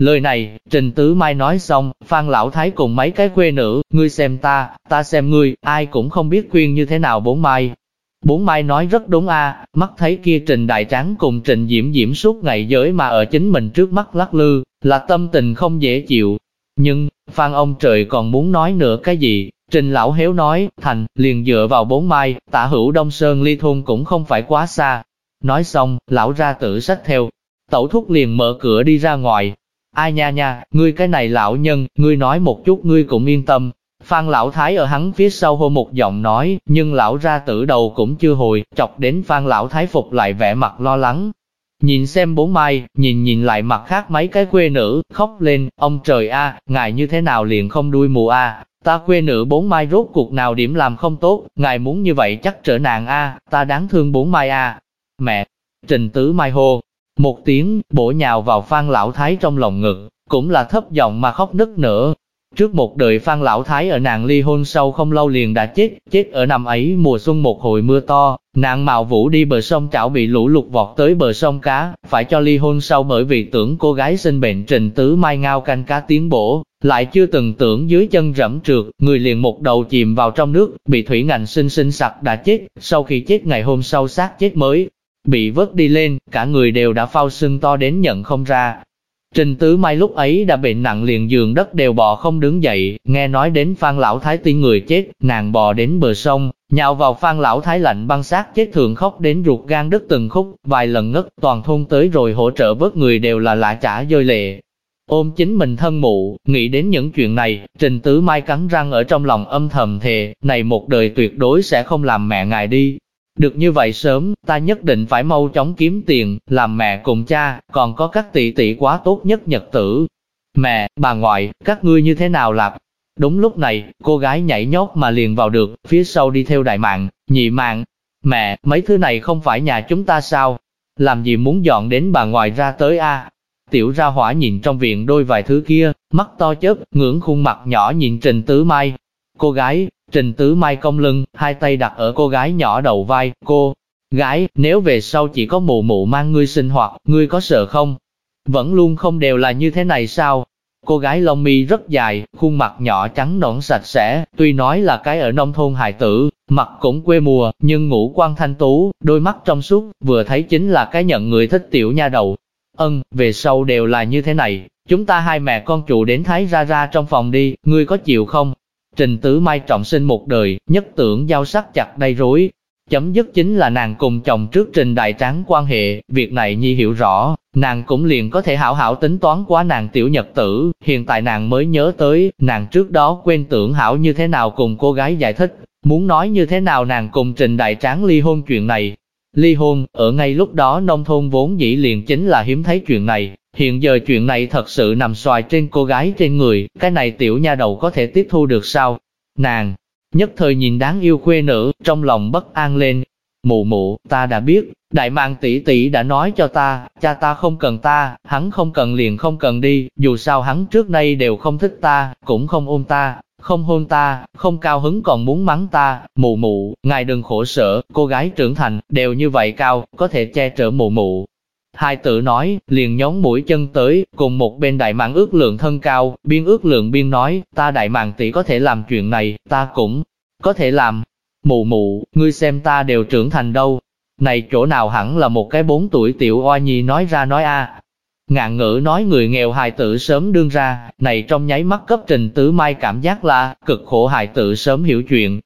Lời này, Trình Tứ Mai nói xong, Phan Lão Thái cùng mấy cái quê nữ, ngươi xem ta, ta xem ngươi, ai cũng không biết khuyên như thế nào bốn mai. Bốn mai nói rất đúng a, mắt thấy kia Trình Đại Tráng cùng Trình Diễm Diễm suốt ngày giới mà ở chính mình trước mắt lắc lư, là tâm tình không dễ chịu. Nhưng, Phan ông trời còn muốn nói nữa cái gì? Trình Lão Héo nói, thành, liền dựa vào bốn mai, tả hữu Đông Sơn ly thôn cũng không phải quá xa. Nói xong, lão ra tự sách theo. Tẩu thúc liền mở cửa đi ra ngoài, Ai nha nha, ngươi cái này lão nhân, ngươi nói một chút ngươi cũng yên tâm. Phan lão thái ở hắn phía sau hô một giọng nói, nhưng lão ra tử đầu cũng chưa hồi, chọc đến Phan lão thái phục lại vẻ mặt lo lắng. Nhìn xem bốn mai, nhìn nhìn lại mặt khác mấy cái quê nữ, khóc lên, ông trời a, ngài như thế nào liền không đuôi mù a, ta quê nữ bốn mai rốt cuộc nào điểm làm không tốt, ngài muốn như vậy chắc trở nạn a, ta đáng thương bốn mai a. Mẹ, Trình Tứ Mai hô, một tiếng, bổ nhào vào Phan Lão Thái trong lòng ngực, cũng là thấp giọng mà khóc nức nở. Trước một đời Phan Lão Thái ở nàng ly hôn sau không lâu liền đã chết, chết ở năm ấy mùa xuân một hồi mưa to, nàng mạo vũ đi bờ sông chảo bị lũ lụt vọt tới bờ sông cá, phải cho ly hôn sau bởi vì tưởng cô gái sinh bệnh trình tứ mai ngao canh cá tiến bổ, lại chưa từng tưởng dưới chân rẫm trượt, người liền một đầu chìm vào trong nước, bị thủy ngành sinh sinh sặc đã chết, sau khi chết ngày hôm sau xác chết mới, bị vớt đi lên, cả người đều đã phao sưng to đến nhận không ra. Trình Tứ Mai lúc ấy đã bệnh nặng liền giường đất đều bò không đứng dậy, nghe nói đến Phan Lão Thái tiên người chết, nàng bò đến bờ sông, nhào vào Phan Lão Thái lạnh băng sát chết thường khóc đến ruột gan đứt từng khúc, vài lần ngất, toàn thôn tới rồi hỗ trợ vớt người đều là lạ trả rơi lệ. Ôm chính mình thân mụ, nghĩ đến những chuyện này, Trình Tứ Mai cắn răng ở trong lòng âm thầm thề, này một đời tuyệt đối sẽ không làm mẹ ngài đi, được như vậy sớm, ta nhất định phải mau chóng kiếm tiền, làm mẹ cùng cha, còn có các tỷ tỷ quá tốt nhất nhật tử. Mẹ, bà ngoại, các ngươi như thế nào lạc? Đúng lúc này, cô gái nhảy nhót mà liền vào được, phía sau đi theo đại mạng, nhị mạng. Mẹ, mấy thứ này không phải nhà chúng ta sao? Làm gì muốn dọn đến bà ngoại ra tới a? Tiểu ra hỏa nhìn trong viện đôi vài thứ kia, mắt to chớp, ngưỡng khuôn mặt nhỏ nhìn Trình Tứ Mai. Cô gái, Trình tứ mai cong lưng, hai tay đặt ở cô gái nhỏ đầu vai, cô, gái, nếu về sau chỉ có mụ mụ mang ngươi sinh hoạt, ngươi có sợ không? Vẫn luôn không đều là như thế này sao? Cô gái lông mi rất dài, khuôn mặt nhỏ trắng nõn sạch sẽ, tuy nói là cái ở nông thôn hài tử, mặt cũng quê mùa, nhưng ngũ quan thanh tú, đôi mắt trong suốt, vừa thấy chính là cái nhận người thích tiểu nha đầu. Ân, về sau đều là như thế này, chúng ta hai mẹ con chủ đến Thái ra ra trong phòng đi, ngươi có chịu không? Trình Tứ Mai trọng sinh một đời, nhất tưởng giao sắc chặt đầy rối. Chấm dứt chính là nàng cùng chồng trước Trình Đại Tráng quan hệ, việc này Nhi hiểu rõ, nàng cũng liền có thể hảo hảo tính toán quá nàng tiểu nhật tử, hiện tại nàng mới nhớ tới, nàng trước đó quên tưởng hảo như thế nào cùng cô gái giải thích, muốn nói như thế nào nàng cùng Trình Đại Tráng ly hôn chuyện này. Ly hôn, ở ngay lúc đó nông thôn vốn dĩ liền chính là hiếm thấy chuyện này, Hiện giờ chuyện này thật sự nằm xoài trên cô gái trên người, cái này tiểu nha đầu có thể tiếp thu được sao? Nàng, nhất thời nhìn đáng yêu quê nữ, trong lòng bất an lên. Mụ mụ, ta đã biết, đại mạng tỷ tỷ đã nói cho ta, cha ta không cần ta, hắn không cần liền không cần đi, dù sao hắn trước nay đều không thích ta, cũng không ôm ta, không hôn ta, không cao hứng còn muốn mắng ta, mụ mụ, ngài đừng khổ sở, cô gái trưởng thành, đều như vậy cao, có thể che chở mụ mụ. Hai tử nói, liền nhón mũi chân tới, cùng một bên đại mạng ước lượng thân cao, biên ước lượng biên nói, ta đại mạng tỷ có thể làm chuyện này, ta cũng có thể làm. Mụ mụ, ngươi xem ta đều trưởng thành đâu. Này chỗ nào hẳn là một cái bốn tuổi tiểu oa nhi nói ra nói a Ngạn ngữ nói người nghèo hài tử sớm đương ra, này trong nháy mắt cấp trình tứ mai cảm giác là, cực khổ hài tử sớm hiểu chuyện.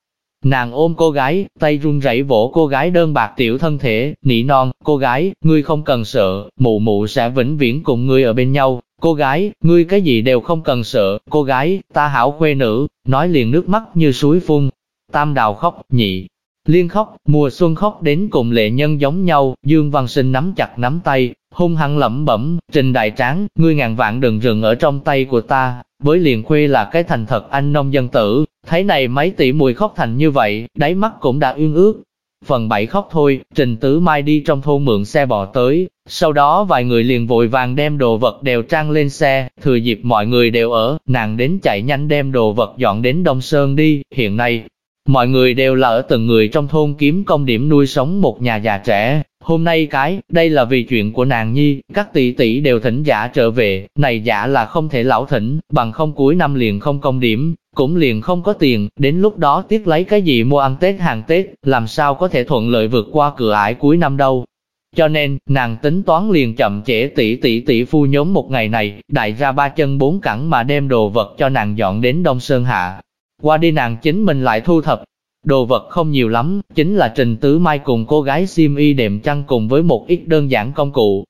Nàng ôm cô gái, tay run rẩy vỗ cô gái đơn bạc tiểu thân thể, nỉ non, cô gái, ngươi không cần sợ, mụ mụ sẽ vĩnh viễn cùng ngươi ở bên nhau. Cô gái, ngươi cái gì đều không cần sợ, cô gái, ta hảo khuê nữ, nói liền nước mắt như suối phun. Tam đào khóc, nhị, liên khóc, mùa xuân khóc đến cùng lệ nhân giống nhau, Dương Văn Sinh nắm chặt nắm tay, hung hăng lẩm bẩm, trình đại tráng, ngươi ngàn vạn đừng rừng ở trong tay của ta, với liền khuê là cái thành thật anh nông dân tử, thấy này mấy tỷ mùi khóc thành như vậy, đáy mắt cũng đã ương ước. Phần bảy khóc thôi, Trình Tứ Mai đi trong thôn mượn xe bò tới, sau đó vài người liền vội vàng đem đồ vật đều trang lên xe, thừa dịp mọi người đều ở, nàng đến chạy nhanh đem đồ vật dọn đến Đông Sơn đi, hiện nay, mọi người đều là ở từng người trong thôn kiếm công điểm nuôi sống một nhà già trẻ, Hôm nay cái, đây là vì chuyện của nàng nhi, các tỷ tỷ đều thỉnh giả trở về, này giả là không thể lão thỉnh, bằng không cuối năm liền không công điểm, cũng liền không có tiền, đến lúc đó tiếc lấy cái gì mua ăn Tết hàng Tết, làm sao có thể thuận lợi vượt qua cửa ải cuối năm đâu. Cho nên, nàng tính toán liền chậm trễ tỷ tỷ tỷ phu nhóm một ngày này, đại ra ba chân bốn cẳng mà đem đồ vật cho nàng dọn đến Đông Sơn Hạ. Qua đi nàng chính mình lại thu thập, Đồ vật không nhiều lắm, chính là Trình Tứ Mai cùng cô gái sim y đệm chăn cùng với một ít đơn giản công cụ.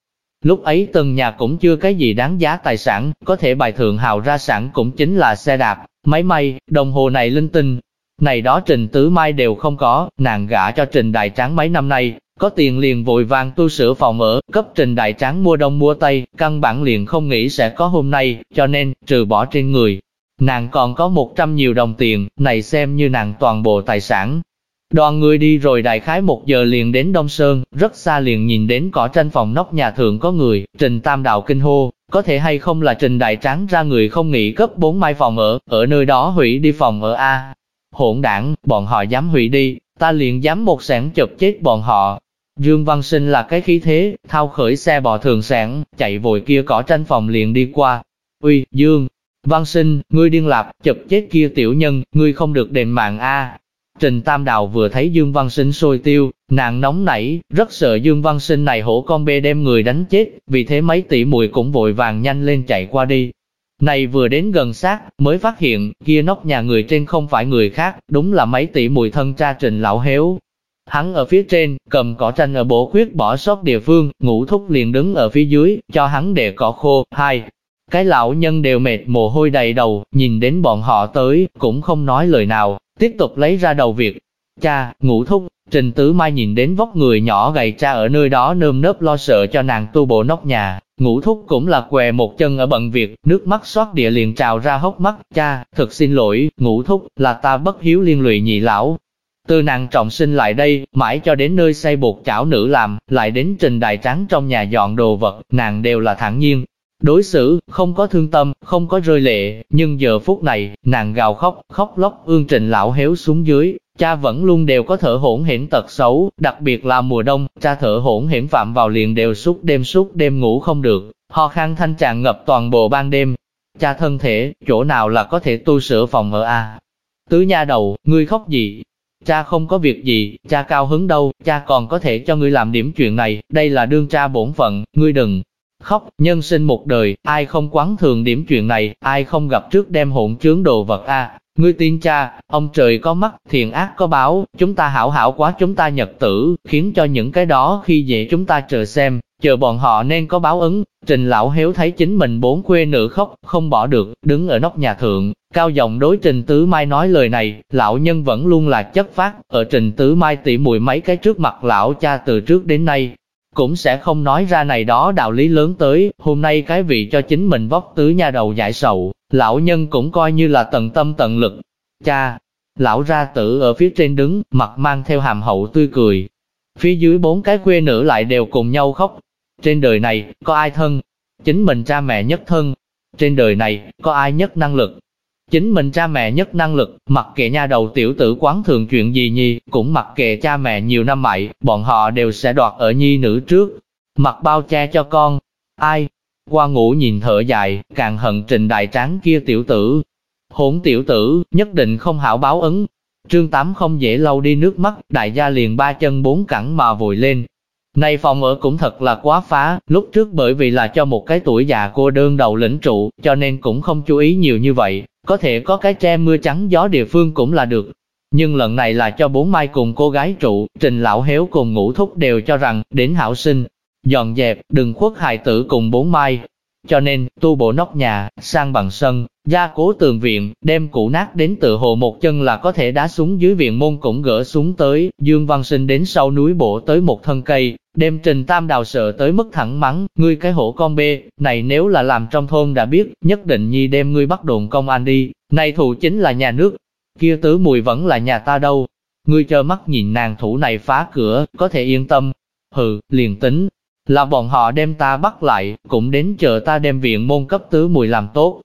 Lúc ấy từng nhà cũng chưa cái gì đáng giá tài sản, có thể bài thượng hào ra sản cũng chính là xe đạp, máy may, đồng hồ này linh tinh. Này đó Trình Tứ Mai đều không có, nàng gả cho Trình Đại Tráng mấy năm nay, có tiền liền vội vàng tu sửa phòng ở, cấp Trình Đại Tráng mua đông mua tây, căn bản liền không nghĩ sẽ có hôm nay, cho nên, trừ bỏ trên người, Nàng còn có một trăm nhiều đồng tiền, này xem như nàng toàn bộ tài sản. Đoàn người đi rồi đại khái một giờ liền đến Đông Sơn, rất xa liền nhìn đến cỏ tranh phòng nóc nhà thượng có người, Trình Tam Đạo kinh hô, có thể hay không là Trình Đại Tráng ra người không nghĩ cấp bốn mai phòng ở, ở nơi đó hủy đi phòng ở A. Hỗn đảng, bọn họ dám hủy đi, ta liền dám một sản chụp chết bọn họ. Dương Văn Sinh là cái khí thế, thao khởi xe bò thường sản, chạy vội kia cỏ tranh phòng liền đi qua. Uy, Dương, Văn sinh, ngươi điên lạp, chật chết kia tiểu nhân, ngươi không được đền mạng a. Trình Tam Đào vừa thấy Dương Văn Sinh sôi tiêu, nàng nóng nảy, rất sợ Dương Văn Sinh này hổ con bê đem người đánh chết, vì thế mấy tỷ mùi cũng vội vàng nhanh lên chạy qua đi. Này vừa đến gần sát, mới phát hiện, kia nóc nhà người trên không phải người khác, đúng là mấy tỷ mùi thân cha Trình Lão Héo. Hắn ở phía trên, cầm cỏ tranh ở bổ khuyết bỏ sót địa phương, ngủ thúc liền đứng ở phía dưới, cho hắn để cỏ khô. Hai, cái lão nhân đều mệt mồ hôi đầy đầu, nhìn đến bọn họ tới, cũng không nói lời nào, tiếp tục lấy ra đầu việc. Cha, ngủ thúc, Trình Tứ Mai nhìn đến vóc người nhỏ gầy cha ở nơi đó nơm nớp lo sợ cho nàng tu bộ nóc nhà, ngủ thúc cũng là què một chân ở bận việc, nước mắt xót địa liền trào ra hốc mắt, cha, thật xin lỗi, ngủ thúc, là ta bất hiếu liên lụy nhị lão. Từ nàng trọng sinh lại đây, mãi cho đến nơi xây bột chảo nữ làm, lại đến trình đại trắng trong nhà dọn đồ vật, nàng đều là thẳng nhiên, Đối xử, không có thương tâm, không có rơi lệ, nhưng giờ phút này, nàng gào khóc, khóc lóc ương trình lão héo xuống dưới, cha vẫn luôn đều có thở hỗn hển tật xấu, đặc biệt là mùa đông, cha thở hỗn hển phạm vào liền đều suốt đêm suốt đêm ngủ không được, ho khan thanh tràn ngập toàn bộ ban đêm. Cha thân thể, chỗ nào là có thể tu sửa phòng ở a? Tứ nha đầu, ngươi khóc gì? Cha không có việc gì, cha cao hứng đâu, cha còn có thể cho ngươi làm điểm chuyện này, đây là đương cha bổn phận, ngươi đừng, Khóc, nhân sinh một đời, ai không quán thường điểm chuyện này, ai không gặp trước đem hỗn chướng đồ vật a Ngươi tiên cha, ông trời có mắt, thiện ác có báo, chúng ta hảo hảo quá chúng ta nhật tử, khiến cho những cái đó khi dễ chúng ta chờ xem, chờ bọn họ nên có báo ứng. Trình lão hiếu thấy chính mình bốn quê nữ khóc, không bỏ được, đứng ở nóc nhà thượng, cao giọng đối trình tứ mai nói lời này, lão nhân vẫn luôn là chất phát, ở trình tứ mai tỉ mùi mấy cái trước mặt lão cha từ trước đến nay, cũng sẽ không nói ra này đó đạo lý lớn tới, hôm nay cái vị cho chính mình vóc tứ nha đầu giải sầu, lão nhân cũng coi như là tận tâm tận lực. Cha, lão ra tử ở phía trên đứng, mặt mang theo hàm hậu tươi cười. Phía dưới bốn cái quê nữ lại đều cùng nhau khóc. Trên đời này, có ai thân? Chính mình cha mẹ nhất thân. Trên đời này, có ai nhất năng lực? Chính mình cha mẹ nhất năng lực, mặc kệ nha đầu tiểu tử quán thường chuyện gì nhi, cũng mặc kệ cha mẹ nhiều năm mại, bọn họ đều sẽ đoạt ở nhi nữ trước. mặc bao che cho con. Ai? Qua ngủ nhìn thở dài, càng hận trình đại tráng kia tiểu tử. Hỗn tiểu tử, nhất định không hảo báo ứng. Trương Tám không dễ lâu đi nước mắt, đại gia liền ba chân bốn cẳng mà vội lên, này phòng ở cũng thật là quá phá, lúc trước bởi vì là cho một cái tuổi già cô đơn đầu lĩnh trụ, cho nên cũng không chú ý nhiều như vậy, có thể có cái tre mưa trắng gió địa phương cũng là được. Nhưng lần này là cho bốn mai cùng cô gái trụ, trình lão héo cùng ngũ thúc đều cho rằng, đến hảo sinh, dọn dẹp, đừng khuất hài tử cùng bốn mai, cho nên, tu bộ nóc nhà, sang bằng sân, gia cố tường viện, đem cũ nát đến tự hồ một chân là có thể đá xuống dưới viện môn cũng gỡ xuống tới, Dương Văn Sinh đến sau núi bộ tới một thân cây, đem trình tam đào sợ tới mức thẳng mắng, ngươi cái hổ con bê, này nếu là làm trong thôn đã biết, nhất định nhi đem ngươi bắt đồn công an đi, này thủ chính là nhà nước, kia tứ mùi vẫn là nhà ta đâu, ngươi chờ mắt nhìn nàng thủ này phá cửa, có thể yên tâm, hừ, liền tính, là bọn họ đem ta bắt lại, cũng đến chờ ta đem viện môn cấp tứ mùi làm tốt.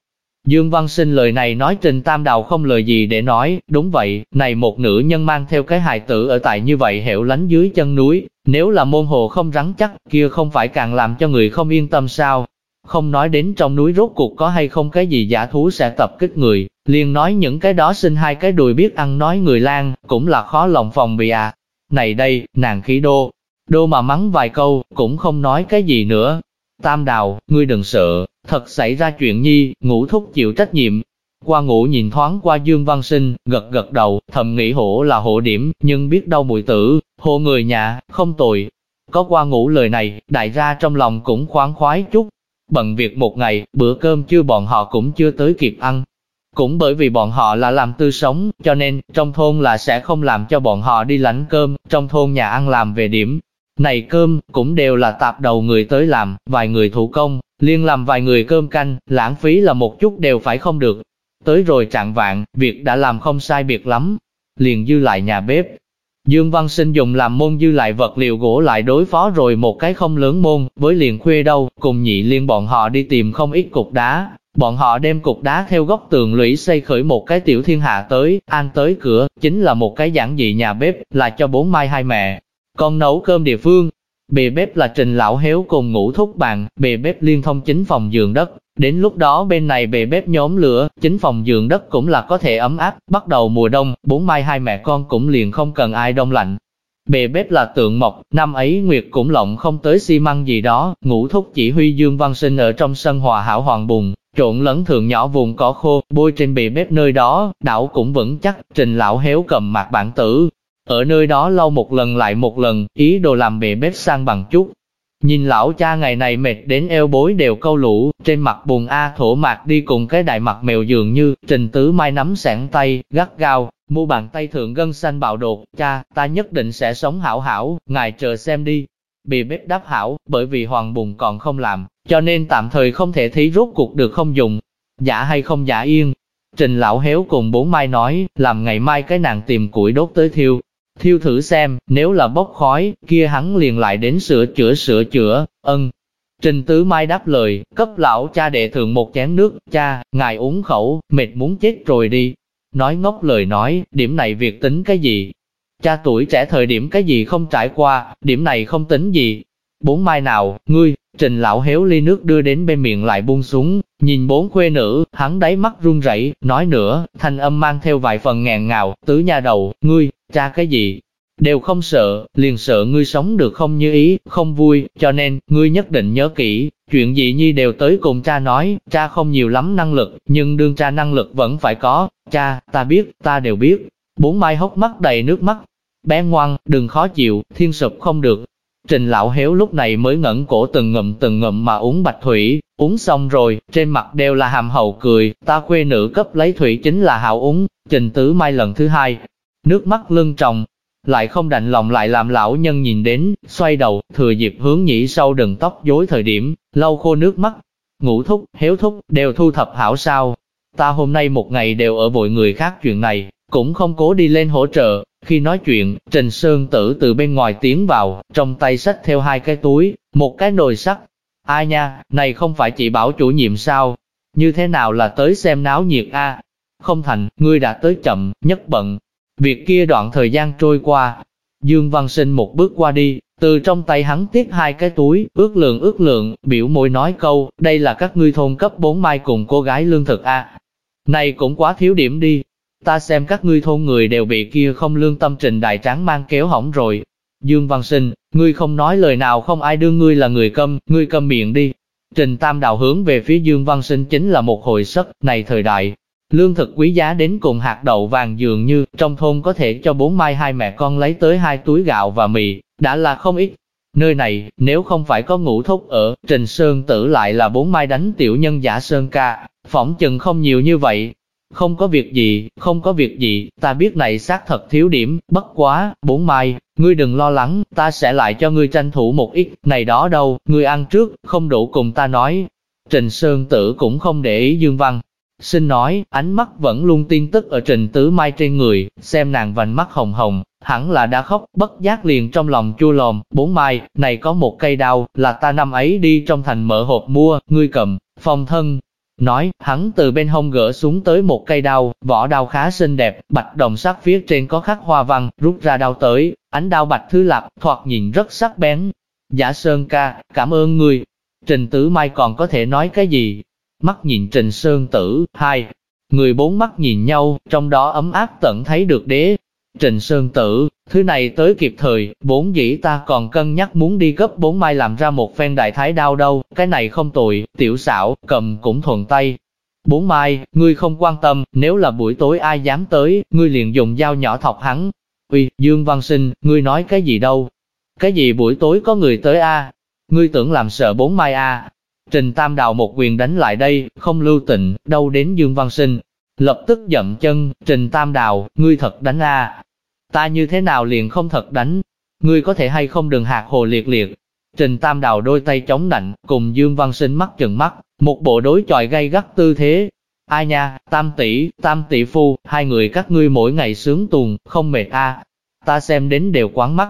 Dương Văn Sinh lời này nói Trình Tam Đào không lời gì để nói, đúng vậy, này một nữ nhân mang theo cái hài tử ở tại như vậy hẻo lánh dưới chân núi, nếu là môn hồ không rắn chắc, kia không phải càng làm cho người không yên tâm sao. Không nói đến trong núi rốt cuộc có hay không cái gì giả thú sẽ tập kích người, liền nói những cái đó sinh hai cái đùi biết ăn nói người lang cũng là khó lòng phòng bị à. Này đây, nàng khí đô, Đô mà mắng vài câu, cũng không nói cái gì nữa. Tam đào, ngươi đừng sợ, thật xảy ra chuyện nhi, ngũ thúc chịu trách nhiệm. Qua ngũ nhìn thoáng qua Dương Văn Sinh, gật gật đầu, thầm nghĩ hổ là hộ điểm, nhưng biết đâu mùi tử, hộ người nhà, không tội. Có qua ngũ lời này, đại gia trong lòng cũng khoáng khoái chút. Bận việc một ngày, bữa cơm chưa bọn họ cũng chưa tới kịp ăn, cũng bởi vì bọn họ là làm tư sống, cho nên, trong thôn là sẽ không làm cho bọn họ đi lãnh cơm, trong thôn nhà ăn làm về điểm, này cơm, cũng đều là tạp đầu người tới làm, vài người thủ công, liên làm vài người cơm canh, lãng phí là một chút đều phải không được. Tới rồi trạng vạn, việc đã làm không sai biệt lắm, liền dư lại nhà bếp. Dương Văn Sinh dùng làm môn dư lại vật liệu gỗ lại đối phó rồi một cái không lớn môn, với liền khuê đâu, cùng nhị liên bọn họ đi tìm không ít cục đá. Bọn họ đem cục đá theo góc tường lũy xây khởi một cái tiểu thiên hạ tới, an tới cửa, chính là một cái giản dị nhà bếp, là cho bốn mai hai mẹ, con nấu cơm địa phương, bề bếp là trình lão héo cùng ngủ thúc bàn, bề bếp liên thông chính phòng giường đất. Đến lúc đó bên này bề bếp nhóm lửa, chính phòng giường đất cũng là có thể ấm áp, bắt đầu mùa đông, bốn mai hai mẹ con cũng liền không cần ai đông lạnh. Bề bếp là tượng mộc, năm ấy Nguyệt cũng lộng không tới xi măng gì đó, ngủ thúc chỉ huy Dương Văn Sinh ở trong sân hòa hảo hoàng bùng, trộn lẫn thường nhỏ vùng cỏ khô, bôi trên bề bếp nơi đó, đảo cũng vững chắc, trình lão héo cầm mặt bản tử, ở nơi đó lau một lần lại một lần, ý đồ làm bề bếp sang bằng chút. Nhìn lão cha ngày này mệt đến eo bối đều câu lũ, trên mặt bùn A thổ mạc đi cùng cái đại mặt mèo dường như, trình tứ mai nắm sẵn tay, gắt gao, mu bàn tay thượng gân xanh bạo đột, cha, ta nhất định sẽ sống hảo hảo, ngài chờ xem đi. Bị bếp đáp hảo, bởi vì hoàng bùn còn không làm, cho nên tạm thời không thể thí rốt cuộc được không dùng. Giả hay không giả yên. Trình lão héo cùng bốn mai nói, làm ngày mai cái nàng tìm củi đốt tới thiêu, Thiêu thử xem, nếu là bốc khói, kia hắn liền lại đến sửa chữa sửa chữa, ân. Trình Tứ Mai đáp lời, cấp lão cha đệ thượng một chén nước, cha, ngài uống khẩu, mệt muốn chết rồi đi. Nói ngốc lời nói, điểm này việc tính cái gì? Cha tuổi trẻ thời điểm cái gì không trải qua, điểm này không tính gì. Bốn mai nào, ngươi, trình lão héo ly nước đưa đến bên miệng lại buông xuống, nhìn bốn khuê nữ, hắn đáy mắt run rẩy, nói nữa, thanh âm mang theo vài phần ngàn ngào, tứ nhà đầu, ngươi, cha cái gì, đều không sợ, liền sợ ngươi sống được không như ý, không vui, cho nên, ngươi nhất định nhớ kỹ, chuyện gì nhi đều tới cùng cha nói, cha không nhiều lắm năng lực, nhưng đương cha năng lực vẫn phải có, cha, ta biết, ta đều biết. Bốn mai hốc mắt đầy nước mắt, bé ngoan, đừng khó chịu, thiên sụp không được. Trình lão héo lúc này mới ngẩn cổ từng ngậm từng ngậm mà uống bạch thủy, uống xong rồi, trên mặt đều là hàm hậu cười, ta khuê nữ cấp lấy thủy chính là hảo uống, trình tứ mai lần thứ hai, nước mắt lưng tròng, lại không đành lòng lại làm lão nhân nhìn đến, xoay đầu, thừa dịp hướng nhĩ sâu đừng tóc dối thời điểm, lau khô nước mắt. Ngủ thúc, héo thúc, đều thu thập hảo sao. Ta hôm nay một ngày đều ở vội người khác chuyện này, cũng không cố đi lên hỗ trợ. Khi nói chuyện, Trình Sơn Tử từ bên ngoài tiến vào, trong tay xách theo hai cái túi, một cái nồi sắt. Ai nha, này không phải chị bảo chủ nhiệm sao? Như thế nào là tới xem náo nhiệt a? Không thành, ngươi đã tới chậm, nhất bận, Việc kia đoạn thời gian trôi qua, Dương Văn Sinh một bước qua đi, từ trong tay hắn tiếp hai cái túi, ước lượng ước lượng, biểu môi nói câu, đây là các ngươi thôn cấp 4 mai cùng cô gái lương thực a. Này cũng quá thiếu điểm đi, ta xem các ngươi thôn người đều bị kia không lương tâm trình đại tráng mang kéo hỏng rồi. Dương Văn Sinh, ngươi không nói lời nào không ai đưa ngươi là người câm, ngươi câm miệng đi. Trình Tam Đào hướng về phía Dương Văn Sinh chính là một hồi sức này thời đại, lương thực quý giá đến cùng hạt đậu vàng dường như, trong thôn có thể cho bốn mai hai mẹ con lấy tới hai túi gạo và mì, đã là không ít. Nơi này, nếu không phải có ngũ thúc ở, Trình Sơn Tử lại là bốn mai đánh tiểu nhân giả Sơn ca, phỏng chừng không nhiều như vậy. Không có việc gì, không có việc gì, ta biết này xác thật thiếu điểm, bất quá, bốn mai, ngươi đừng lo lắng, ta sẽ lại cho ngươi tranh thủ một ít, này đó đâu, ngươi ăn trước, không đủ cùng ta nói. Trình Sơn Tử cũng không để ý Dương Văn, Xin nói, ánh mắt vẫn luôn tin tức ở trình tứ mai trên người, xem nàng vành mắt hồng hồng, hẳn là đã khóc, bất giác liền trong lòng chua lòm, bốn mai, này có một cây đao, là ta năm ấy đi trong thành mở hộp mua, ngươi cầm, phòng thân. Nói, hắn từ bên hông gỡ xuống tới một cây đao, vỏ đao khá xinh đẹp, bạch đồng sắc phía trên có khắc hoa văn, rút ra đao tới, ánh đao bạch thứ lạc, thoạt nhìn rất sắc bén. Giả Sơn ca, cảm ơn ngươi. Trình Tứ Mai còn có thể nói cái gì, mắt nhìn Trình Sơn Tử, hai, người bốn mắt nhìn nhau, trong đó ấm áp tận thấy được đế. Trình Sơn Tử, thứ này tới kịp thời, bốn dĩ ta còn cân nhắc muốn đi gấp bốn mai làm ra một phen đại thái đao đâu, cái này không tồi, tiểu xảo, cầm cũng thuận tay. Bốn mai, ngươi không quan tâm, nếu là buổi tối ai dám tới, ngươi liền dùng dao nhỏ thọc hắn. Uy, Dương Văn Sinh, ngươi nói cái gì đâu? Cái gì buổi tối có người tới a? Ngươi tưởng làm sợ bốn mai a? Trình Tam Đào một quyền đánh lại đây, không lưu tình đâu đến Dương Văn Sinh. Lập tức giận chân, Trình Tam Đào, ngươi thật đánh a Ta như thế nào liền không thật đánh? Ngươi có thể hay không đừng hạt hồ liệt liệt. Trình Tam Đào đôi tay chống nạnh, cùng Dương Văn Sinh mắt chừng mắt, một bộ đối chọi gay gắt tư thế. Ai nha, Tam tỷ, Tam tỷ phu, hai người các ngươi mỗi ngày sướng tuồng, không mệt a Ta xem đến đều quán mắt,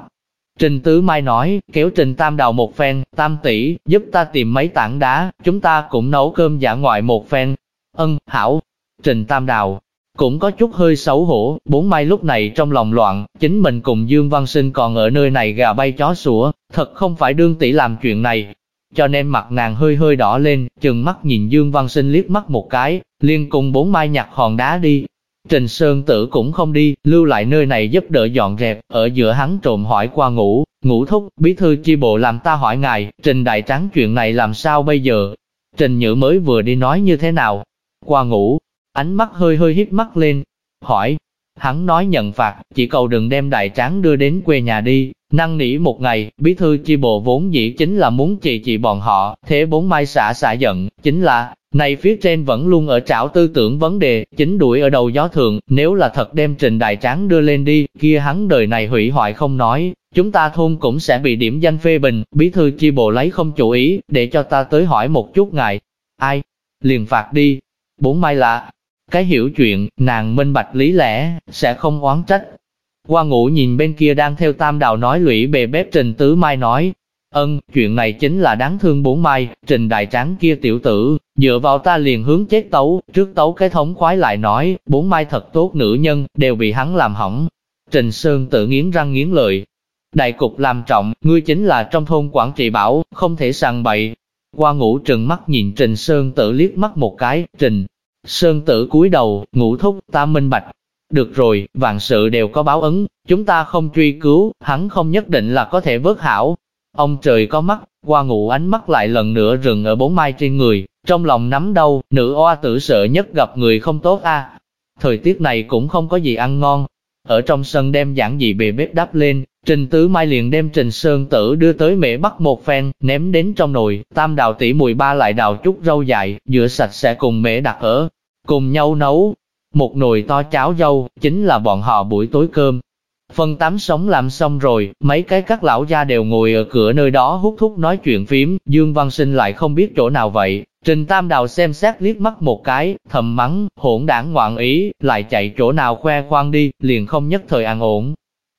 Trình Tứ Mai nói, kéo Trình Tam Đào một phen, Tam tỷ giúp ta tìm mấy tảng đá, chúng ta cũng nấu cơm giả ngoại một phen. Ân, hảo. Trình Tam Đào cũng có chút hơi xấu hổ, bốn mai lúc này trong lòng loạn, chính mình cùng Dương Văn Sinh còn ở nơi này gà bay chó sủa, thật không phải đương tỷ làm chuyện này. Cho nên mặt nàng hơi hơi đỏ lên, chừng mắt nhìn Dương Văn Sinh liếc mắt một cái, liền cùng bốn mai nhặt hòn đá đi, Trình Sơn Tử cũng không đi, lưu lại nơi này giúp đỡ dọn dẹp, ở giữa hắn trộm hỏi qua ngủ, ngủ thúc, bí thư chi bộ làm ta hỏi ngài, Trình Đại Tráng chuyện này làm sao bây giờ? Trình Nhữ mới vừa đi nói như thế nào? Qua ngủ, ánh mắt hơi hơi hít mắt lên, hỏi, hắn nói nhận phạt, chỉ cầu đừng đem Đại Tráng đưa đến quê nhà đi, năng nỉ một ngày, bí thư chi bộ vốn dĩ chính là muốn trị trị bọn họ, thế bốn mai xả xả giận, chính là, này phía trên vẫn luôn ở trảo tư tưởng vấn đề, chính đuổi ở đầu gió thượng nếu là thật đem trình đại tráng đưa lên đi, kia hắn đời này hủy hoại không nói, chúng ta thôn cũng sẽ bị điểm danh phê bình, bí thư chi bộ lấy không chủ ý, để cho ta tới hỏi một chút ngài. Ai? Liền phạt đi. Bốn mai lạ. Cái hiểu chuyện, nàng minh bạch lý lẽ, sẽ không oán trách. Qua ngủ nhìn bên kia đang theo tam đào nói lũy bề bếp trình tứ mai nói, Ân, chuyện này chính là đáng thương bốn mai, trình đại tráng kia tiểu tử, dựa vào ta liền hướng chết tấu, trước tấu cái thống khoái lại nói, bốn mai thật tốt nữ nhân, đều bị hắn làm hỏng. Trình Sơn tự nghiến răng nghiến lợi. Đại cục làm trọng, ngươi chính là trong thôn quản trị bảo, không thể sàng bậy. Qua ngủ trừng mắt nhìn Trình Sơn tự liếc mắt một cái, Trình. Sơn tử cúi đầu, ngủ thúc, ta minh bạch. Được rồi, vạn sự đều có báo ứng, chúng ta không truy cứu, hắn không nhất định là có thể vớt hảo, Ông trời có mắt, qua ngủ ánh mắt lại lần nữa rừng ở bốn mai trên người, trong lòng nắm đau, nữ oa tử sợ nhất gặp người không tốt a. Thời tiết này cũng không có gì ăn ngon. Ở trong sân đem giảng dị bề bếp đắp lên, Trình Tứ Mai liền đem Trình Sơn Tử đưa tới mễ bắt một phen, ném đến trong nồi, tam đào tỉ mùi ba lại đào chút rau dại, rửa sạch sẽ cùng mễ đặt ở, cùng nhau nấu. Một nồi to cháo dâu, chính là bọn họ buổi tối cơm, Phần tắm sống làm xong rồi, mấy cái các lão gia đều ngồi ở cửa nơi đó hút thuốc nói chuyện phím, Dương Văn Sinh lại không biết chỗ nào vậy. Trình Tam Đào xem xét liếc mắt một cái, thầm mắng, hỗn đảng ngoạn ý, lại chạy chỗ nào khoe khoang đi, liền không nhất thời an ổn.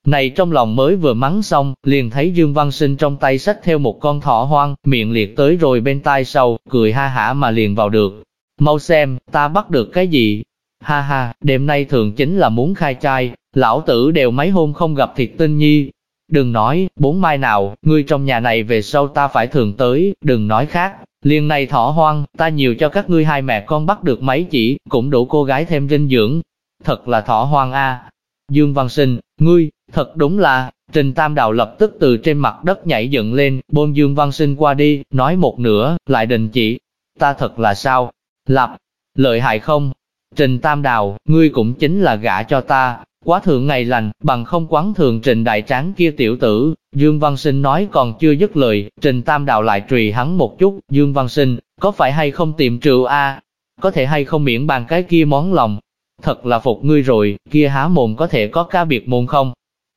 Này trong lòng mới vừa mắng xong, liền thấy Dương Văn Sinh trong tay sách theo một con thỏ hoang, miệng liệt tới rồi bên tai sâu, cười ha hả mà liền vào được. Mau xem, ta bắt được cái gì? Ha ha, đêm nay thường chính là muốn khai trai, Lão tử đều mấy hôm không gặp thiệt tinh nhi. Đừng nói, bốn mai nào, ngươi trong nhà này về sau ta phải thường tới, đừng nói khác. Liền này thỏ hoang, ta nhiều cho các ngươi hai mẹ con bắt được mấy chỉ, cũng đủ cô gái thêm dinh dưỡng. Thật là thỏ hoang a. Dương Văn Sinh, ngươi, thật đúng là, Trình Tam Đào lập tức từ trên mặt đất nhảy dựng lên, bôn Dương Văn Sinh qua đi, nói một nửa, lại đình chỉ. Ta thật là sao? Lập, lợi hại không? Trình Tam Đào, ngươi cũng chính là gả cho ta, quá thượng ngày lành, bằng không quán thường Trình Đại Tráng kia tiểu tử. Dương Văn Sinh nói còn chưa dứt lời, Trình Tam Đào lại trùy hắn một chút, Dương Văn Sinh, có phải hay không tìm rượu a? Có thể hay không miễn bàn cái kia món lòng? Thật là phục ngươi rồi, kia há mồm có thể có ca biệt môn không?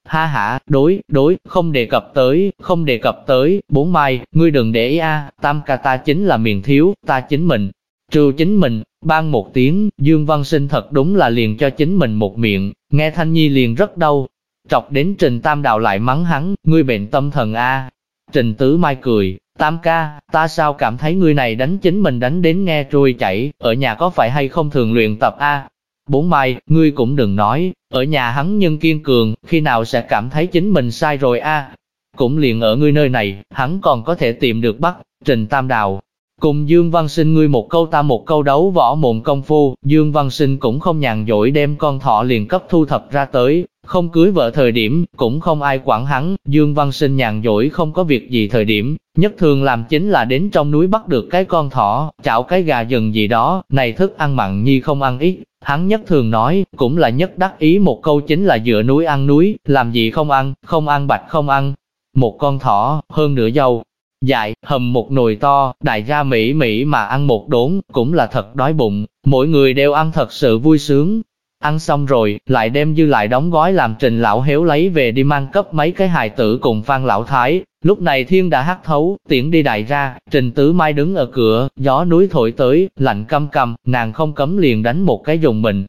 Ha ha, đối, đối, không đề cập tới, không đề cập tới, bốn mai, ngươi đừng để ý a, tam ca ta chính là miền thiếu, ta chính mình, trừ chính mình, ban một tiếng, Dương Văn Sinh thật đúng là liền cho chính mình một miệng, nghe Thanh Nhi liền rất đau. Trọc đến Trình Tam Đào lại mắng hắn, ngươi bệnh tâm thần a. Trình Tứ Mai cười, Tam ca, ta sao cảm thấy ngươi này đánh chính mình đánh đến nghe trôi chảy, ở nhà có phải hay không thường luyện tập a? Bốn Mai, ngươi cũng đừng nói, ở nhà hắn nhân kiên cường, khi nào sẽ cảm thấy chính mình sai rồi a? Cũng liền ở ngươi nơi này, hắn còn có thể tìm được bắt, Trình Tam Đào, Cùng Dương Văn Sinh ngươi một câu ta một câu đấu võ mồm công phu, Dương Văn Sinh cũng không nhàn dỗi đem con thỏ liền cấp thu thập ra tới, không cưới vợ thời điểm, cũng không ai quản hắn, Dương Văn Sinh nhàn dỗi không có việc gì thời điểm, nhất thường làm chính là đến trong núi bắt được cái con thỏ, chảo cái gà rừng gì đó, này thức ăn mặn nhi không ăn ít, hắn nhất thường nói, cũng là nhất đắc ý một câu chính là dựa núi ăn núi, làm gì không ăn, không ăn bạch không ăn. Một con thỏ, hơn nửa dâu, Dại, hầm một nồi to, đại gia Mỹ Mỹ mà ăn một đốn, cũng là thật đói bụng, mỗi người đều ăn thật sự vui sướng. Ăn xong rồi, lại đem dư lại đóng gói làm trình lão hiếu lấy về đi mang cấp mấy cái hài tử cùng phan lão thái. Lúc này thiên đã hắt thấu, tiễn đi đại ra, trình tứ mai đứng ở cửa, gió núi thổi tới, lạnh căm căm, nàng không cấm liền đánh một cái dùng mình.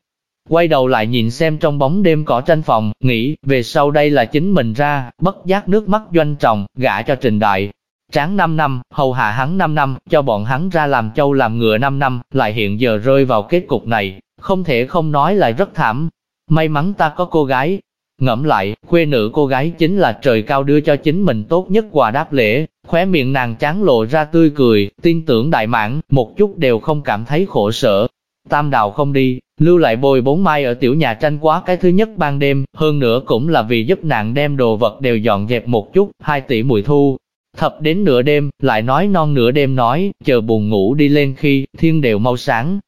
Quay đầu lại nhìn xem trong bóng đêm cỏ tranh phòng, nghĩ, về sau đây là chính mình ra, bất giác nước mắt doanh trọng, gả cho trình đại, Tráng 5 năm, hầu hạ hắn 5 năm, cho bọn hắn ra làm châu làm ngựa 5 năm, lại hiện giờ rơi vào kết cục này, không thể không nói lại rất thảm. May mắn ta có cô gái. Ngẫm lại, quê nữ cô gái chính là trời cao đưa cho chính mình tốt nhất quà đáp lễ, khóe miệng nàng chán lộ ra tươi cười, tin tưởng đại mãn, một chút đều không cảm thấy khổ sở. Tam đào không đi, lưu lại bồi bốn mai ở tiểu nhà tranh quá cái thứ nhất ban đêm, hơn nữa cũng là vì giúp nàng đem đồ vật đều dọn dẹp một chút, hai tỷ mùi thu, Thập đến nửa đêm, lại nói non nửa đêm nói, chờ buồn ngủ đi lên khi, thiên đều mau sáng.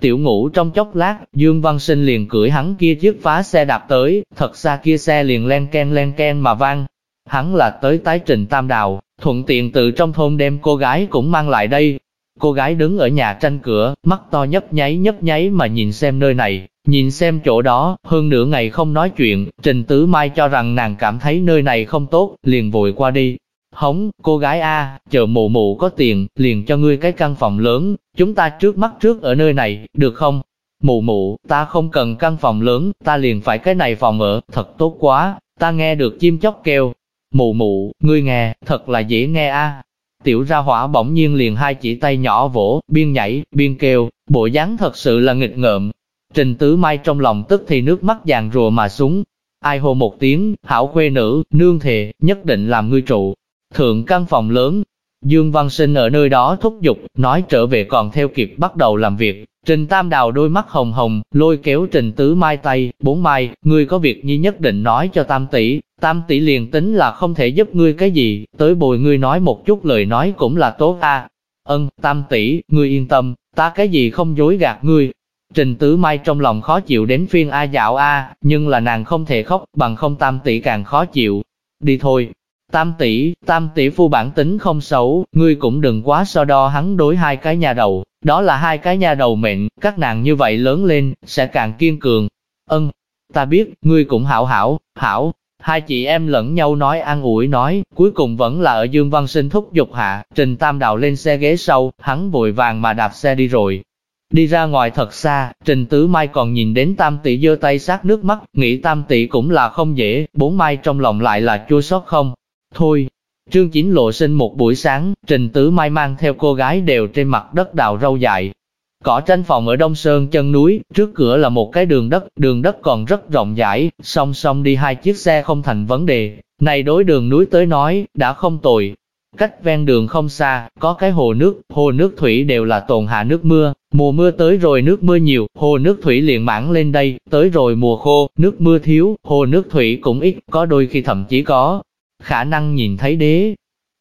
Tiểu ngủ trong chốc lát, Dương Văn Sinh liền cưỡi hắn kia chiếc phá xe đạp tới, thật xa kia xe liền len ken len ken mà vang. Hắn là tới tái trình tam đào, thuận tiện từ trong thôn đem cô gái cũng mang lại đây. Cô gái đứng ở nhà tranh cửa, mắt to nhấp nháy nhấp nháy mà nhìn xem nơi này, nhìn xem chỗ đó, hơn nửa ngày không nói chuyện, Trình Tứ Mai cho rằng nàng cảm thấy nơi này không tốt, liền vội qua đi, Hống, cô gái A, chờ mụ mụ có tiền, liền cho ngươi cái căn phòng lớn, chúng ta trước mắt trước ở nơi này, được không? Mụ mụ, ta không cần căn phòng lớn, ta liền phải cái này phòng ở, thật tốt quá, ta nghe được chim chóc kêu. Mụ mụ, ngươi nghe, thật là dễ nghe a. Tiểu ra hỏa bỗng nhiên liền hai chỉ tay nhỏ vỗ, biên nhảy, biên kêu, bộ dáng thật sự là nghịch ngợm. Trình tứ mai trong lòng tức thì nước mắt dàn rùa mà xuống. Ai hô một tiếng, hảo khuê nữ, nương thề, nhất định làm ngươi trụ, Thượng căn phòng lớn, Dương Văn Sinh ở nơi đó thúc giục, nói trở về còn theo kịp bắt đầu làm việc. Trình Tam Đào đôi mắt hồng hồng, lôi kéo Trình Tứ Mai tay, bốn mai, ngươi có việc nhi nhất định nói cho Tam tỷ, Tam tỷ liền tính là không thể giúp ngươi cái gì, tới bồi ngươi nói một chút lời nói cũng là tốt a. Ân, Tam tỷ, ngươi yên tâm, ta cái gì không dối gạt ngươi. Trình Tứ Mai trong lòng khó chịu đến phiên A dạo A, nhưng là nàng không thể khóc, bằng không Tam tỷ càng khó chịu. Đi thôi, Tam tỷ, tam tỷ phu bản tính không xấu, ngươi cũng đừng quá so đo hắn đối hai cái nhà đầu, đó là hai cái nhà đầu mệnh, các nàng như vậy lớn lên, sẽ càng kiên cường. Ân, ta biết, ngươi cũng hảo hảo, hảo. Hai chị em lẫn nhau nói ăn ủi nói, cuối cùng vẫn là ở Dương Văn Sinh thúc giục hạ, Trình Tam Đào lên xe ghế sau, hắn vội vàng mà đạp xe đi rồi. Đi ra ngoài thật xa, Trình Tứ Mai còn nhìn đến Tam Tỷ giơ tay sát nước mắt, nghĩ Tam Tỷ cũng là không dễ, bốn Mai trong lòng lại là chua xót không, Thôi, Trương Chính lộ sinh một buổi sáng, Trình Tứ Mai mang theo cô gái đều trên mặt đất đào rau dại. Cỏ tranh phòng ở Đông Sơn chân núi, trước cửa là một cái đường đất, đường đất còn rất rộng rãi, song song đi hai chiếc xe không thành vấn đề. Này đối đường núi tới nói, đã không tồi. Cách ven đường không xa, có cái hồ nước, hồ nước thủy đều là tồn hạ nước mưa, mùa mưa tới rồi nước mưa nhiều, hồ nước thủy liền mãn lên đây, tới rồi mùa khô, nước mưa thiếu, hồ nước thủy cũng ít, có đôi khi thậm chí có khả năng nhìn thấy đế,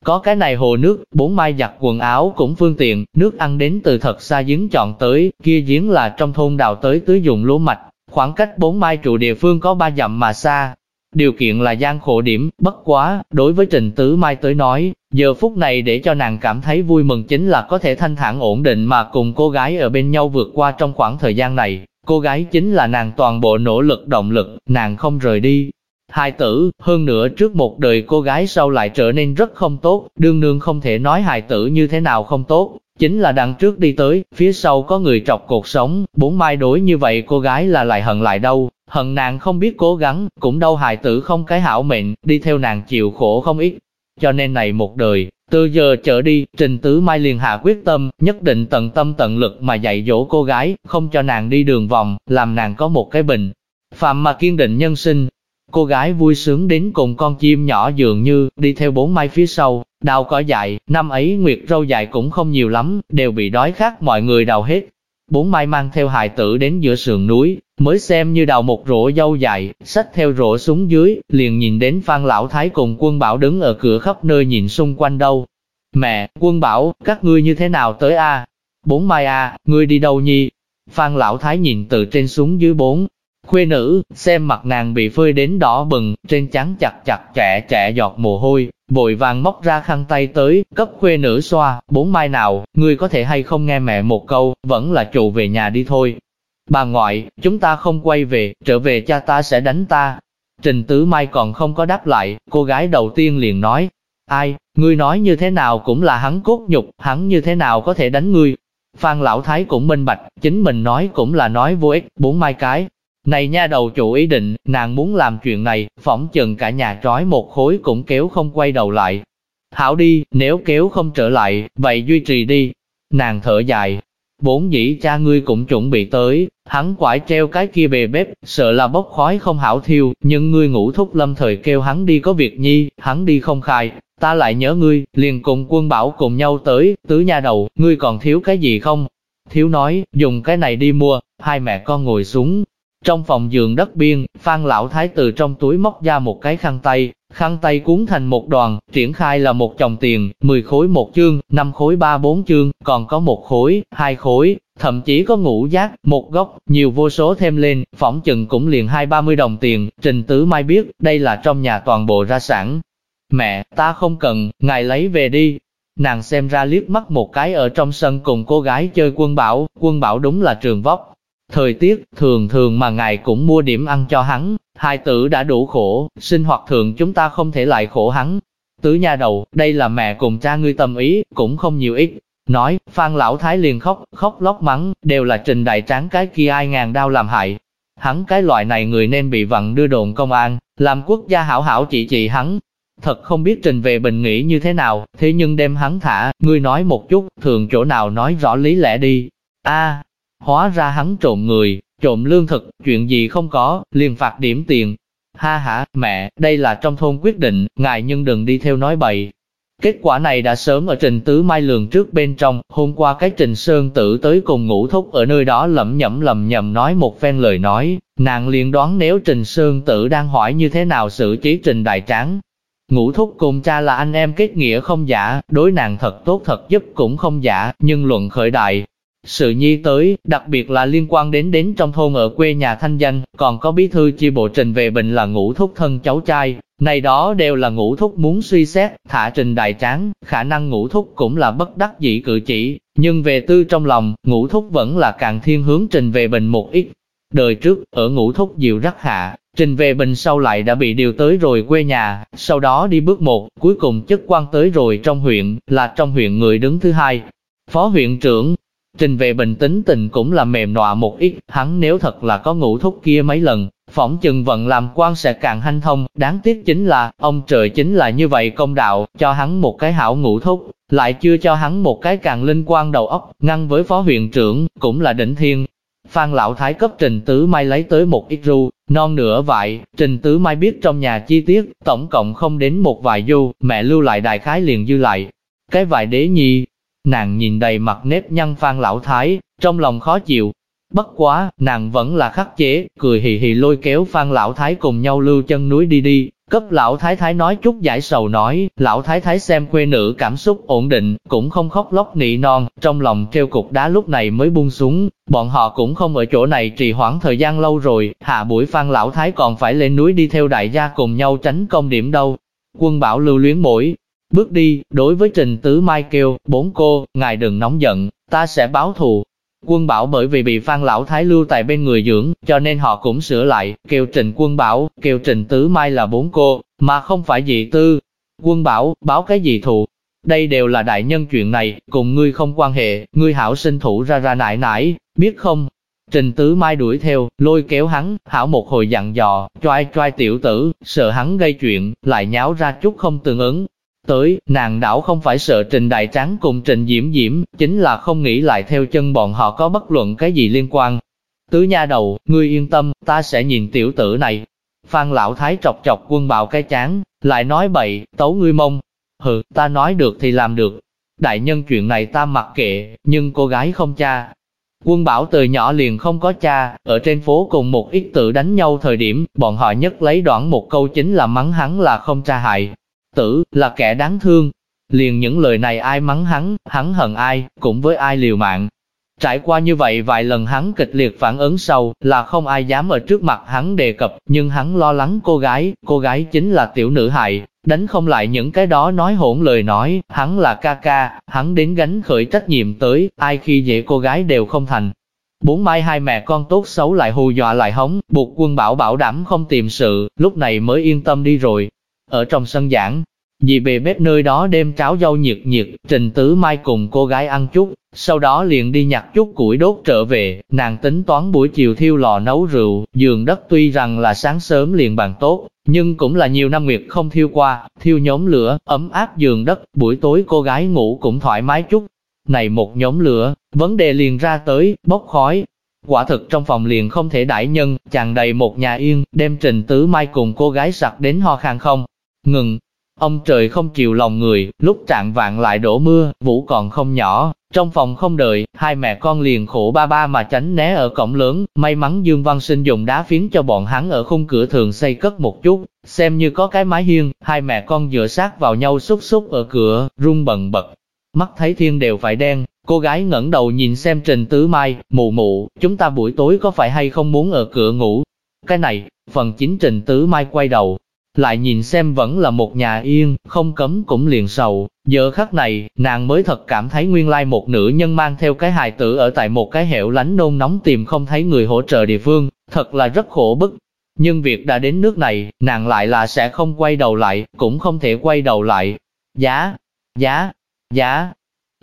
có cái này hồ nước, bốn mai giặt quần áo cũng phương tiện, nước ăn đến từ thật xa giếng chọn tới, kia giếng là trong thôn đào tới tưới dùng lúa mạch, khoảng cách bốn mai trụ địa phương có ba dặm mà xa. Điều kiện là gian khổ điểm, bất quá, đối với Trình Tứ Mai tới nói, giờ phút này để cho nàng cảm thấy vui mừng chính là có thể thanh thản ổn định mà cùng cô gái ở bên nhau vượt qua trong khoảng thời gian này. Cô gái chính là nàng toàn bộ nỗ lực động lực, nàng không rời đi, Hài tử, hơn nữa trước một đời cô gái sau lại trở nên rất không tốt, đương nương không thể nói hài tử như thế nào không tốt, chính là đằng trước đi tới, phía sau có người trọc cuộc sống, bốn mai đối như vậy cô gái là lại hận lại đâu, hận nàng không biết cố gắng, cũng đâu hài tử không cái hảo mệnh, đi theo nàng chịu khổ không ít. Cho nên này một đời, từ giờ trở đi, Trình Tứ Mai liền hạ quyết tâm, nhất định tận tâm tận lực mà dạy dỗ cô gái, không cho nàng đi đường vòng, làm nàng có một cái bình. Phạm mà kiên định nhân sinh, Cô gái vui sướng đến cùng con chim nhỏ dường như, đi theo bốn mai phía sau, đào cỏ dại, năm ấy nguyệt râu dại cũng không nhiều lắm, đều bị đói khát mọi người đào hết. Bốn mai mang theo hài tử đến giữa sườn núi, mới xem như đào một rổ dâu dài, xách theo rổ xuống dưới, liền nhìn đến Phan Lão Thái cùng quân bảo đứng ở cửa khắp nơi nhìn xung quanh đâu. Mẹ, quân bảo, các ngươi như thế nào tới a? Bốn mai a, ngươi đi đâu nhi? Phan Lão Thái nhìn từ trên xuống dưới bốn, Khuê nữ, xem mặt nàng bị phơi đến đỏ bừng, trên trắng chặt chặt trẻ trẻ giọt mồ hôi, vội vàng móc ra khăn tay tới, cấp khuê nữ xoa, bốn mai nào, ngươi có thể hay không nghe mẹ một câu, vẫn là trụ về nhà đi thôi. Bà ngoại, chúng ta không quay về, trở về cha ta sẽ đánh ta. Trình Tứ Mai còn không có đáp lại, cô gái đầu tiên liền nói, ai, ngươi nói như thế nào cũng là hắn cốt nhục, hắn như thế nào có thể đánh ngươi. Phan Lão Thái cũng minh bạch, chính mình nói cũng là nói vô ích, bốn mai cái, này nha đầu chủ ý định, nàng muốn làm chuyện này, phỏng chừng cả nhà trói một khối cũng kéo không quay đầu lại. Hảo đi, nếu kéo không trở lại, vậy duy trì đi. Nàng thở dài. Bốn dĩ cha ngươi cũng chuẩn bị tới, hắn quải treo cái kia bề bếp, sợ là bốc khói không hảo thiêu, nhưng ngươi ngủ thúc lâm thời kêu hắn đi có việc nhi, hắn đi không khai, ta lại nhớ ngươi, liền cùng quân bảo cùng nhau tới, tứ nha đầu, ngươi còn thiếu cái gì không? Thiếu nói, dùng cái này đi mua, hai mẹ con ngồi xuống, trong phòng giường đất biên, Phan Lão Thái từ trong túi móc ra một cái khăn tay, khăn tay cuốn thành một đoàn, triển khai là một chồng tiền, 10 khối một chương, 5 khối 3 bốn chương, còn có một khối, hai khối, thậm chí có ngũ giác, một góc, nhiều vô số thêm lên, phỏng chừng cũng liền hai ba mươi đồng tiền, Trình Tứ Mai biết, đây là trong nhà toàn bộ ra sản. Mẹ, ta không cần, ngài lấy về đi. Nàng xem ra liếc mắt một cái ở trong sân cùng cô gái chơi quân bảo, quân bảo đúng là trường vóc, Thời tiết, thường thường mà ngài cũng mua điểm ăn cho hắn, hai tử đã đủ khổ, sinh hoạt thường chúng ta không thể lại khổ hắn. Tứ nha đầu, đây là mẹ cùng cha ngươi tâm ý, cũng không nhiều ít. Nói, Phan Lão Thái liền khóc, khóc lóc mắng, đều là trình đại tráng cái kia ai ngàn đau làm hại. Hắn cái loại này người nên bị vặn đưa đồn công an, làm quốc gia hảo hảo trị trị hắn. Thật không biết trình về bình nghĩ như thế nào, thế nhưng đem hắn thả, ngươi nói một chút, thường chỗ nào nói rõ lý lẽ đi. a Hóa ra hắn trộm người, trộm lương thực, chuyện gì không có, liền phạt điểm tiền. Ha ha, mẹ, đây là trong thôn quyết định, ngài nhưng đừng đi theo nói bậy. Kết quả này đã sớm ở trình tứ mai lường trước bên trong, hôm qua cái trình sơn tử tới cùng ngủ thúc ở nơi đó lẩm nhẩm lầm nhầm nói một phen lời nói, nàng liền đoán nếu trình sơn tử đang hỏi như thế nào xử trí trình đại tráng. Ngũ thúc cùng cha là anh em kết nghĩa không giả, đối nàng thật tốt thật giúp cũng không giả, nhưng luận khởi đại, sự nhi tới, đặc biệt là liên quan đến đến trong thôn ở quê nhà thanh danh, còn có bí thư chi bộ trình về bệnh là ngũ thúc thân cháu trai, này đó đều là ngũ thúc muốn suy xét, thả trình đại tráng, khả năng ngũ thúc cũng là bất đắc dĩ cử chỉ, nhưng về tư trong lòng, ngũ thúc vẫn là càng thiên hướng trình về bệnh một ít. Đời trước, ở ngũ thúc diệu rắc hạ, trình về bệnh sau lại đã bị điều tới rồi quê nhà, sau đó đi bước một, cuối cùng chức quan tới rồi trong huyện, là trong huyện người đứng thứ hai. Phó huyện trưởng, Trình về bình tính tình cũng là mềm nọa một ít, hắn nếu thật là có ngủ thúc kia mấy lần, phỏng chừng vận làm quan sẽ càng hanh thông, đáng tiếc chính là, ông trời chính là như vậy công đạo, cho hắn một cái hảo ngủ thúc, lại chưa cho hắn một cái càng linh quan đầu óc, ngăn với phó huyện trưởng, cũng là đỉnh thiên. Phan Lão Thái cấp Trình Tứ Mai lấy tới một ít ru, non nửa vại, Trình Tứ Mai biết trong nhà chi tiết, tổng cộng không đến một vài du, mẹ lưu lại đại khái liền dư lại. Cái vài đế nhi, nàng nhìn đầy mặt nếp nhăn Phan Lão Thái, trong lòng khó chịu. Bất quá, nàng vẫn là khắc chế, cười hì hì lôi kéo Phan Lão Thái cùng nhau lưu chân núi đi đi, Cấp lão thái thái nói chút giải sầu nói, lão thái thái xem quê nữ cảm xúc ổn định, cũng không khóc lóc nị non, trong lòng treo cục đá lúc này mới buông xuống, bọn họ cũng không ở chỗ này trì hoãn thời gian lâu rồi, hạ buổi phan lão thái còn phải lên núi đi theo đại gia cùng nhau tránh công điểm đâu. Quân bảo lưu luyến mỗi, bước đi, đối với Trình Tứ Mai kêu, bốn cô, ngài đừng nóng giận, ta sẽ báo thù, Quân Bảo bởi vì bị Phan Lão Thái lưu tại bên người dưỡng, cho nên họ cũng sửa lại, kêu Trình Quân Bảo, kêu Trình Tứ Mai là bốn cô, mà không phải dị tư. Quân Bảo, báo cái gì thù? Đây đều là đại nhân chuyện này, cùng ngươi không quan hệ, ngươi hảo sinh thủ ra ra nại nải, biết không? Trình Tứ Mai đuổi theo, lôi kéo hắn, hảo một hồi dặn dò, choai choai tiểu tử, sợ hắn gây chuyện, lại nháo ra chút không tương ứng, Tới, nàng đảo không phải sợ Trình Đại Tráng cùng Trình Diễm Diễm, chính là không nghĩ lại theo chân bọn họ có bất luận cái gì liên quan. Tứ nha đầu, ngươi yên tâm, ta sẽ nhìn tiểu tử này. Phan Lão Thái chọc chọc quân bạo cái chán, lại nói bậy, tấu ngươi mông. Hừ, ta nói được thì làm được. Đại nhân chuyện này ta mặc kệ, nhưng cô gái không cha. Quân bảo từ nhỏ liền không có cha, ở trên phố cùng một ít tự đánh nhau thời điểm, bọn họ nhất lấy đoạn một câu chính là mắng hắn là không cha hại, tử, là kẻ đáng thương. Liền những lời này ai mắng hắn, hắn hận ai, cũng với ai liều mạng. Trải qua như vậy vài lần hắn kịch liệt phản ứng sâu, là không ai dám ở trước mặt hắn đề cập, nhưng hắn lo lắng cô gái, cô gái chính là tiểu nữ hại, đánh không lại những cái đó nói hỗn lời nói, hắn là ca ca, hắn đến gánh khởi trách nhiệm tới, ai khi dễ cô gái đều không thành. Bốn mai hai mẹ con tốt xấu lại hù dọa lại hống, buộc quân bảo bảo đảm không tìm sự, lúc này mới yên tâm đi rồi. Ở trong sân giảng, dì về bếp nơi đó đem cháo dâu nhiệt nhiệt, Trình Tứ Mai cùng cô gái ăn chút, sau đó liền đi nhặt chút củi đốt trở về, nàng tính toán buổi chiều thiêu lò nấu rượu, giường đất tuy rằng là sáng sớm liền bàn tốt, nhưng cũng là nhiều năm nguyệt không thiêu qua, thiêu nhóm lửa, ấm áp giường đất, buổi tối cô gái ngủ cũng thoải mái chút. Này một nhóm lửa, vấn đề liền ra tới, bốc khói, Quả thực trong phòng liền không thể đãi nhân, chàng đầy một nhà yên, đem trình tứ mai cùng cô gái sặc đến ho khan không. Ngừng, ông trời không chịu lòng người, lúc trạng vạn lại đổ mưa, vũ còn không nhỏ, trong phòng không đợi, hai mẹ con liền khổ ba ba mà tránh né ở cổng lớn, may mắn Dương Văn Sinh dùng đá phiến cho bọn hắn ở khung cửa thường xây cất một chút, xem như có cái mái hiên, hai mẹ con dựa sát vào nhau xúc xúc ở cửa, rung bần bật. Mắt thấy thiên đều phải đen, cô gái ngẩng đầu nhìn xem Trình Tứ Mai, mụ mụ, chúng ta buổi tối có phải hay không muốn ở cửa ngủ? Cái này, phần chính Trình Tứ Mai quay đầu, lại nhìn xem vẫn là một nhà yên, không cấm cũng liền sầu. Giờ khắc này, nàng mới thật cảm thấy nguyên lai một nữ nhân mang theo cái hài tử ở tại một cái hẻo lánh nôn nóng tìm không thấy người hỗ trợ địa phương, thật là rất khổ bức. Nhưng việc đã đến nước này, nàng lại là sẽ không quay đầu lại, cũng không thể quay đầu lại. Giá, giá, giá.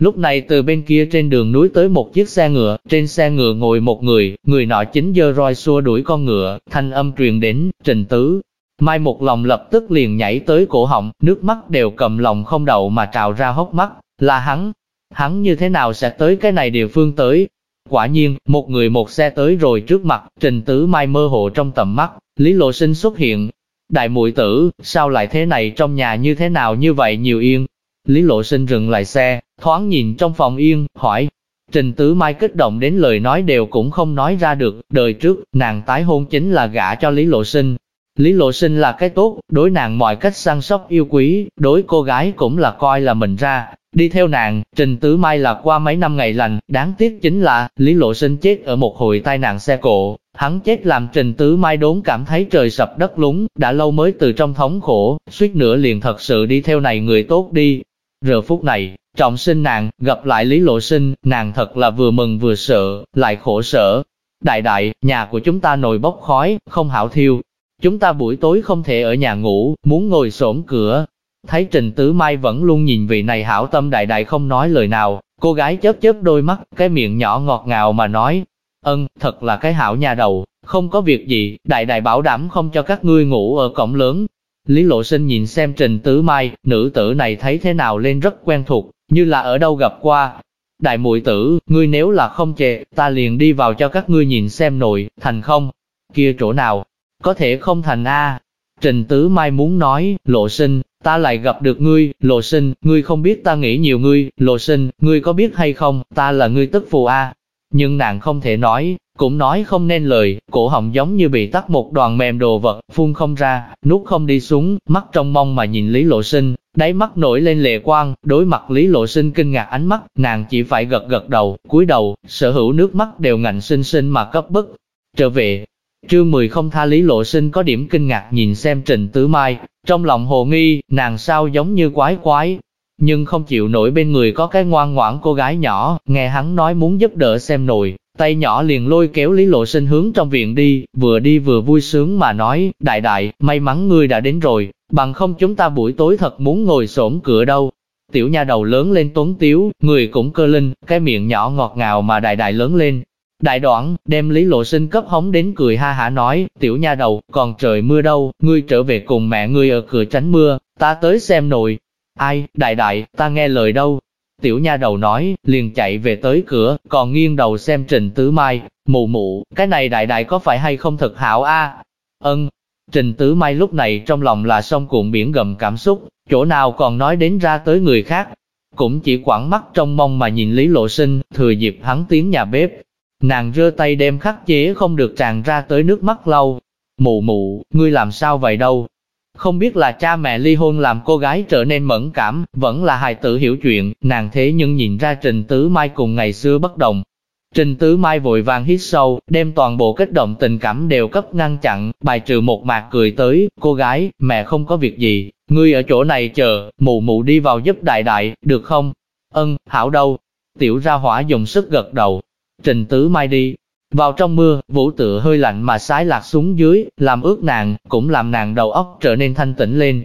Lúc này từ bên kia trên đường núi tới một chiếc xe ngựa, trên xe ngựa ngồi một người, người nọ chính dơ roi xua đuổi con ngựa, thanh âm truyền đến, trình tứ, Mai một lòng lập tức liền nhảy tới cổ họng, nước mắt đều cầm lòng không đậu mà trào ra hốc mắt, là hắn. Hắn như thế nào sẽ tới cái này địa phương tới? Quả nhiên, một người một xe tới rồi trước mặt, trình tứ mai mơ hồ trong tầm mắt, Lý Lộ Sinh xuất hiện. Đại muội tử, sao lại thế này trong nhà như thế nào như vậy nhiều yên? Lý Lộ Sinh dừng lại xe, thoáng nhìn trong phòng yên, hỏi. Trình Tứ Mai kích động đến lời nói đều cũng không nói ra được, đời trước, nàng tái hôn chính là gả cho Lý Lộ Sinh, Lý Lộ Sinh là cái tốt, đối nàng mọi cách săn sóc yêu quý, đối cô gái cũng là coi là mình ra. Đi theo nàng, Trình Tứ Mai là qua mấy năm ngày lành, đáng tiếc chính là, Lý Lộ Sinh chết ở một hồi tai nạn xe cộ. Hắn chết làm Trình Tứ Mai đốn cảm thấy trời sập đất lúng, đã lâu mới từ trong thống khổ, suýt nữa liền thật sự đi theo này người tốt đi. Giờ phút này, trọng sinh nàng, gặp lại Lý Lộ Sinh, nàng thật là vừa mừng vừa sợ, lại khổ sở. Đại đại, nhà của chúng ta nồi bốc khói, không hảo thiêu, Chúng ta buổi tối không thể ở nhà ngủ, muốn ngồi xổm cửa. Thấy Trình Tứ Mai vẫn luôn nhìn vị này hảo tâm đại đại không nói lời nào, cô gái chớp chớp đôi mắt, cái miệng nhỏ ngọt ngào mà nói, ân, thật là cái hảo nhà đầu, không có việc gì, đại đại bảo đảm không cho các ngươi ngủ ở cổng lớn. Lý Lộ Sinh nhìn xem Trình Tứ Mai, nữ tử này thấy thế nào lên rất quen thuộc, như là ở đâu gặp qua. Đại muội tử, ngươi nếu là không chệ, ta liền đi vào cho các ngươi nhìn xem nội, thành không? Kia chỗ nào? Có thể không thành a. Trình Tứ Mai muốn nói, lộ sinh, ta lại gặp được ngươi, lộ sinh, ngươi không biết ta nghĩ nhiều ngươi, lộ sinh, ngươi có biết hay không, ta là ngươi tức phù a. Nhưng nàng không thể nói, cũng nói không nên lời, cổ họng giống như bị tắt một đoàn mềm đồ vật, phun không ra, nuốt không đi xuống, mắt trong mong mà nhìn Lý Lộ Sinh, đáy mắt nổi lên lệ quang, đối mặt Lý Lộ Sinh kinh ngạc ánh mắt, nàng chỉ phải gật gật đầu, cúi đầu, sở hữu nước mắt đều ngạnh sinh sinh mà cấp bức. Trở về, trương mười không tha Lý Lộ Sinh có điểm kinh ngạc nhìn xem Trình Tứ Mai, trong lòng hồ nghi, nàng sao giống như quái quái, nhưng không chịu nổi bên người có cái ngoan ngoãn cô gái nhỏ, nghe hắn nói muốn giúp đỡ xem nồi, tay nhỏ liền lôi kéo Lý Lộ Sinh hướng trong viện đi, vừa đi vừa vui sướng mà nói, đại đại, may mắn ngươi đã đến rồi, bằng không chúng ta buổi tối thật muốn ngồi xổm cửa đâu. Tiểu nha đầu lớn lên tuấn tiếu, người cũng cơ linh, cái miệng nhỏ ngọt ngào mà đại đại lớn lên. Đại đoạn, đem Lý Lộ Sinh cấp hống đến cười ha hả nói, tiểu nha đầu, còn trời mưa đâu, ngươi trở về cùng mẹ ngươi ở cửa tránh mưa, ta tới xem nội. Ai, đại đại, ta nghe lời đâu, Tiểu nha đầu nói, liền chạy về tới cửa, còn nghiêng đầu xem Trình Tứ Mai, mụ mụ, cái này đại đại có phải hay không thật hảo a? Ân, Trình Tứ Mai lúc này trong lòng là sông cuộn biển gầm cảm xúc, chỗ nào còn nói đến ra tới người khác. Cũng chỉ quẳng mắt trong mong mà nhìn Lý Lộ Sinh, thừa dịp hắn tiếng nhà bếp. Nàng rơ tay đem khắc chế không được tràn ra tới nước mắt lau. Mụ mụ, ngươi làm sao vậy đâu, không biết là cha mẹ ly hôn làm cô gái trở nên mẫn cảm, vẫn là hài tử hiểu chuyện, nàng thế nhưng nhìn ra Trình Tứ Mai cùng ngày xưa bất đồng. Trình Tứ Mai vội vàng hít sâu, đem toàn bộ kích động tình cảm đều cấp ngăn chặn, bài trừ một mạc cười tới, cô gái, mẹ không có việc gì, ngươi ở chỗ này chờ, mụ mụ đi vào giúp đại đại, được không? Ân, hảo đâu? Tiểu ra hỏa dùng sức gật đầu. Trình Tứ Mai đi, vào trong mưa, vũ tựa hơi lạnh mà sái lạc xuống dưới, làm ướt nàng, cũng làm nàng đầu óc trở nên thanh tĩnh lên.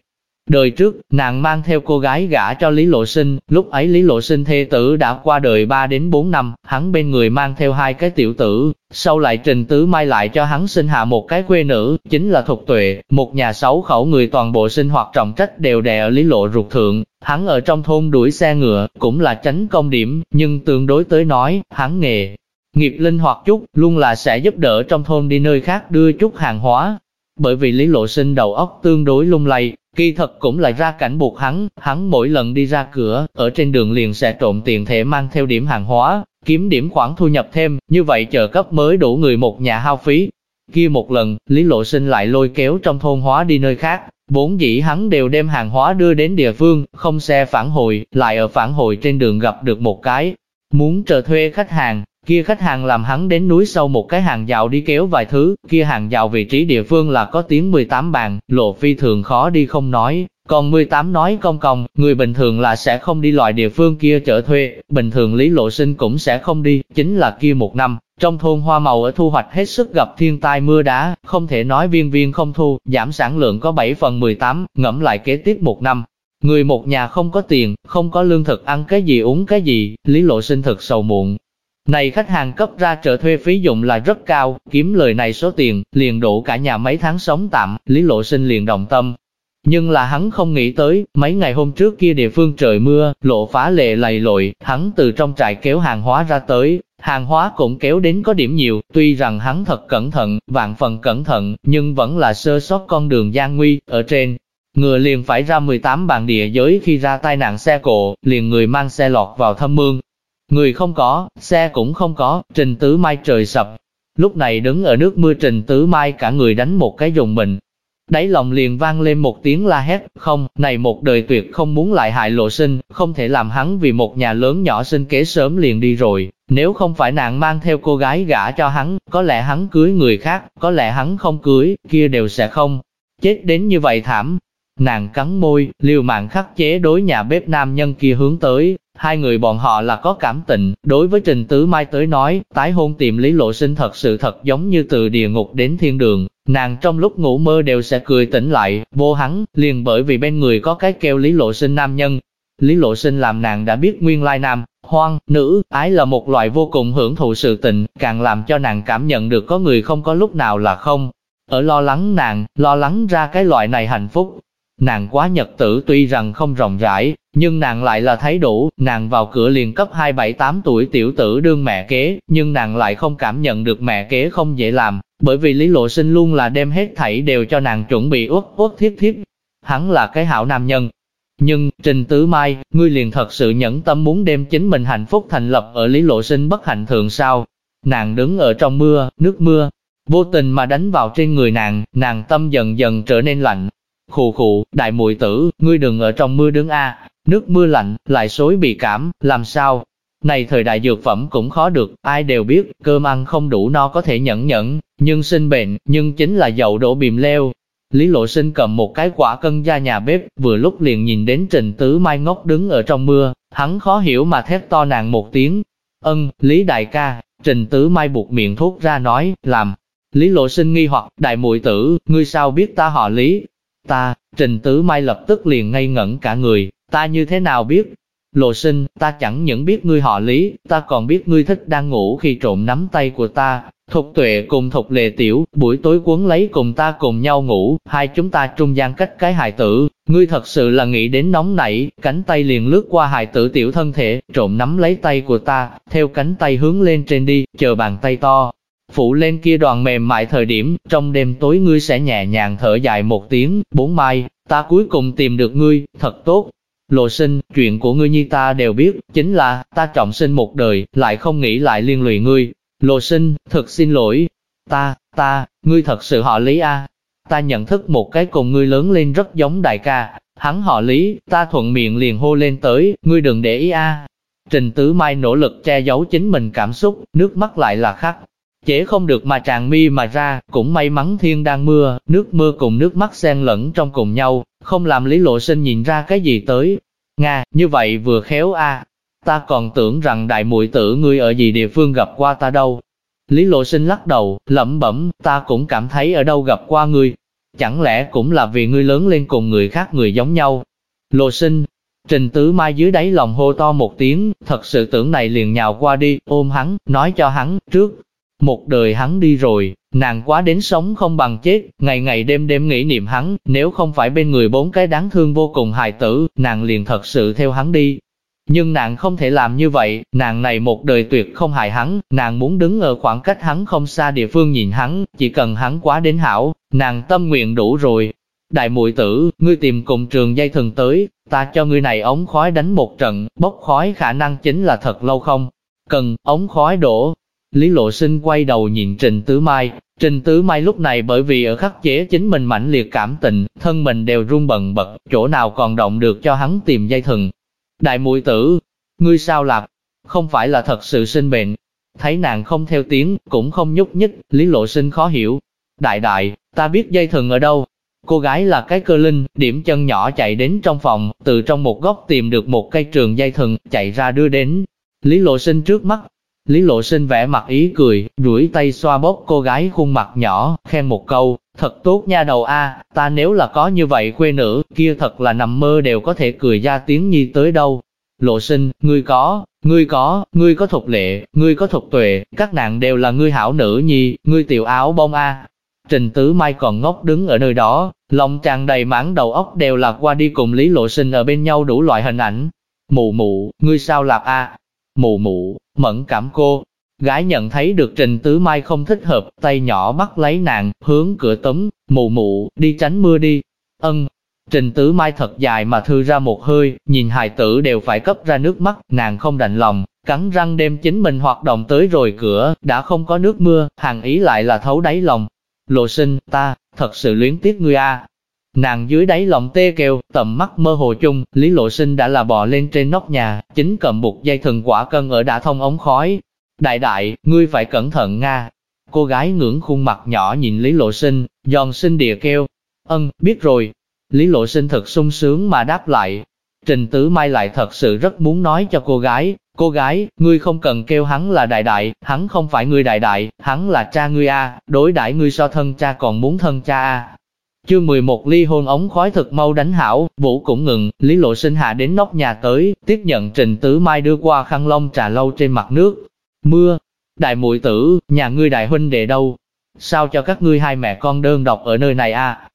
Đời trước, nàng mang theo cô gái gả cho Lý Lộ Sinh, lúc ấy Lý Lộ Sinh thê tử đã qua đời 3 đến 4 năm, hắn bên người mang theo hai cái tiểu tử, sau lại trình tứ mai lại cho hắn sinh hạ một cái quê nữ, chính là Thục Tuệ, một nhà sáu khẩu người toàn bộ sinh hoạt trọng trách đều đè ở Lý Lộ ruột thượng, hắn ở trong thôn đuổi xe ngựa, cũng là tránh công điểm, nhưng tương đối tới nói, hắn nghề, Nghiệp linh hoạt chút, luôn là sẽ giúp đỡ trong thôn đi nơi khác đưa chút hàng hóa. Bởi vì Lý Lộ Sinh đầu óc tương đối lung lay, kỳ thật cũng lại ra cảnh buộc hắn, hắn mỗi lần đi ra cửa, ở trên đường liền sẽ trộm tiền thể mang theo điểm hàng hóa, kiếm điểm khoản thu nhập thêm, như vậy chờ cấp mới đủ người một nhà hao phí. Kia một lần, Lý Lộ Sinh lại lôi kéo trong thôn hóa đi nơi khác, vốn dĩ hắn đều đem hàng hóa đưa đến địa phương, không xe phản hồi, lại ở phản hồi trên đường gặp được một cái, muốn chờ thuê khách hàng, Kia khách hàng làm hắn đến núi sâu một cái hàng rào đi kéo vài thứ, kia hàng rào vị trí địa phương là có tiếng 18 bàn, lộ phi thường khó đi không nói, còn 18 nói công công, người bình thường là sẽ không đi loại địa phương kia chở thuê, bình thường lý lộ sinh cũng sẽ không đi, chính là kia một năm, trong thôn hoa màu ở thu hoạch hết sức gặp thiên tai mưa đá, không thể nói viên viên không thu, giảm sản lượng có 7 phần 18, ngẫm lại kế tiếp một năm. Người một nhà không có tiền, không có lương thực ăn cái gì uống cái gì, lý lộ sinh thật sầu muộn, này khách hàng cấp ra trợ thuê phí dụng là rất cao, kiếm lời này số tiền, liền đủ cả nhà mấy tháng sống tạm, Lý Lộ Sinh liền động tâm. Nhưng là hắn không nghĩ tới, mấy ngày hôm trước kia địa phương trời mưa, lộ phá lệ lầy lội, hắn từ trong trại kéo hàng hóa ra tới, hàng hóa cũng kéo đến có điểm nhiều, tuy rằng hắn thật cẩn thận, vạn phần cẩn thận, nhưng vẫn là sơ sót con đường gian nguy, ở trên. Ngừa liền phải ra 18 bàn địa giới khi ra tai nạn xe cộ, liền người mang xe lọt vào thâm mương, Người không có, xe cũng không có, Trình Tứ Mai trời sập. Lúc này đứng ở nước mưa Trình Tứ Mai cả người đánh một cái dùng mình. Đáy lòng liền vang lên một tiếng la hét, không, này một đời tuyệt không muốn lại hại lộ sinh, không thể làm hắn vì một nhà lớn nhỏ sinh kế sớm liền đi rồi. Nếu không phải nàng mang theo cô gái gả cho hắn, có lẽ hắn cưới người khác, có lẽ hắn không cưới, kia đều sẽ không. Chết đến như vậy thảm. Nàng cắn môi, liều mạng khắc chế đối nhà bếp nam nhân kia hướng tới, Hai người bọn họ là có cảm tình, đối với Trình Tứ Mai tới nói, tái hôn tìm Lý Lộ Sinh thật sự thật giống như từ địa ngục đến thiên đường, nàng trong lúc ngủ mơ đều sẽ cười tỉnh lại, vô hắn, liền bởi vì bên người có cái kêu Lý Lộ Sinh nam nhân. Lý Lộ Sinh làm nàng đã biết nguyên lai nam, hoang, nữ, ái là một loại vô cùng hưởng thụ sự tình, càng làm cho nàng cảm nhận được có người không có lúc nào là không. Ở lo lắng nàng, lo lắng ra cái loại này hạnh phúc, Nàng quá nhật tử tuy rằng không rộng rãi, nhưng nàng lại là thấy đủ, nàng vào cửa liền cấp 2-7-8 tuổi tiểu tử đương mẹ kế, nhưng nàng lại không cảm nhận được mẹ kế không dễ làm, bởi vì Lý Lộ Sinh luôn là đem hết thảy đều cho nàng chuẩn bị út út thiết thiết. Hắn là cái hảo nam nhân. Nhưng, Trình Tứ Mai, ngươi liền thật sự nhẫn tâm muốn đem chính mình hạnh phúc thành lập ở Lý Lộ Sinh bất hạnh thường sao. Nàng đứng ở trong mưa, nước mưa, vô tình mà đánh vào trên người nàng, nàng tâm dần dần trở nên lạnh. Khù khụ, đại muội tử, ngươi đừng ở trong mưa đứng a, nước mưa lạnh, lại xối bị cảm, làm sao? Này thời đại dược phẩm cũng khó được, ai đều biết, cơm ăn không đủ no có thể nhẫn nhẫn, nhưng sinh bệnh, nhưng chính là dầu đổ bìm leo. Lý Lộ Sinh cầm một cái quả cân ra nhà bếp, vừa lúc liền nhìn đến Trình Tứ Mai ngốc đứng ở trong mưa, hắn khó hiểu mà thét to nàng một tiếng. Ân, Lý Đại ca, Trình Tứ Mai buộc miệng thốt ra nói, làm. Lý Lộ Sinh nghi hoặc, đại muội tử, ngươi sao biết ta họ Lý? Ta, Trình Tứ Mai lập tức liền ngây ngẩn cả người, ta như thế nào biết? Lộ sinh, ta chẳng những biết ngươi họ Lý, ta còn biết ngươi thích đang ngủ khi trộm nắm tay của ta. Thục tuệ cùng thục lệ tiểu, buổi tối cuốn lấy cùng ta cùng nhau ngủ, hai chúng ta trung gian cách cái hài tử. Ngươi thật sự là nghĩ đến nóng nảy, cánh tay liền lướt qua hài tử tiểu thân thể, trộm nắm lấy tay của ta, theo cánh tay hướng lên trên đi, chờ bàn tay to. Phụ lên kia đoàn mềm mại thời điểm, trong đêm tối ngươi sẽ nhẹ nhàng thở dài một tiếng, bốn mai, ta cuối cùng tìm được ngươi, thật tốt, Lộ sinh, chuyện của ngươi như ta đều biết, chính là, ta trọng sinh một đời, lại không nghĩ lại liên lụy ngươi. Lộ sinh, thật xin lỗi. Ta, ta, ngươi thật sự họ Lý A. Ta nhận thức một cái cùng ngươi lớn lên rất giống đại ca. Hắn họ Lý, ta thuận miệng liền hô lên tới, ngươi đừng để ý A. Trình Tứ Mai nỗ lực che giấu chính mình cảm xúc, nước mắt lại là khắc. Chế không được mà tràn mi mà ra, cũng may mắn thiên đang mưa, nước mưa cùng nước mắt xen lẫn trong cùng nhau, không làm Lý Lộ Sinh nhìn ra cái gì tới. Nga, như vậy vừa khéo a, ta còn tưởng rằng đại muội tử ngươi ở gì địa phương gặp qua ta đâu. Lý Lộ Sinh lắc đầu, lẩm bẩm, ta cũng cảm thấy ở đâu gặp qua ngươi. Chẳng lẽ cũng là vì ngươi lớn lên cùng người khác người giống nhau. Lộ Sinh, Trình Tứ Mai dưới đáy lòng hô to một tiếng, thật sự tưởng này liền nhào qua đi, ôm hắn, nói cho hắn, trước, một đời hắn đi rồi, nàng quá đến sống không bằng chết, ngày ngày đêm đêm nghĩ niệm hắn, nếu không phải bên người bốn cái đáng thương vô cùng hài tử, nàng liền thật sự theo hắn đi. Nhưng nàng không thể làm như vậy, nàng này một đời tuyệt không hại hắn, nàng muốn đứng ở khoảng cách hắn không xa địa phương nhìn hắn, chỉ cần hắn quá đến hảo, nàng tâm nguyện đủ rồi. Đại muội tử, ngươi tìm cùng trường dây thần tới, ta cho ngươi này ống khói đánh một trận, bốc khói khả năng chính là thật lâu không? Cần, ống khói đổ, Lý Lộ Sinh quay đầu nhìn Trình Tứ Mai, Trình Tứ Mai lúc này bởi vì ở khắc chế chính mình mãnh liệt cảm tình, thân mình đều run bần bật, chỗ nào còn động được cho hắn tìm dây thừng. Đại muội tử, ngươi sao lạc, không phải là thật sự sinh bệnh. Thấy nàng không theo tiếng, cũng không nhúc nhích, Lý Lộ Sinh khó hiểu. Đại đại, ta biết dây thừng ở đâu. Cô gái là cái cơ linh, điểm chân nhỏ chạy đến trong phòng, từ trong một góc tìm được một cây trường dây thừng, chạy ra đưa đến. Lý Lộ Sinh trước mắt, Lý Lộ Sinh vẽ mặt ý cười, duỗi tay xoa bóp cô gái khuôn mặt nhỏ, khen một câu, thật tốt nha đầu a, ta nếu là có như vậy quê nữ, kia thật là nằm mơ đều có thể cười ra tiếng nhi tới đâu. Lộ sinh, ngươi có, ngươi có, ngươi có thục lệ, ngươi có thục tuệ, các nàng đều là ngươi hảo nữ nhi, ngươi tiểu áo bông a. Trình Tứ Mai còn ngốc đứng ở nơi đó, lòng tràn đầy mãn đầu óc đều lạc qua đi cùng Lý Lộ Sinh ở bên nhau đủ loại hình ảnh. Mụ mụ, ngươi sao lạc a? Mụ mụ, mẫn cảm cô. Gái nhận thấy được Trình Tứ Mai không thích hợp, tay nhỏ bắt lấy nàng, hướng cửa tấm, mụ mụ, đi tránh mưa đi. Ân, Trình Tứ Mai thật dài mà thư ra một hơi, nhìn hài tử đều phải cấp ra nước mắt, nàng không đành lòng, cắn răng đêm chính mình hoạt động tới rồi cửa, đã không có nước mưa, hàng ý lại là thấu đáy lòng. Lộ sinh, ta, thật sự luyến tiếc ngươi a. Nàng dưới đáy lòng tê kêu, tầm mắt mơ hồ chung, Lý Lộ Sinh đã là bò lên trên nóc nhà, chính cầm buộc dây thần quả cân ở đã thông ống khói. Đại đại, ngươi phải cẩn thận Nga. Cô gái ngưỡng khuôn mặt nhỏ nhìn Lý Lộ Sinh, giòn sinh địa kêu. Ân, biết rồi. Lý Lộ Sinh thật sung sướng mà đáp lại. Trình Tứ Mai lại thật sự rất muốn nói cho cô gái, cô gái, ngươi không cần kêu hắn là đại đại, hắn không phải ngươi đại đại, hắn là cha ngươi a, đối đãi ngươi so thân cha còn muốn thân cha a. Chương 11 ly hôn ống khói thật mau đánh hảo, vũ cũng ngừng, Lý Lộ Sinh hạ đến nóc nhà tới, tiếp nhận Trình Tứ Mai đưa qua khăn lông trà lâu trên mặt nước. Mưa, đại muội tử, nhà ngươi đại huynh đệ đâu? Sao cho các ngươi hai mẹ con đơn độc ở nơi này a?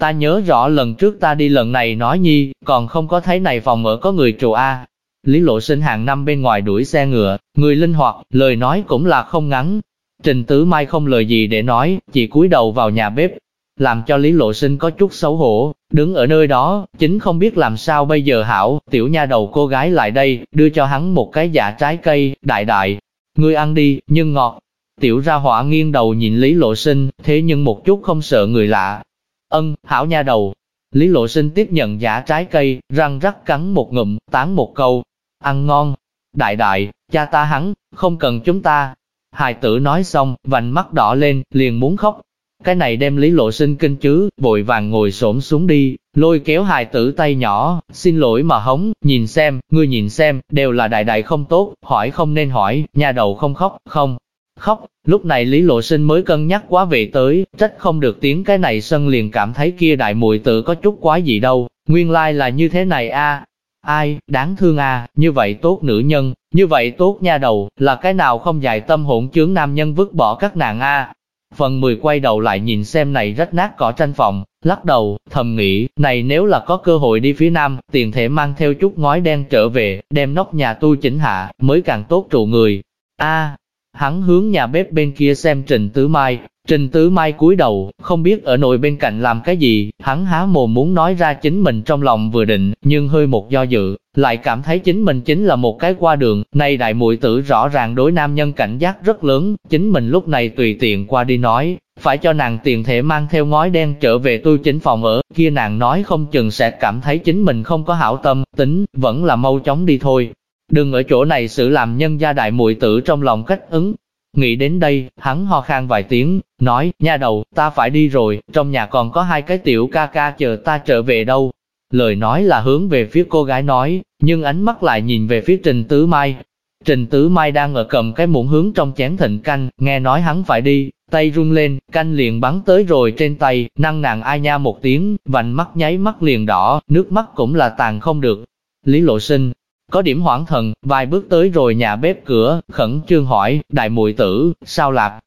Ta nhớ rõ lần trước ta đi lần này nói nhi, còn không có thấy này phòng ở có người trụ A. Lý lộ sinh hàng năm bên ngoài đuổi xe ngựa, người linh hoạt, lời nói cũng là không ngắn. Trình Tứ Mai không lời gì để nói, chỉ cúi đầu vào nhà bếp, làm cho Lý Lộ Sinh có chút xấu hổ, đứng ở nơi đó, chính không biết làm sao bây giờ hảo, tiểu nha đầu cô gái lại đây, đưa cho hắn một cái dạ trái cây, đại đại, ngươi ăn đi, nhưng ngọt. Tiểu ra hỏa nghiêng đầu nhìn Lý Lộ Sinh, thế nhưng một chút không sợ người lạ. Ân, hảo nha đầu. Lý Lộ Sinh tiếp nhận giả trái cây, răng rắc cắn một ngụm, tán một câu. Ăn ngon. Đại đại, cha ta hắn, không cần chúng ta. Hài tử nói xong, vành mắt đỏ lên, liền muốn khóc. Cái này đem Lý Lộ Sinh kinh chứ, vội vàng ngồi xổm xuống đi, lôi kéo hài tử tay nhỏ, xin lỗi mà hống, nhìn xem, ngươi nhìn xem, đều là đại đại không tốt, hỏi không nên hỏi, nhà đầu không khóc, không, khóc. Lúc này Lý Lộ Sinh mới cân nhắc quá về tới, trách không được tiếng cái này sân liền cảm thấy kia đại mùi tự có chút quá gì đâu, nguyên lai like là như thế này a Ai, đáng thương a như vậy tốt nữ nhân, như vậy tốt nha đầu, là cái nào không dài tâm hỗn chướng nam nhân vứt bỏ các nàng a Phần 10 quay đầu lại nhìn xem này rách nát cỏ tranh phòng, lắc đầu, thầm nghĩ, này nếu là có cơ hội đi phía nam, tiền thể mang theo chút ngói đen trở về, đem nóc nhà tu chỉnh hạ, mới càng tốt trụ người. a hắn hướng nhà bếp bên kia xem Trình Tứ Mai, Trình Tứ Mai cúi đầu, không biết ở nội bên cạnh làm cái gì, hắn há mồm muốn nói ra chính mình trong lòng vừa định, nhưng hơi một do dự, lại cảm thấy chính mình chính là một cái qua đường, nay đại muội tử rõ ràng đối nam nhân cảnh giác rất lớn, chính mình lúc này tùy tiện qua đi nói, phải cho nàng tiền thể mang theo ngói đen trở về tu chính phòng ở, kia nàng nói không chừng sẽ cảm thấy chính mình không có hảo tâm, tính, vẫn là mau chóng đi thôi. Đừng ở chỗ này xử làm nhân gia đại muội tử trong lòng cách ứng, Nghĩ đến đây, hắn ho khan vài tiếng, nói, nha đầu, ta phải đi rồi, trong nhà còn có hai cái tiểu ca ca chờ ta trở về đâu. Lời nói là hướng về phía cô gái nói, nhưng ánh mắt lại nhìn về phía Trình Tứ Mai. Trình Tứ Mai đang ở cầm cái muỗng hướng trong chén thịnh canh, nghe nói hắn phải đi, tay run lên, canh liền bắn tới rồi trên tay, năng nàng ai nha một tiếng, vành mắt nháy mắt liền đỏ, nước mắt cũng là tàn không được. Lý Lộ Sinh, có điểm hoảng thần, vài bước tới rồi nhà bếp cửa, khẩn trương hỏi, đại muội tử, sao lạc?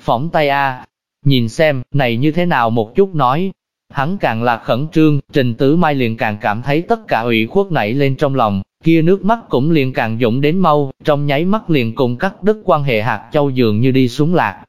Phỏng tay a nhìn xem, này như thế nào một chút nói. Hắn càng là khẩn trương, Trình Tứ Mai liền càng cảm thấy tất cả ủy khuất nảy lên trong lòng, kia nước mắt cũng liền càng dũng đến mau, trong nháy mắt liền cùng cắt đứt quan hệ hạt châu dường như đi xuống lạc.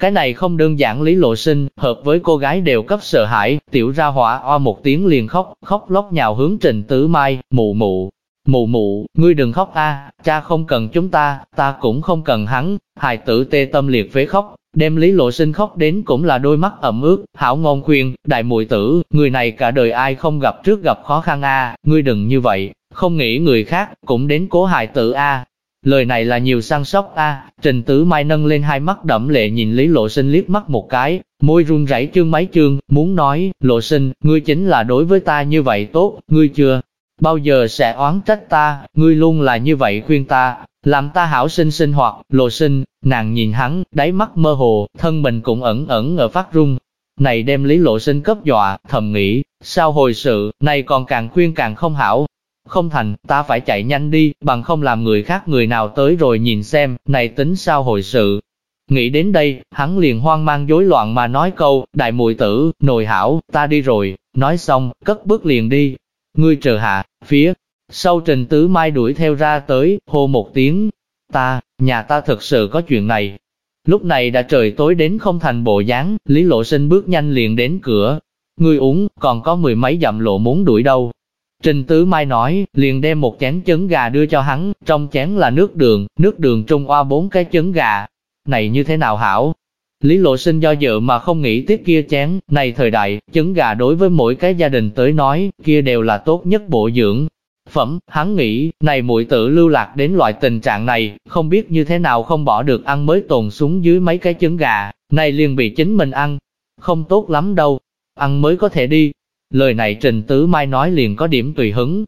Cái này không đơn giản lý lộ sinh, hợp với cô gái đều cấp sợ hãi, tiểu ra hỏa o một tiếng liền khóc, khóc lóc nhào hướng Trình Tứ Mai, mụ mụ, Mụ mụ, ngươi đừng khóc a, cha không cần chúng ta, ta cũng không cần hắn, hài tử tê tâm liệt phế khóc, đem Lý Lộ Sinh khóc đến cũng là đôi mắt ẩm ướt, hảo ngôn khuyên, đại muội tử, người này cả đời ai không gặp trước gặp khó khăn a, ngươi đừng như vậy, không nghĩ người khác, cũng đến cố hài tử a. Lời này là nhiều săn sóc a, Trình Tử Mai nâng lên hai mắt đẫm lệ nhìn Lý Lộ Sinh liếc mắt một cái, môi run rẩy chương mấy chương, muốn nói, Lộ Sinh, ngươi chính là đối với ta như vậy tốt, ngươi chưa bao giờ sẽ oán trách ta, ngươi luôn là như vậy khuyên ta, làm ta hảo sinh sinh hoạt, lộ sinh, nàng nhìn hắn, đáy mắt mơ hồ, thân mình cũng ẩn ẩn ở phát run. Này đem lý lộ sinh cấp dọa, thầm nghĩ, sao hồi sự, này còn càng khuyên càng không hảo. Không thành, ta phải chạy nhanh đi, bằng không làm người khác người nào tới rồi nhìn xem, này tính sao hồi sự. Nghĩ đến đây, hắn liền hoang mang rối loạn mà nói câu, đại muội tử, nồi hảo, ta đi rồi, nói xong, cất bước liền đi, Ngươi chờ hạ, phía sau Trình Tứ Mai đuổi theo ra tới, hô một tiếng, ta, nhà ta thật sự có chuyện này. Lúc này đã trời tối đến không thành bộ dáng, Lý Lộ Sinh bước nhanh liền đến cửa. Ngươi uống, còn có mười mấy dặm lộ muốn đuổi đâu. Trình Tứ Mai nói, liền đem một chén trứng gà đưa cho hắn, trong chén là nước đường, nước đường trung oa bốn cái trứng gà. Này như thế nào hảo? Lý Lộ Sinh do dự mà không nghĩ tiếp kia chén, này thời đại, trứng gà đối với mỗi cái gia đình tới nói, kia đều là tốt nhất bổ dưỡng. Phẩm, hắn nghĩ, này muội tử lưu lạc đến loại tình trạng này, không biết như thế nào không bỏ được ăn mới tồn xuống dưới mấy cái trứng gà, này liền bị chính mình ăn. Không tốt lắm đâu, ăn mới có thể đi. Lời này Trình Tứ Mai nói liền có điểm tùy hứng.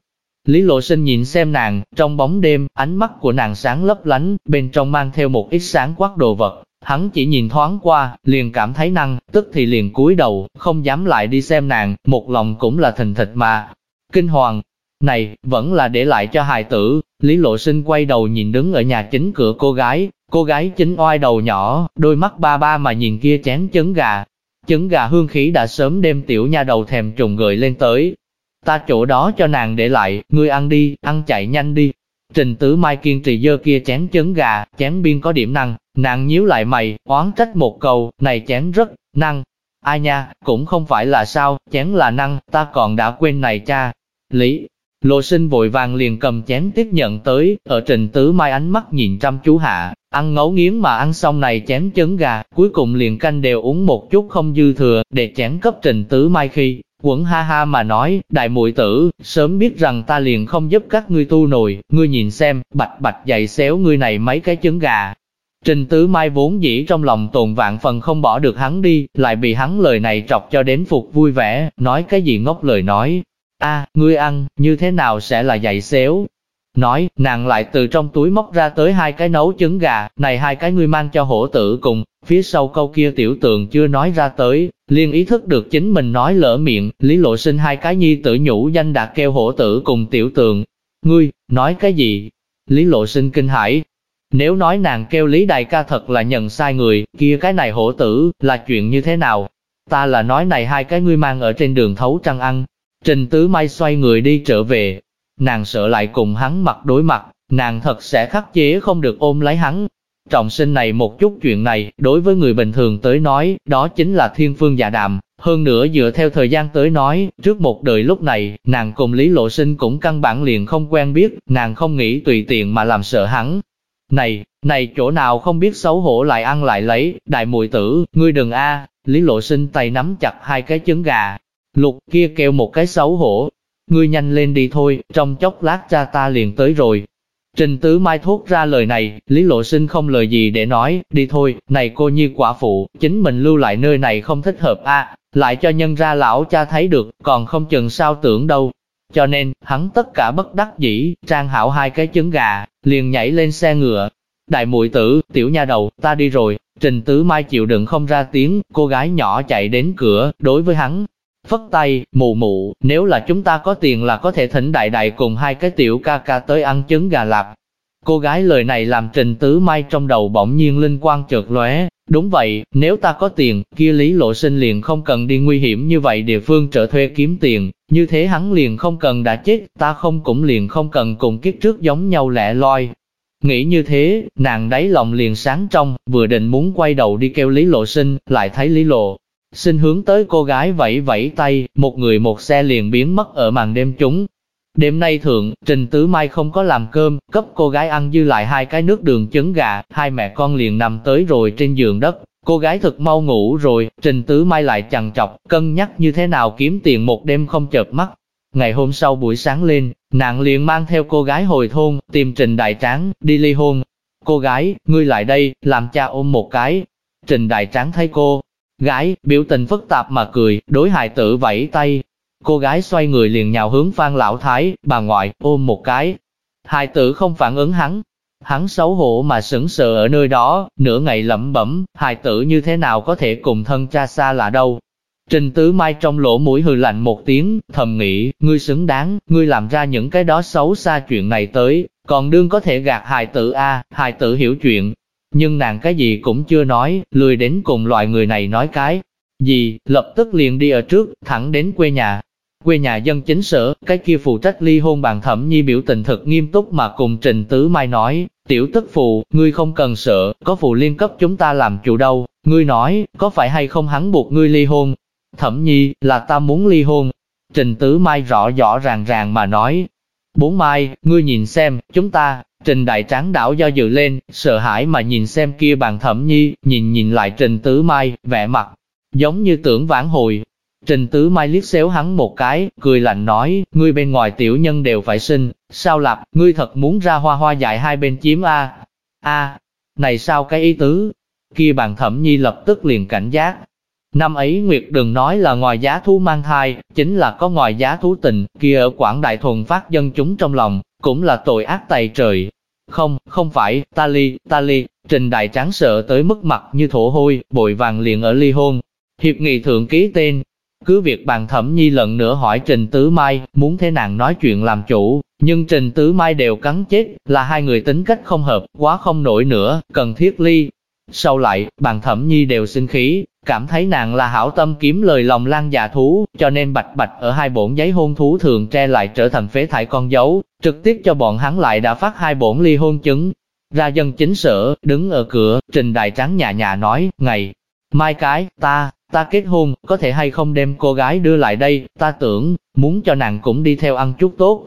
Lý Lộ Sinh nhìn xem nàng, trong bóng đêm, ánh mắt của nàng sáng lấp lánh, bên trong mang theo một ít sáng quắc đồ vật, Hắn chỉ nhìn thoáng qua, liền cảm thấy năng, tức thì liền cúi đầu, không dám lại đi xem nàng, một lòng cũng là thình thịch mà. Kinh hoàng, này, vẫn là để lại cho hài tử, Lý Lộ Sinh quay đầu nhìn đứng ở nhà chính cửa cô gái, cô gái chính oai đầu nhỏ, đôi mắt ba ba mà nhìn kia chén trứng gà. trứng gà hương khí đã sớm đem tiểu nha đầu thèm trùng gợi lên tới. Ta chỗ đó cho nàng để lại, ngươi ăn đi, ăn chạy nhanh đi. Trình Tứ Mai kiên trì dơ kia chén trứng gà, chén biên có điểm năng, nàng nhíu lại mày, oán trách một câu, này chén rất năng. Ai nha, cũng không phải là sao, chén là năng, ta còn đã quên này cha. Lý, Lộ sinh vội vàng liền cầm chén tiếp nhận tới, ở trình tứ mai ánh mắt nhìn chăm chú hạ, ăn ngấu nghiến mà ăn xong này chén chấn gà, cuối cùng liền canh đều uống một chút không dư thừa, để chén cấp trình tứ mai khi, quẩn ha ha mà nói, đại muội tử, sớm biết rằng ta liền không giúp các ngươi tu nồi, ngươi nhìn xem, bạch bạch dày xéo ngươi này mấy cái trứng gà. Trình tứ mai vốn dĩ trong lòng tồn vạn phần không bỏ được hắn đi, lại bị hắn lời này trọc cho đến phục vui vẻ, nói cái gì ngốc lời nói, a ngươi ăn, như thế nào sẽ là dạy xéo? Nói, nàng lại từ trong túi móc ra tới hai cái nấu trứng gà, này hai cái ngươi mang cho hổ tử cùng, phía sau câu kia tiểu tường chưa nói ra tới, liền ý thức được chính mình nói lỡ miệng, lý lộ sinh hai cái nhi tử nhũ danh đã kêu hổ tử cùng tiểu tường. Ngươi, nói cái gì? Lý lộ sinh kinh hãi. Nếu nói nàng kêu lý đại ca thật là nhận sai người, kia cái này hổ tử, là chuyện như thế nào? Ta là nói này hai cái ngươi mang ở trên đường thấu trăng ăn, Trình Tứ Mai xoay người đi trở về, nàng sợ lại cùng hắn mặt đối mặt, nàng thật sẽ khắc chế không được ôm lấy hắn. Trọng sinh này một chút chuyện này, đối với người bình thường tới nói, đó chính là thiên phương dạ đàm. Hơn nữa dựa theo thời gian tới nói, trước một đời lúc này, nàng cùng Lý Lộ Sinh cũng căn bản liền không quen biết, nàng không nghĩ tùy tiện mà làm sợ hắn. Này, này chỗ nào không biết xấu hổ lại ăn lại lấy, đại mùi tử, ngươi đừng a Lý Lộ Sinh tay nắm chặt hai cái trứng gà, Lục kia kêu một cái xấu hổ. Ngươi nhanh lên đi thôi, trong chốc lát cha ta liền tới rồi. Trình Tứ Mai thốt ra lời này, Lý Lộ Sinh không lời gì để nói, đi thôi, này cô như quả phụ, chính mình lưu lại nơi này không thích hợp a, lại cho nhân ra lão cha thấy được, còn không chừng sao tưởng đâu. Cho nên, hắn tất cả bất đắc dĩ, trang hảo hai cái trứng gà, liền nhảy lên xe ngựa. Đại muội tử, tiểu nha đầu, ta đi rồi, Trình Tứ Mai chịu đựng không ra tiếng, cô gái nhỏ chạy đến cửa, đối với hắn, Phất tay, mụ mụ, nếu là chúng ta có tiền là có thể thỉnh đại đại cùng hai cái tiểu ca ca tới ăn trứng gà lạp. Cô gái lời này làm trình tứ mai trong đầu bỗng nhiên linh quang chợt lóe. Đúng vậy, nếu ta có tiền, kia lý lộ sinh liền không cần đi nguy hiểm như vậy địa phương trở thuê kiếm tiền, như thế hắn liền không cần đã chết, ta không cũng liền không cần cùng kiếp trước giống nhau lẻ loi. Nghĩ như thế, nàng đáy lòng liền sáng trong, vừa định muốn quay đầu đi kêu Lý Lộ Sinh, lại thấy Lý Lộ xin hướng tới cô gái vẫy vẫy tay, một người một xe liền biến mất ở màn đêm chúng. Đêm nay thượng, Trình Tứ Mai không có làm cơm, cấp cô gái ăn dư lại hai cái nước đường trứng gà, hai mẹ con liền nằm tới rồi trên giường đất. Cô gái thật mau ngủ rồi, Trình Tứ Mai lại chằn chọc, cân nhắc như thế nào kiếm tiền một đêm không chợp mắt. Ngày hôm sau buổi sáng lên, nàng liền mang theo cô gái hồi thôn, tìm Trình Đại Tráng, đi ly hôn. Cô gái, ngươi lại đây, làm cha ôm một cái. Trình Đại Tráng thấy cô, Gái, biểu tình phức tạp mà cười, đối hài tử vẫy tay. Cô gái xoay người liền nhào hướng Phan Lão Thái, bà ngoại, ôm một cái. Hài tử không phản ứng hắn. Hắn xấu hổ mà sững sờ ở nơi đó, nửa ngày lẩm bẩm, hài tử như thế nào có thể cùng thân cha xa là đâu. Trình Tứ Mai trong lỗ mũi hừ lạnh một tiếng, thầm nghĩ, ngươi xứng đáng, ngươi làm ra những cái đó xấu xa chuyện này tới, còn đương có thể gạt hài tử a, hài tử hiểu chuyện, nhưng nàng cái gì cũng chưa nói, lười đến cùng loại người này nói cái gì, lập tức liền đi ở trước, thẳng đến quê nhà. Quê nhà dân chính sở, cái kia phụ trách ly hôn bàn thẩm nhi biểu tình thật nghiêm túc mà cùng Trình Tứ Mai nói, tiểu tức phụ, ngươi không cần sợ, có phụ liên cấp chúng ta làm chủ đâu, ngươi nói, có phải hay không hắn buộc ngươi ly hôn? Thẩm nhi, là ta muốn ly hôn. Trình Tứ Mai rõ rõ ràng ràng mà nói, bốn mai, ngươi nhìn xem, chúng ta, Trình đại tráng đảo do dự lên, sợ hãi mà nhìn xem kia bàn thẩm nhi, nhìn nhìn lại trình tứ mai, vẻ mặt, giống như tưởng vãn hồi. Trình tứ mai liếc xéo hắn một cái, cười lạnh nói, ngươi bên ngoài tiểu nhân đều phải sinh, sao lạp, ngươi thật muốn ra hoa hoa dại hai bên chiếm a a này sao cái ý tứ? Kia bàn thẩm nhi lập tức liền cảnh giác. Năm ấy Nguyệt đừng nói là ngoài giá thú mang thai, chính là có ngoài giá thú tình, kia ở Quảng Đại thuần phát dân chúng trong lòng, cũng là tội ác tày trời, không, không phải, ta ly, ta ly, trình đại tráng sợ tới mức mặt như thổ hôi, bội vàng liền ở ly hôn. Hiệp nghị thượng ký tên, cứ việc bàn thẩm nhi lần nữa hỏi Trình Tứ Mai, muốn thế nàng nói chuyện làm chủ, nhưng Trình Tứ Mai đều cắn chết, là hai người tính cách không hợp, quá không nổi nữa, cần thiết ly. Sau lại, bàn thẩm nhi đều sinh khí, cảm thấy nàng là hảo tâm kiếm lời lòng lan dạ thú, cho nên bạch bạch ở hai bổn giấy hôn thú thường tre lại trở thành phế thải con dấu, trực tiếp cho bọn hắn lại đã phát hai bổn ly hôn chứng. Ra dân chính sở, đứng ở cửa, trình đại trắng nhà nhà nói, ngày, mai cái, ta, ta kết hôn, có thể hay không đem cô gái đưa lại đây, ta tưởng, muốn cho nàng cũng đi theo ăn chút tốt.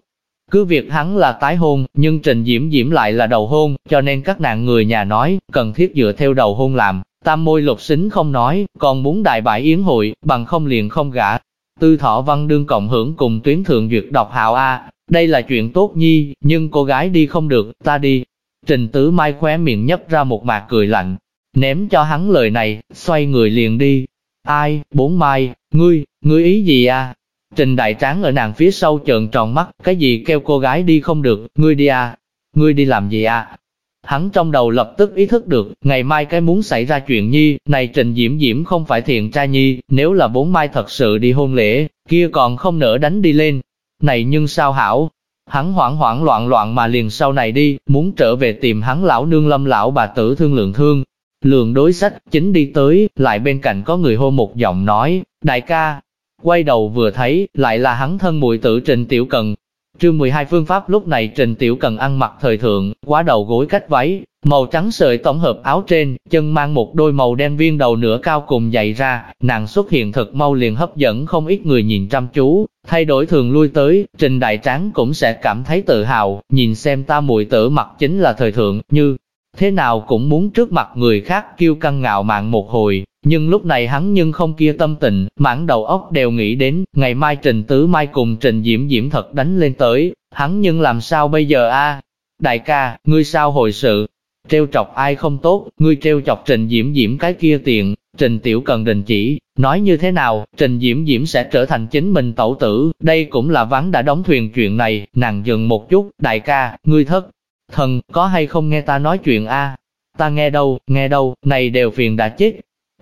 Cứ việc hắn là tái hôn, nhưng Trình Diễm Diễm lại là đầu hôn, cho nên các nàng người nhà nói, cần thiết dựa theo đầu hôn làm, tam môi lục xính không nói, còn muốn đại bại yến hội, bằng không liền không gả. Tư thọ văn đương cộng hưởng cùng tuyến thượng duyệt đọc hào A, đây là chuyện tốt nhi, nhưng cô gái đi không được, ta đi. Trình tứ mai khóe miệng nhấp ra một mạc cười lạnh, ném cho hắn lời này, xoay người liền đi. Ai, bốn mai, ngươi, ngươi ý gì à? Trình đại tráng ở nàng phía sau trợn tròn mắt, cái gì kêu cô gái đi không được, ngươi đi à? Ngươi đi làm gì à? Hắn trong đầu lập tức ý thức được, ngày mai cái muốn xảy ra chuyện nhi, này Trình Diễm Diễm không phải thiện tra nhi, nếu là bốn mai thật sự đi hôn lễ, kia còn không nỡ đánh đi lên. Này nhưng sao hảo? Hắn hoảng hoảng loạn loạn mà liền sau này đi, muốn trở về tìm hắn lão nương lâm lão bà tử thương lượng thương. Lượng đối sách, chính đi tới, lại bên cạnh có người hô một giọng nói, đại ca, Quay đầu vừa thấy, lại là hắn thân mùi tử Trình Tiểu Cần. Trương 12 phương pháp lúc này Trình Tiểu Cần ăn mặc thời thượng, quá đầu gối cách váy, màu trắng sợi tổng hợp áo trên, chân mang một đôi màu đen viên đầu nửa cao cùng dày ra, nàng xuất hiện thật mau liền hấp dẫn không ít người nhìn chăm chú, thay đổi thường lui tới, Trình Đại Tráng cũng sẽ cảm thấy tự hào, nhìn xem ta mùi tử mặc chính là thời thượng, như thế nào cũng muốn trước mặt người khác kêu căng ngạo mạn một hồi, nhưng lúc này hắn nhưng không kia tâm tình, mãn đầu óc đều nghĩ đến, ngày mai Trình Tứ Mai cùng Trình Diễm Diễm thật đánh lên tới, hắn nhưng làm sao bây giờ a? Đại ca, ngươi sao hồi sự? Treo chọc ai không tốt, ngươi treo chọc Trình Diễm Diễm cái kia tiện Trình Tiểu Cần đình chỉ, nói như thế nào, Trình Diễm Diễm sẽ trở thành chính mình tẩu tử, đây cũng là ván đã đóng thuyền chuyện này, nàng dừng một chút, đại ca, ngươi thất, thần, có hay không nghe ta nói chuyện a? Ta nghe đâu, nghe đâu, này đều phiền đã chết,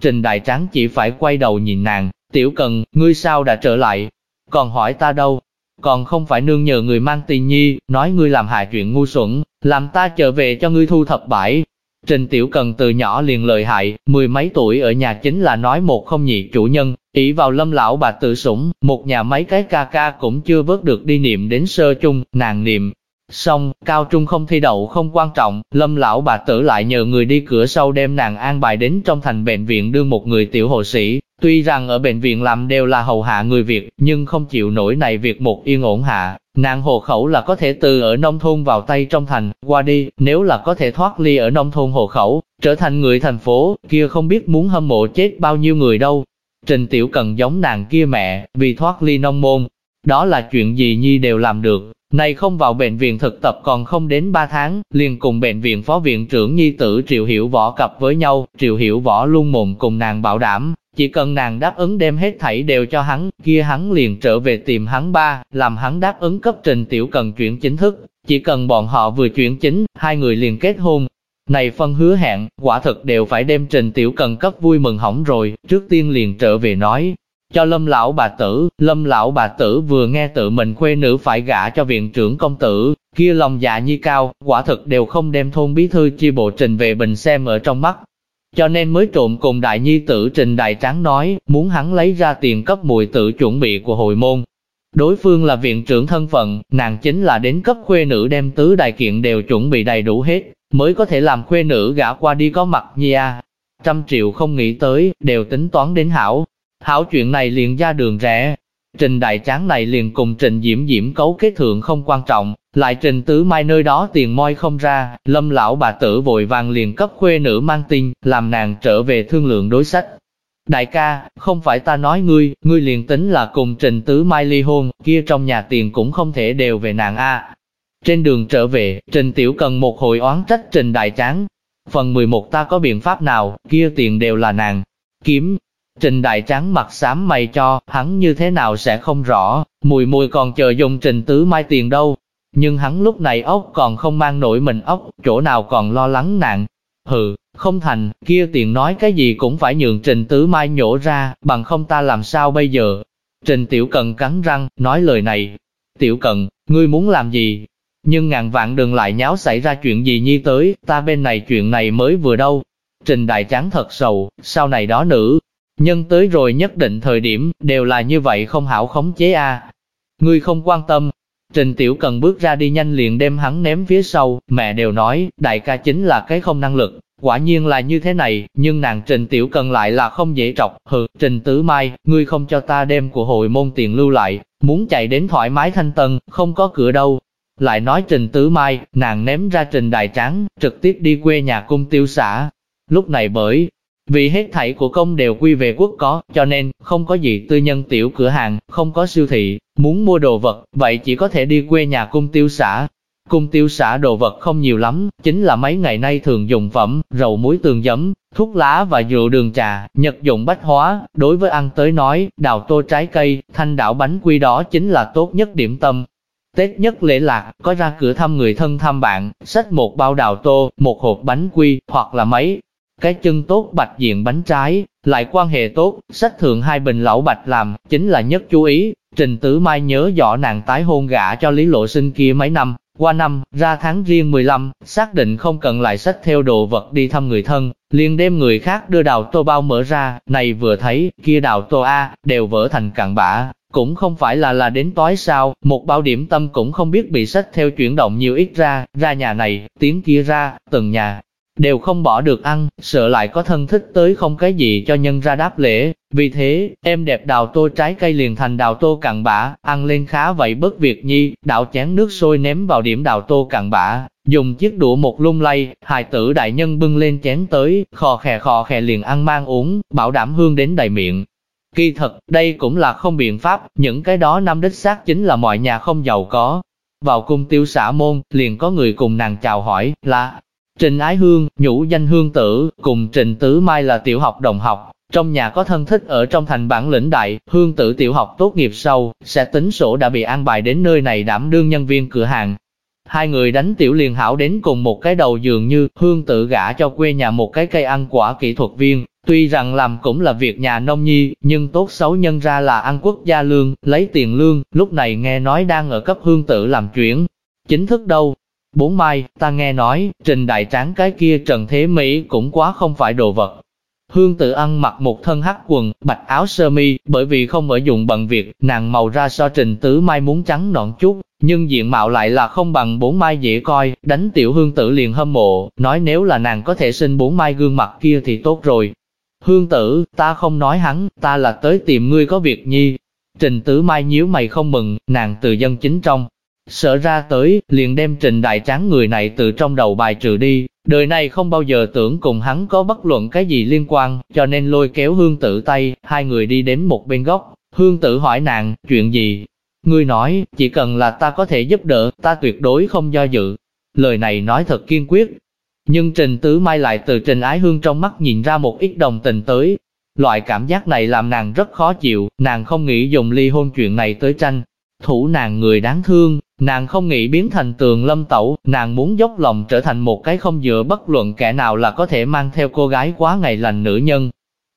Trình Đại Tráng chỉ phải quay đầu nhìn nàng, tiểu cần, ngươi sao đã trở lại? Còn hỏi ta đâu? Còn không phải nương nhờ người mang tiền nhi, nói ngươi làm hại chuyện ngu xuẩn, làm ta trở về cho ngươi thu thập bãi. Trình Tiểu Cần từ nhỏ liền lợi hại, mười mấy tuổi ở nhà chính là nói một không nhị chủ nhân, Ý vào lâm lão bà tự sủng, một nhà mấy cái ca ca cũng chưa vớt được đi niệm đến sơ chung, nàng niệm, Xong, cao trung không thi đậu không quan trọng, lâm lão bà tử lại nhờ người đi cửa sau đem nàng an bài đến trong thành bệnh viện đưa một người tiểu hộ sĩ. Tuy rằng ở bệnh viện làm đều là hầu hạ người Việt, nhưng không chịu nổi này việc một yên ổn hạ. Nàng hộ khẩu là có thể từ ở nông thôn vào tay trong thành, qua đi, nếu là có thể thoát ly ở nông thôn hộ khẩu, trở thành người thành phố, kia không biết muốn hâm mộ chết bao nhiêu người đâu. Trình Tiểu Cần giống nàng kia mẹ, vì thoát ly nông môn, đó là chuyện gì Nhi đều làm được, này không vào bệnh viện thực tập còn không đến 3 tháng, liền cùng bệnh viện phó viện trưởng nhi tử Triệu Hiểu Võ cặp với nhau, Triệu Hiểu Võ luôn mồm cùng nàng bảo đảm, chỉ cần nàng đáp ứng đem hết thảy đều cho hắn, kia hắn liền trở về tìm hắn ba, làm hắn đáp ứng cấp trình tiểu cần chuyển chính thức, chỉ cần bọn họ vừa chuyển chính, hai người liền kết hôn. Này phân hứa hẹn, quả thực đều phải đem trình tiểu cần cấp vui mừng hỏng rồi, trước tiên liền trở về nói, cho lâm lão bà tử, lâm lão bà tử vừa nghe tự mình khuê nữ phải gả cho viện trưởng công tử, kia lòng dạ như cao, quả thực đều không đem thôn bí thư chi bộ trình về bình xem ở trong mắt. Cho nên mới trộm cùng đại nhi tử trình đại tráng nói, muốn hắn lấy ra tiền cấp mùi tử chuẩn bị của hội môn. Đối phương là viện trưởng thân phận, nàng chính là đến cấp khuê nữ đem tứ đại kiện đều chuẩn bị đầy đủ hết, mới có thể làm khuê nữ gả qua đi có mặt nhi a. Trăm triệu không nghĩ tới, đều tính toán đến hảo, Hảo chuyện này liền ra đường rẽ. Trình đại tráng này liền cùng trình diễm diễm cấu kết thượng không quan trọng, lại trình tứ mai nơi đó tiền moi không ra, lâm lão bà tử vội vàng liền cấp khuê nữ mang tin, làm nàng trở về thương lượng đối sách. Đại ca, không phải ta nói ngươi, ngươi liền tính là cùng trình tứ mai ly hôn, kia trong nhà tiền cũng không thể đều về nàng a. Trên đường trở về, trình tiểu cần một hồi oán trách trình đại tráng. Phần 11 ta có biện pháp nào, kia tiền đều là nàng. Kiếm, Trình đại tráng mặt xám mày cho, hắn như thế nào sẽ không rõ, mùi mùi còn chờ dùng trình tứ mai tiền đâu. Nhưng hắn lúc này ốc còn không mang nổi mình ốc, chỗ nào còn lo lắng nạn. Hừ, không thành, kia tiền nói cái gì cũng phải nhường trình tứ mai nhổ ra, bằng không ta làm sao bây giờ. Trình tiểu cần cắn răng, nói lời này. Tiểu cần, ngươi muốn làm gì? Nhưng ngàn vạn đừng lại nháo xảy ra chuyện gì nhi tới, ta bên này chuyện này mới vừa đâu. Trình Đại Tráng thật sầu, sau này đó nữ, nhân tới rồi nhất định thời điểm, đều là như vậy không hảo khống chế a. Ngươi không quan tâm, Trình Tiểu Cần bước ra đi nhanh liền đem hắn ném phía sau, mẹ đều nói, đại ca chính là cái không năng lực, quả nhiên là như thế này, nhưng nàng Trình Tiểu Cần lại là không dễ trọc, hừ, Trình Tứ Mai, ngươi không cho ta đem của hội môn tiền lưu lại, muốn chạy đến thoải mái thanh tân, không có cửa đâu. Lại nói Trình Tứ Mai, nàng ném ra Trình Đại Tráng, trực tiếp đi quê nhà cung tiêu xã. Lúc này bởi vì hết thảy của công đều quy về quốc có, cho nên, không có gì tư nhân tiểu cửa hàng, không có siêu thị, muốn mua đồ vật, vậy chỉ có thể đi quê nhà cung tiêu xã. Cung tiêu xã đồ vật không nhiều lắm, chính là mấy ngày nay thường dùng phẩm, rầu muối tường giấm, thuốc lá và rượu đường trà, nhật dụng bách hóa, đối với ăn tới nói, đào tô trái cây, thanh đảo bánh quy đó chính là tốt nhất điểm tâm. Tết nhất lễ lạc, có ra cửa thăm người thân thăm bạn, xách một bao đào tô, một hộp bánh quy, hoặc là mấy cái chân tốt bạch diện bánh trái, lại quan hệ tốt, sách thượng hai bình lão bạch làm, chính là nhất chú ý. Trình Tử Mai nhớ rõ nàng tái hôn gả cho Lý Lộ Sinh kia mấy năm, qua năm, ra tháng riêng 15, xác định không cần lại sách theo đồ vật đi thăm người thân, liền đem người khác đưa đào tô bao mở ra, này vừa thấy, kia đào tô A, đều vỡ thành cạn bã, cũng không phải là là đến tối sao, một bao điểm tâm cũng không biết bị sách theo chuyển động nhiều ít ra, ra nhà này, tiếng kia ra, từng nhà, đều không bỏ được ăn, sợ lại có thân thích tới không cái gì cho nhân ra đáp lễ. Vì thế, em đẹp đào tô trái cây liền thành đào tô cặn bã, ăn lên khá vậy bất việc nhi, đảo chén nước sôi ném vào điểm đào tô cặn bã, dùng chiếc đũa một lung lay, hài tử đại nhân bưng lên chén tới, khò khè khò khè liền ăn mang uống, bảo đảm hương đến đầy miệng. Kỳ thật, đây cũng là không biện pháp, những cái đó năm đích xác chính là mọi nhà không giàu có. Vào cung tiêu xã môn, liền có người cùng nàng chào hỏi, là, Trình Ái Hương, nhũ danh Hương Tử, cùng Trình Tứ Mai là tiểu học đồng học, trong nhà có thân thích ở trong thành bản lĩnh đại, Hương Tử tiểu học tốt nghiệp sau, sẽ tính sổ đã bị an bài đến nơi này đảm đương nhân viên cửa hàng. Hai người đánh tiểu liền hảo đến cùng một cái đầu dường như Hương Tử gả cho quê nhà một cái cây ăn quả kỹ thuật viên, tuy rằng làm cũng là việc nhà nông nhi, nhưng tốt xấu nhân ra là ăn quốc gia lương, lấy tiền lương, lúc này nghe nói đang ở cấp Hương Tử làm chuyển. Chính thức đâu, Bốn mai, ta nghe nói, trình đại tráng cái kia Trần Thế Mỹ cũng quá không phải đồ vật. Hương tự ăn mặc một thân hắc quần, bạch áo sơ mi, bởi vì không ở dụng bận việc, nàng màu ra so trình tứ mai muốn trắng nõn chút, nhưng diện mạo lại là không bằng bốn mai dễ coi, đánh tiểu hương tử liền hâm mộ, nói nếu là nàng có thể sinh bốn mai gương mặt kia thì tốt rồi. Hương tử, ta không nói hắn, ta là tới tìm ngươi có việc nhi. Trình tứ mai nhíu mày không mừng, nàng từ dân chính trong, Sợ ra tới, liền đem trình đại tráng người này từ trong đầu bài trừ đi, đời này không bao giờ tưởng cùng hắn có bất luận cái gì liên quan, cho nên lôi kéo hương tử tay, hai người đi đến một bên góc, hương tử hỏi nàng, chuyện gì? Ngươi nói, chỉ cần là ta có thể giúp đỡ, ta tuyệt đối không do dự. Lời này nói thật kiên quyết. Nhưng Trình Tứ Mai lại từ Trình Ái Hương trong mắt nhìn ra một ít đồng tình tới. Loại cảm giác này làm nàng rất khó chịu, nàng không nghĩ dùng ly hôn chuyện này tới tranh. Thủ nàng người đáng thương, Nàng không nghĩ biến thành tường lâm tẩu, nàng muốn dốc lòng trở thành một cái không dựa bất luận kẻ nào là có thể mang theo cô gái quá ngày lành nữ nhân.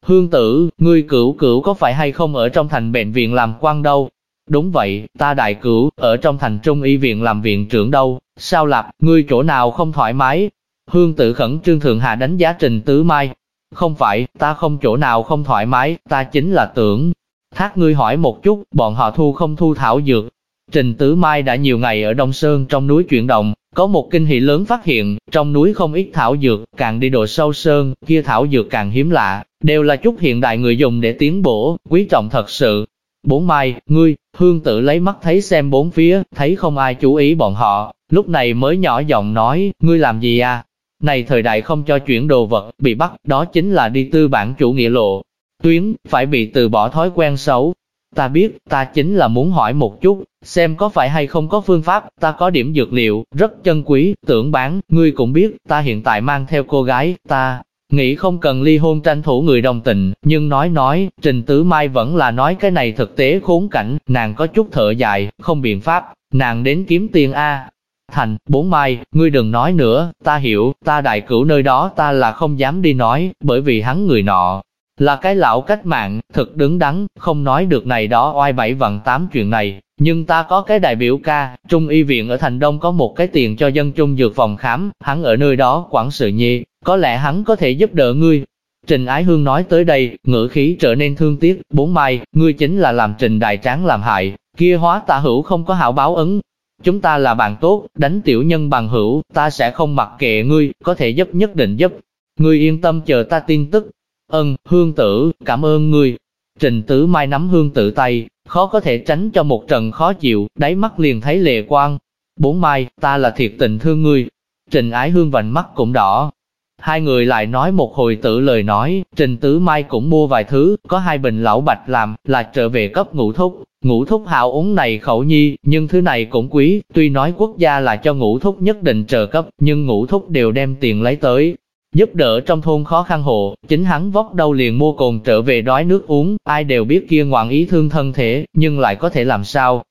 Hương tử, ngươi cửu cửu có phải hay không ở trong thành bệnh viện làm quan đâu? Đúng vậy, ta đại cửu, ở trong thành trung y viện làm viện trưởng đâu, sao lạp, ngươi chỗ nào không thoải mái? Hương tử khẩn trương thượng hạ đánh giá trình tứ mai. Không phải, ta không chỗ nào không thoải mái, ta chính là tưởng. Thác ngươi hỏi một chút, bọn họ thu không thu thảo dược, Trình Tứ Mai đã nhiều ngày ở Đông Sơn trong núi chuyển động, có một kinh hỷ lớn phát hiện, trong núi không ít thảo dược, càng đi độ sâu sơn, kia thảo dược càng hiếm lạ, đều là chút hiện đại người dùng để tiến bổ, quý trọng thật sự. Bốn Mai, ngươi, hương Tử lấy mắt thấy xem bốn phía, thấy không ai chú ý bọn họ, lúc này mới nhỏ giọng nói, ngươi làm gì à? Này thời đại không cho chuyển đồ vật, bị bắt, đó chính là đi tư bản chủ nghĩa lộ. Tuyến, phải bị từ bỏ thói quen xấu, Ta biết, ta chính là muốn hỏi một chút, xem có phải hay không có phương pháp, ta có điểm dược liệu, rất chân quý, tưởng bán, ngươi cũng biết, ta hiện tại mang theo cô gái, ta nghĩ không cần ly hôn tranh thủ người đồng tình, nhưng nói nói, Trình Tứ Mai vẫn là nói cái này thực tế khốn cảnh, nàng có chút thở dài, không biện pháp, nàng đến kiếm tiền A. Thành, bốn mai, ngươi đừng nói nữa, ta hiểu, ta đại cửu nơi đó ta là không dám đi nói, bởi vì hắn người nọ, là cái lão cách mạng, thực đứng đắn, không nói được này đó oai bảy vặn tám chuyện này, nhưng ta có cái đại biểu ca, Trung y viện ở Thành Đông có một cái tiền cho dân trung dược phòng khám, hắn ở nơi đó quản sự nhi, có lẽ hắn có thể giúp đỡ ngươi. Trình Ái Hương nói tới đây, ngữ khí trở nên thương tiếc, bốn mai, ngươi chính là làm trình đại tráng làm hại, kia hóa tả hữu không có hảo báo ứng. Chúng ta là bạn tốt, đánh tiểu nhân bằng hữu, ta sẽ không mặc kệ ngươi, có thể giúp nhất định giúp. Ngươi yên tâm chờ ta tin tức. Ân, hương tử, cảm ơn ngươi. Trình Tứ Mai nắm hương tử tay, khó có thể tránh cho một trận khó chịu, đáy mắt liền thấy lệ quang. Bốn mai, ta là thiệt tình thương ngươi. Trình ái hương vành mắt cũng đỏ. Hai người lại nói một hồi tự lời nói, Trình Tứ Mai cũng mua vài thứ, có hai bình lão bạch làm, là trở về cấp ngũ thúc. Ngũ thúc hào uống này khẩu nhi, nhưng thứ này cũng quý, tuy nói quốc gia là cho ngũ thúc nhất định trợ cấp, nhưng ngũ thúc đều đem tiền lấy tới, giúp đỡ trong thôn khó khăn hộ, chính hắn vóc đâu liền mua cồn trở về đói nước uống, ai đều biết kia ngoạn ý thương thân thể, nhưng lại có thể làm sao.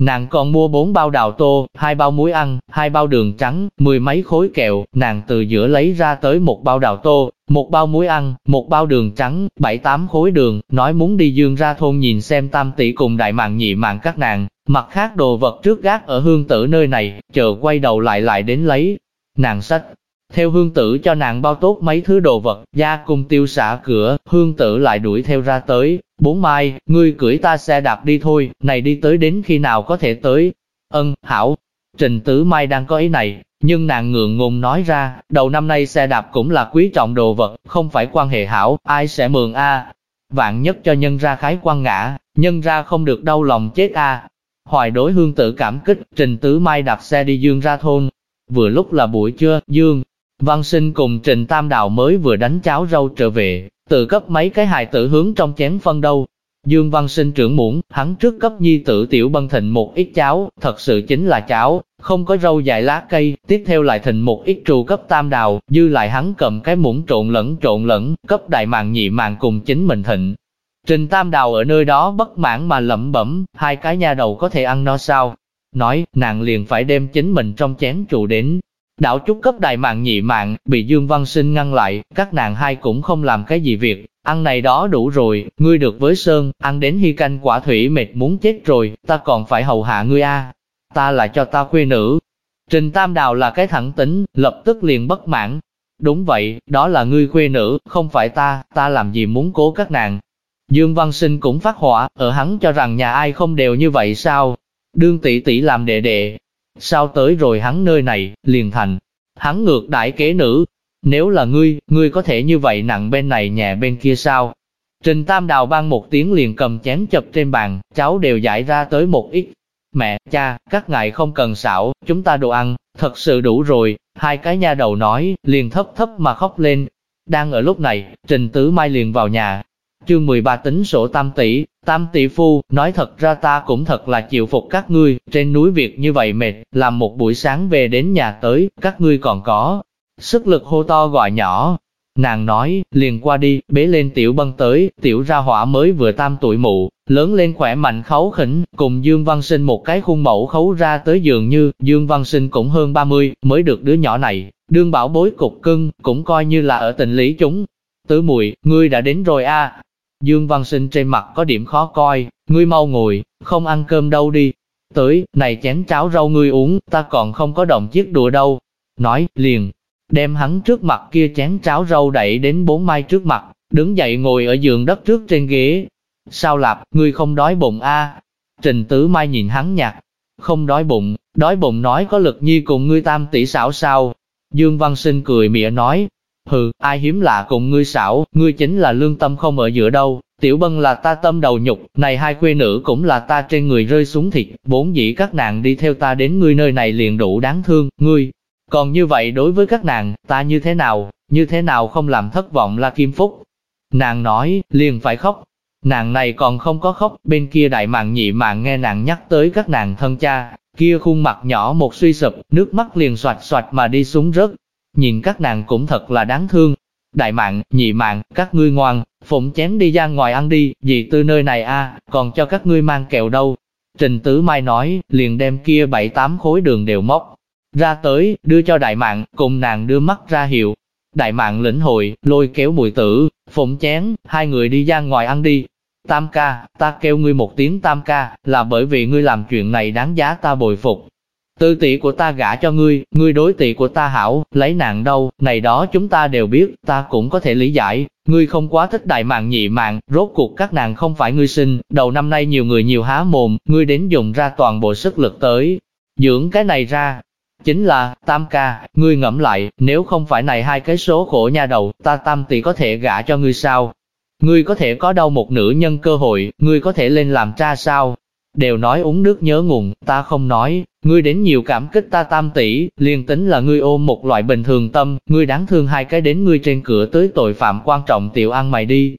Nàng còn mua bốn bao đào tô, hai bao muối ăn, hai bao đường trắng, mười mấy khối kẹo, nàng từ giữa lấy ra tới một bao đào tô, một bao muối ăn, một bao đường trắng, bảy tám khối đường, nói muốn đi dương ra thôn nhìn xem tam tỷ cùng đại mạng nhị mạng các nàng, mặt khác đồ vật trước gác ở hương tử nơi này, chờ quay đầu lại lại đến lấy. Nàng sách, theo hương tử cho nàng bao tốt mấy thứ đồ vật, gia cùng tiêu xả cửa, hương tử lại đuổi theo ra tới, bốn mai, ngươi cưỡi ta xe đạp đi thôi, này đi tới đến khi nào có thể tới. Ân, hảo, Trình Tứ Mai đang có ý này, nhưng nàng ngượng ngùng nói ra, đầu năm nay xe đạp cũng là quý trọng đồ vật, không phải quan hệ hảo, ai sẽ mượn a? Vạn nhất cho nhân ra khái quan ngã, nhân ra không được đau lòng chết a. Hoài đối hương tử cảm kích, Trình Tứ Mai đạp xe đi Dương ra thôn. Vừa lúc là buổi trưa, Dương, Văn sinh cùng Trình Tam Đào mới vừa đánh cháo rau trở về, tự cấp mấy cái hài tử hướng trong chén phân đâu. Dương Văn sinh trưởng muỗng, hắn trước cấp nhi tử tiểu bân thịnh một ít cháo, thật sự chính là cháo, không có rau dài lá cây, tiếp theo lại thịnh một ít trù cấp tam đào, dư lại hắn cầm cái muỗng trộn lẫn trộn lẫn, cấp đại màng nhị màng cùng chính mình thịnh. Trình Tam Đào ở nơi đó bất mãn mà lẩm bẩm, hai cái nha đầu có thể ăn no sao? Nói, nàng liền phải đem chính mình trong chén trụ đến, Đảo trúc cấp đại mạng nhị mạng, bị Dương Văn Sinh ngăn lại, các nàng hai cũng không làm cái gì việc, ăn này đó đủ rồi, ngươi được với Sơn, ăn đến hy canh quả thủy mệt muốn chết rồi, ta còn phải hầu hạ ngươi a ta là cho ta khuê nữ. Trình Tam Đào là cái thẳng tính, lập tức liền bất mãn. Đúng vậy, đó là ngươi khuê nữ, không phải ta, ta làm gì muốn cố các nàng. Dương Văn Sinh cũng phát hỏa, ở hắn cho rằng nhà ai không đều như vậy sao? Đương tỷ tỷ làm đệ đệ, Sao tới rồi hắn nơi này, liền thành, hắn ngược đại kế nữ. Nếu là ngươi, ngươi có thể như vậy nặng bên này nhẹ bên kia sao? Trình Tam Đào ban một tiếng liền cầm chén chập trên bàn, cháu đều giải ra tới một ít. Mẹ, cha, các ngài không cần xảo, chúng ta đồ ăn, thật sự đủ rồi. Hai cái nha đầu nói, liền thấp thấp mà khóc lên. Đang ở lúc này, Trình Tứ Mai liền vào nhà, chương 13 tính sổ tam tỷ, tam tỷ phu, nói thật ra ta cũng thật là chịu phục các ngươi, trên núi việc như vậy mệt, làm một buổi sáng về đến nhà tới, các ngươi còn có, sức lực hô to gọi nhỏ. Nàng nói, liền qua đi, bế lên tiểu băng tới, tiểu ra hỏa mới vừa tam tuổi mụ, lớn lên khỏe mạnh khấu khỉnh, cùng Dương Văn Sinh một cái khuôn mẫu khấu ra tới dường như, Dương Văn Sinh cũng hơn 30, mới được đứa nhỏ này, đương bảo bối cục cưng, cũng coi như là ở tình lý chúng. Tứ mùi, ngươi đã đến rồi a Dương Văn Sinh trên mặt có điểm khó coi, ngươi mau ngồi, không ăn cơm đâu đi. Tới, này chén cháo rau ngươi uống, ta còn không có động chiếc đùa đâu. Nói, liền, đem hắn trước mặt kia chén cháo rau đẩy đến bốn mai trước mặt, đứng dậy ngồi ở giường đất trước trên ghế. Sao lạp, ngươi không đói bụng a? Trình Tứ Mai nhìn hắn nhạt, không đói bụng, đói bụng nói có lực nhi cùng ngươi tam tỷ xảo sao. Dương Văn Sinh cười mỉa nói, Hừ, ai hiếm lạ cùng ngươi xảo, ngươi chính là lương tâm không ở giữa đâu, tiểu bân là ta tâm đầu nhục, này hai quê nữ cũng là ta trên người rơi xuống thịt, bốn dĩ các nàng đi theo ta đến ngươi nơi này liền đủ đáng thương, ngươi. Còn như vậy đối với các nàng, ta như thế nào, như thế nào không làm thất vọng là Kim Phúc. Nàng nói, liền phải khóc. Nàng này còn không có khóc, bên kia đại mạng nhị mạng nghe nàng nhắc tới các nàng thân cha, kia khuôn mặt nhỏ một suy sụp, nước mắt liền soạt soạt mà đi xuống rớt, nhìn các nàng cũng thật là đáng thương. Đại mạng, nhị mạng, các ngươi ngoan, phụng chén đi ra ngoài ăn đi, dì tư nơi này a, còn cho các ngươi mang kẹo đâu. Trình Tứ Mai nói, liền đem kia bảy tám khối đường đều móc ra tới, đưa cho đại mạng, cùng nàng đưa mắt ra hiệu. Đại mạng lĩnh hội, lôi kéo mùi tử, phụng chén, hai người đi ra ngoài ăn đi. Tam ca, ta kêu ngươi một tiếng tam ca, là bởi vì ngươi làm chuyện này đáng giá ta bồi phục. Tư tỷ của ta gả cho ngươi, ngươi đối tỷ của ta hảo, lấy nàng đâu, này đó chúng ta đều biết, ta cũng có thể lý giải, ngươi không quá thích đại mạng nhị mạng, rốt cuộc các nàng không phải ngươi sinh, đầu năm nay nhiều người nhiều há mồm, ngươi đến dùng ra toàn bộ sức lực tới, dưỡng cái này ra. Chính là, tam ca, ngươi ngẫm lại, nếu không phải này hai cái số khổ nha đầu, ta tam tỷ có thể gả cho ngươi sao? Ngươi có thể có đâu một nữ nhân cơ hội, ngươi có thể lên làm cha sao? Đều nói uống nước nhớ nguồn, ta không nói, ngươi đến nhiều cảm kích ta tam tỷ, liền tính là ngươi ôm một loại bình thường tâm, ngươi đáng thương hai cái đến ngươi trên cửa tới tội phạm quan trọng tiểu ăn mày đi.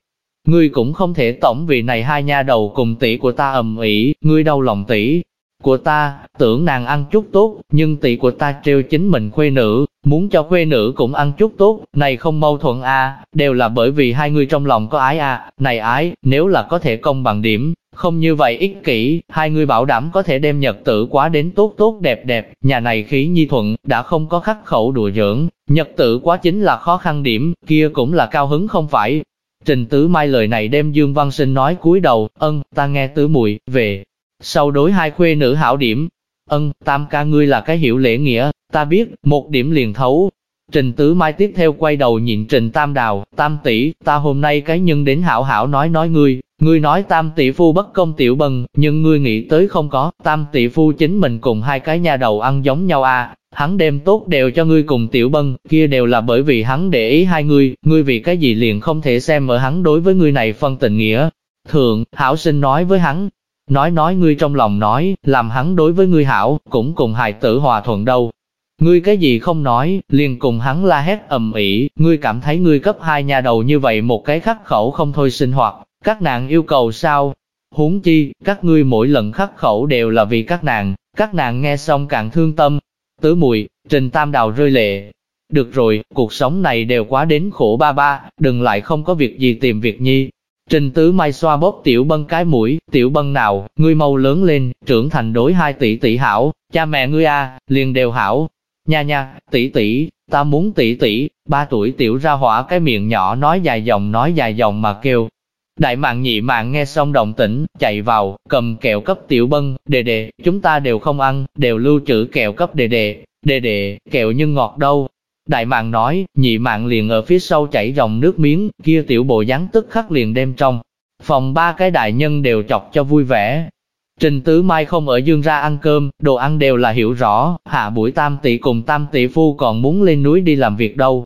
Ngươi cũng không thể tổng vì này hai nha đầu cùng tỷ của ta ầm ĩ, ngươi đau lòng tỷ của ta, tưởng nàng ăn chút tốt, nhưng tỷ của ta trêu chính mình khuê nữ, muốn cho khuê nữ cũng ăn chút tốt, này không mâu thuẫn a, đều là bởi vì hai người trong lòng có ái a, này ái, nếu là có thể công bằng điểm, không như vậy ích kỷ, hai người bảo đảm có thể đem nhật tử quá đến tốt tốt đẹp đẹp, nhà này khí nhi thuận, đã không có khắc khẩu đùa giỡn, nhật tử quá chính là khó khăn điểm, kia cũng là cao hứng không phải. Trình Tứ Mai lời này đem Dương Văn Sinh nói cúi đầu, ân, ta nghe tứ mùi, về. Sau đối hai khuê nữ hảo điểm, ân, tam ca ngươi là cái hiểu lễ nghĩa, ta biết, một điểm liền thấu, Trình Tứ Mai tiếp theo quay đầu nhìn Trình Tam Đào, Tam tỷ, ta hôm nay cái nhân đến hảo hảo nói nói ngươi, ngươi nói Tam tỷ phu bất công tiểu bần, nhưng ngươi nghĩ tới không có, Tam tỷ phu chính mình cùng hai cái nhà đầu ăn giống nhau à, hắn đem tốt đều cho ngươi cùng tiểu bân, kia đều là bởi vì hắn để ý hai ngươi, ngươi vì cái gì liền không thể xem ở hắn đối với ngươi này phân tình nghĩa. Thượng, hảo sinh nói với hắn, nói nói ngươi trong lòng nói, làm hắn đối với ngươi hảo, cũng cùng hài tử hòa thuận đâu, Ngươi cái gì không nói, liền cùng hắn la hét ầm ĩ, ngươi cảm thấy ngươi cấp hai nhà đầu như vậy một cái khắc khẩu không thôi sinh hoạt, các nàng yêu cầu sao? Huống chi, các ngươi mỗi lần khắc khẩu đều là vì các nàng, các nàng nghe xong càng thương tâm. Tứ mùi, trình tam đào rơi lệ. Được rồi, cuộc sống này đều quá đến khổ ba ba, đừng lại không có việc gì tìm việc nhi. Trình tứ mai xoa bóp tiểu bân cái mũi, tiểu bân nào, ngươi mau lớn lên, trưởng thành đối hai tỷ tỷ hảo, cha mẹ ngươi a liền đều hảo, Nha nha, tỷ tỷ, ta muốn tỷ tỷ, ba tuổi tiểu ra hỏa cái miệng nhỏ nói dài dòng nói dài dòng mà kêu. Đại mạng nhị mạng nghe xong động tĩnh, chạy vào, cầm kẹo cấp tiểu bân, đề đề, chúng ta đều không ăn, đều lưu trữ kẹo cấp đề đề, đề đề, kẹo nhưng ngọt đâu. Đại mạng nói, nhị mạng liền ở phía sau chảy dòng nước miếng, kia tiểu bộ dáng tức khắc liền đem trong. Phòng ba cái đại nhân đều chọc cho vui vẻ, Trình Tứ Mai không ở dương ra ăn cơm, đồ ăn đều là hiểu rõ, hạ buổi tam tỷ cùng tam tỷ phu còn muốn lên núi đi làm việc đâu.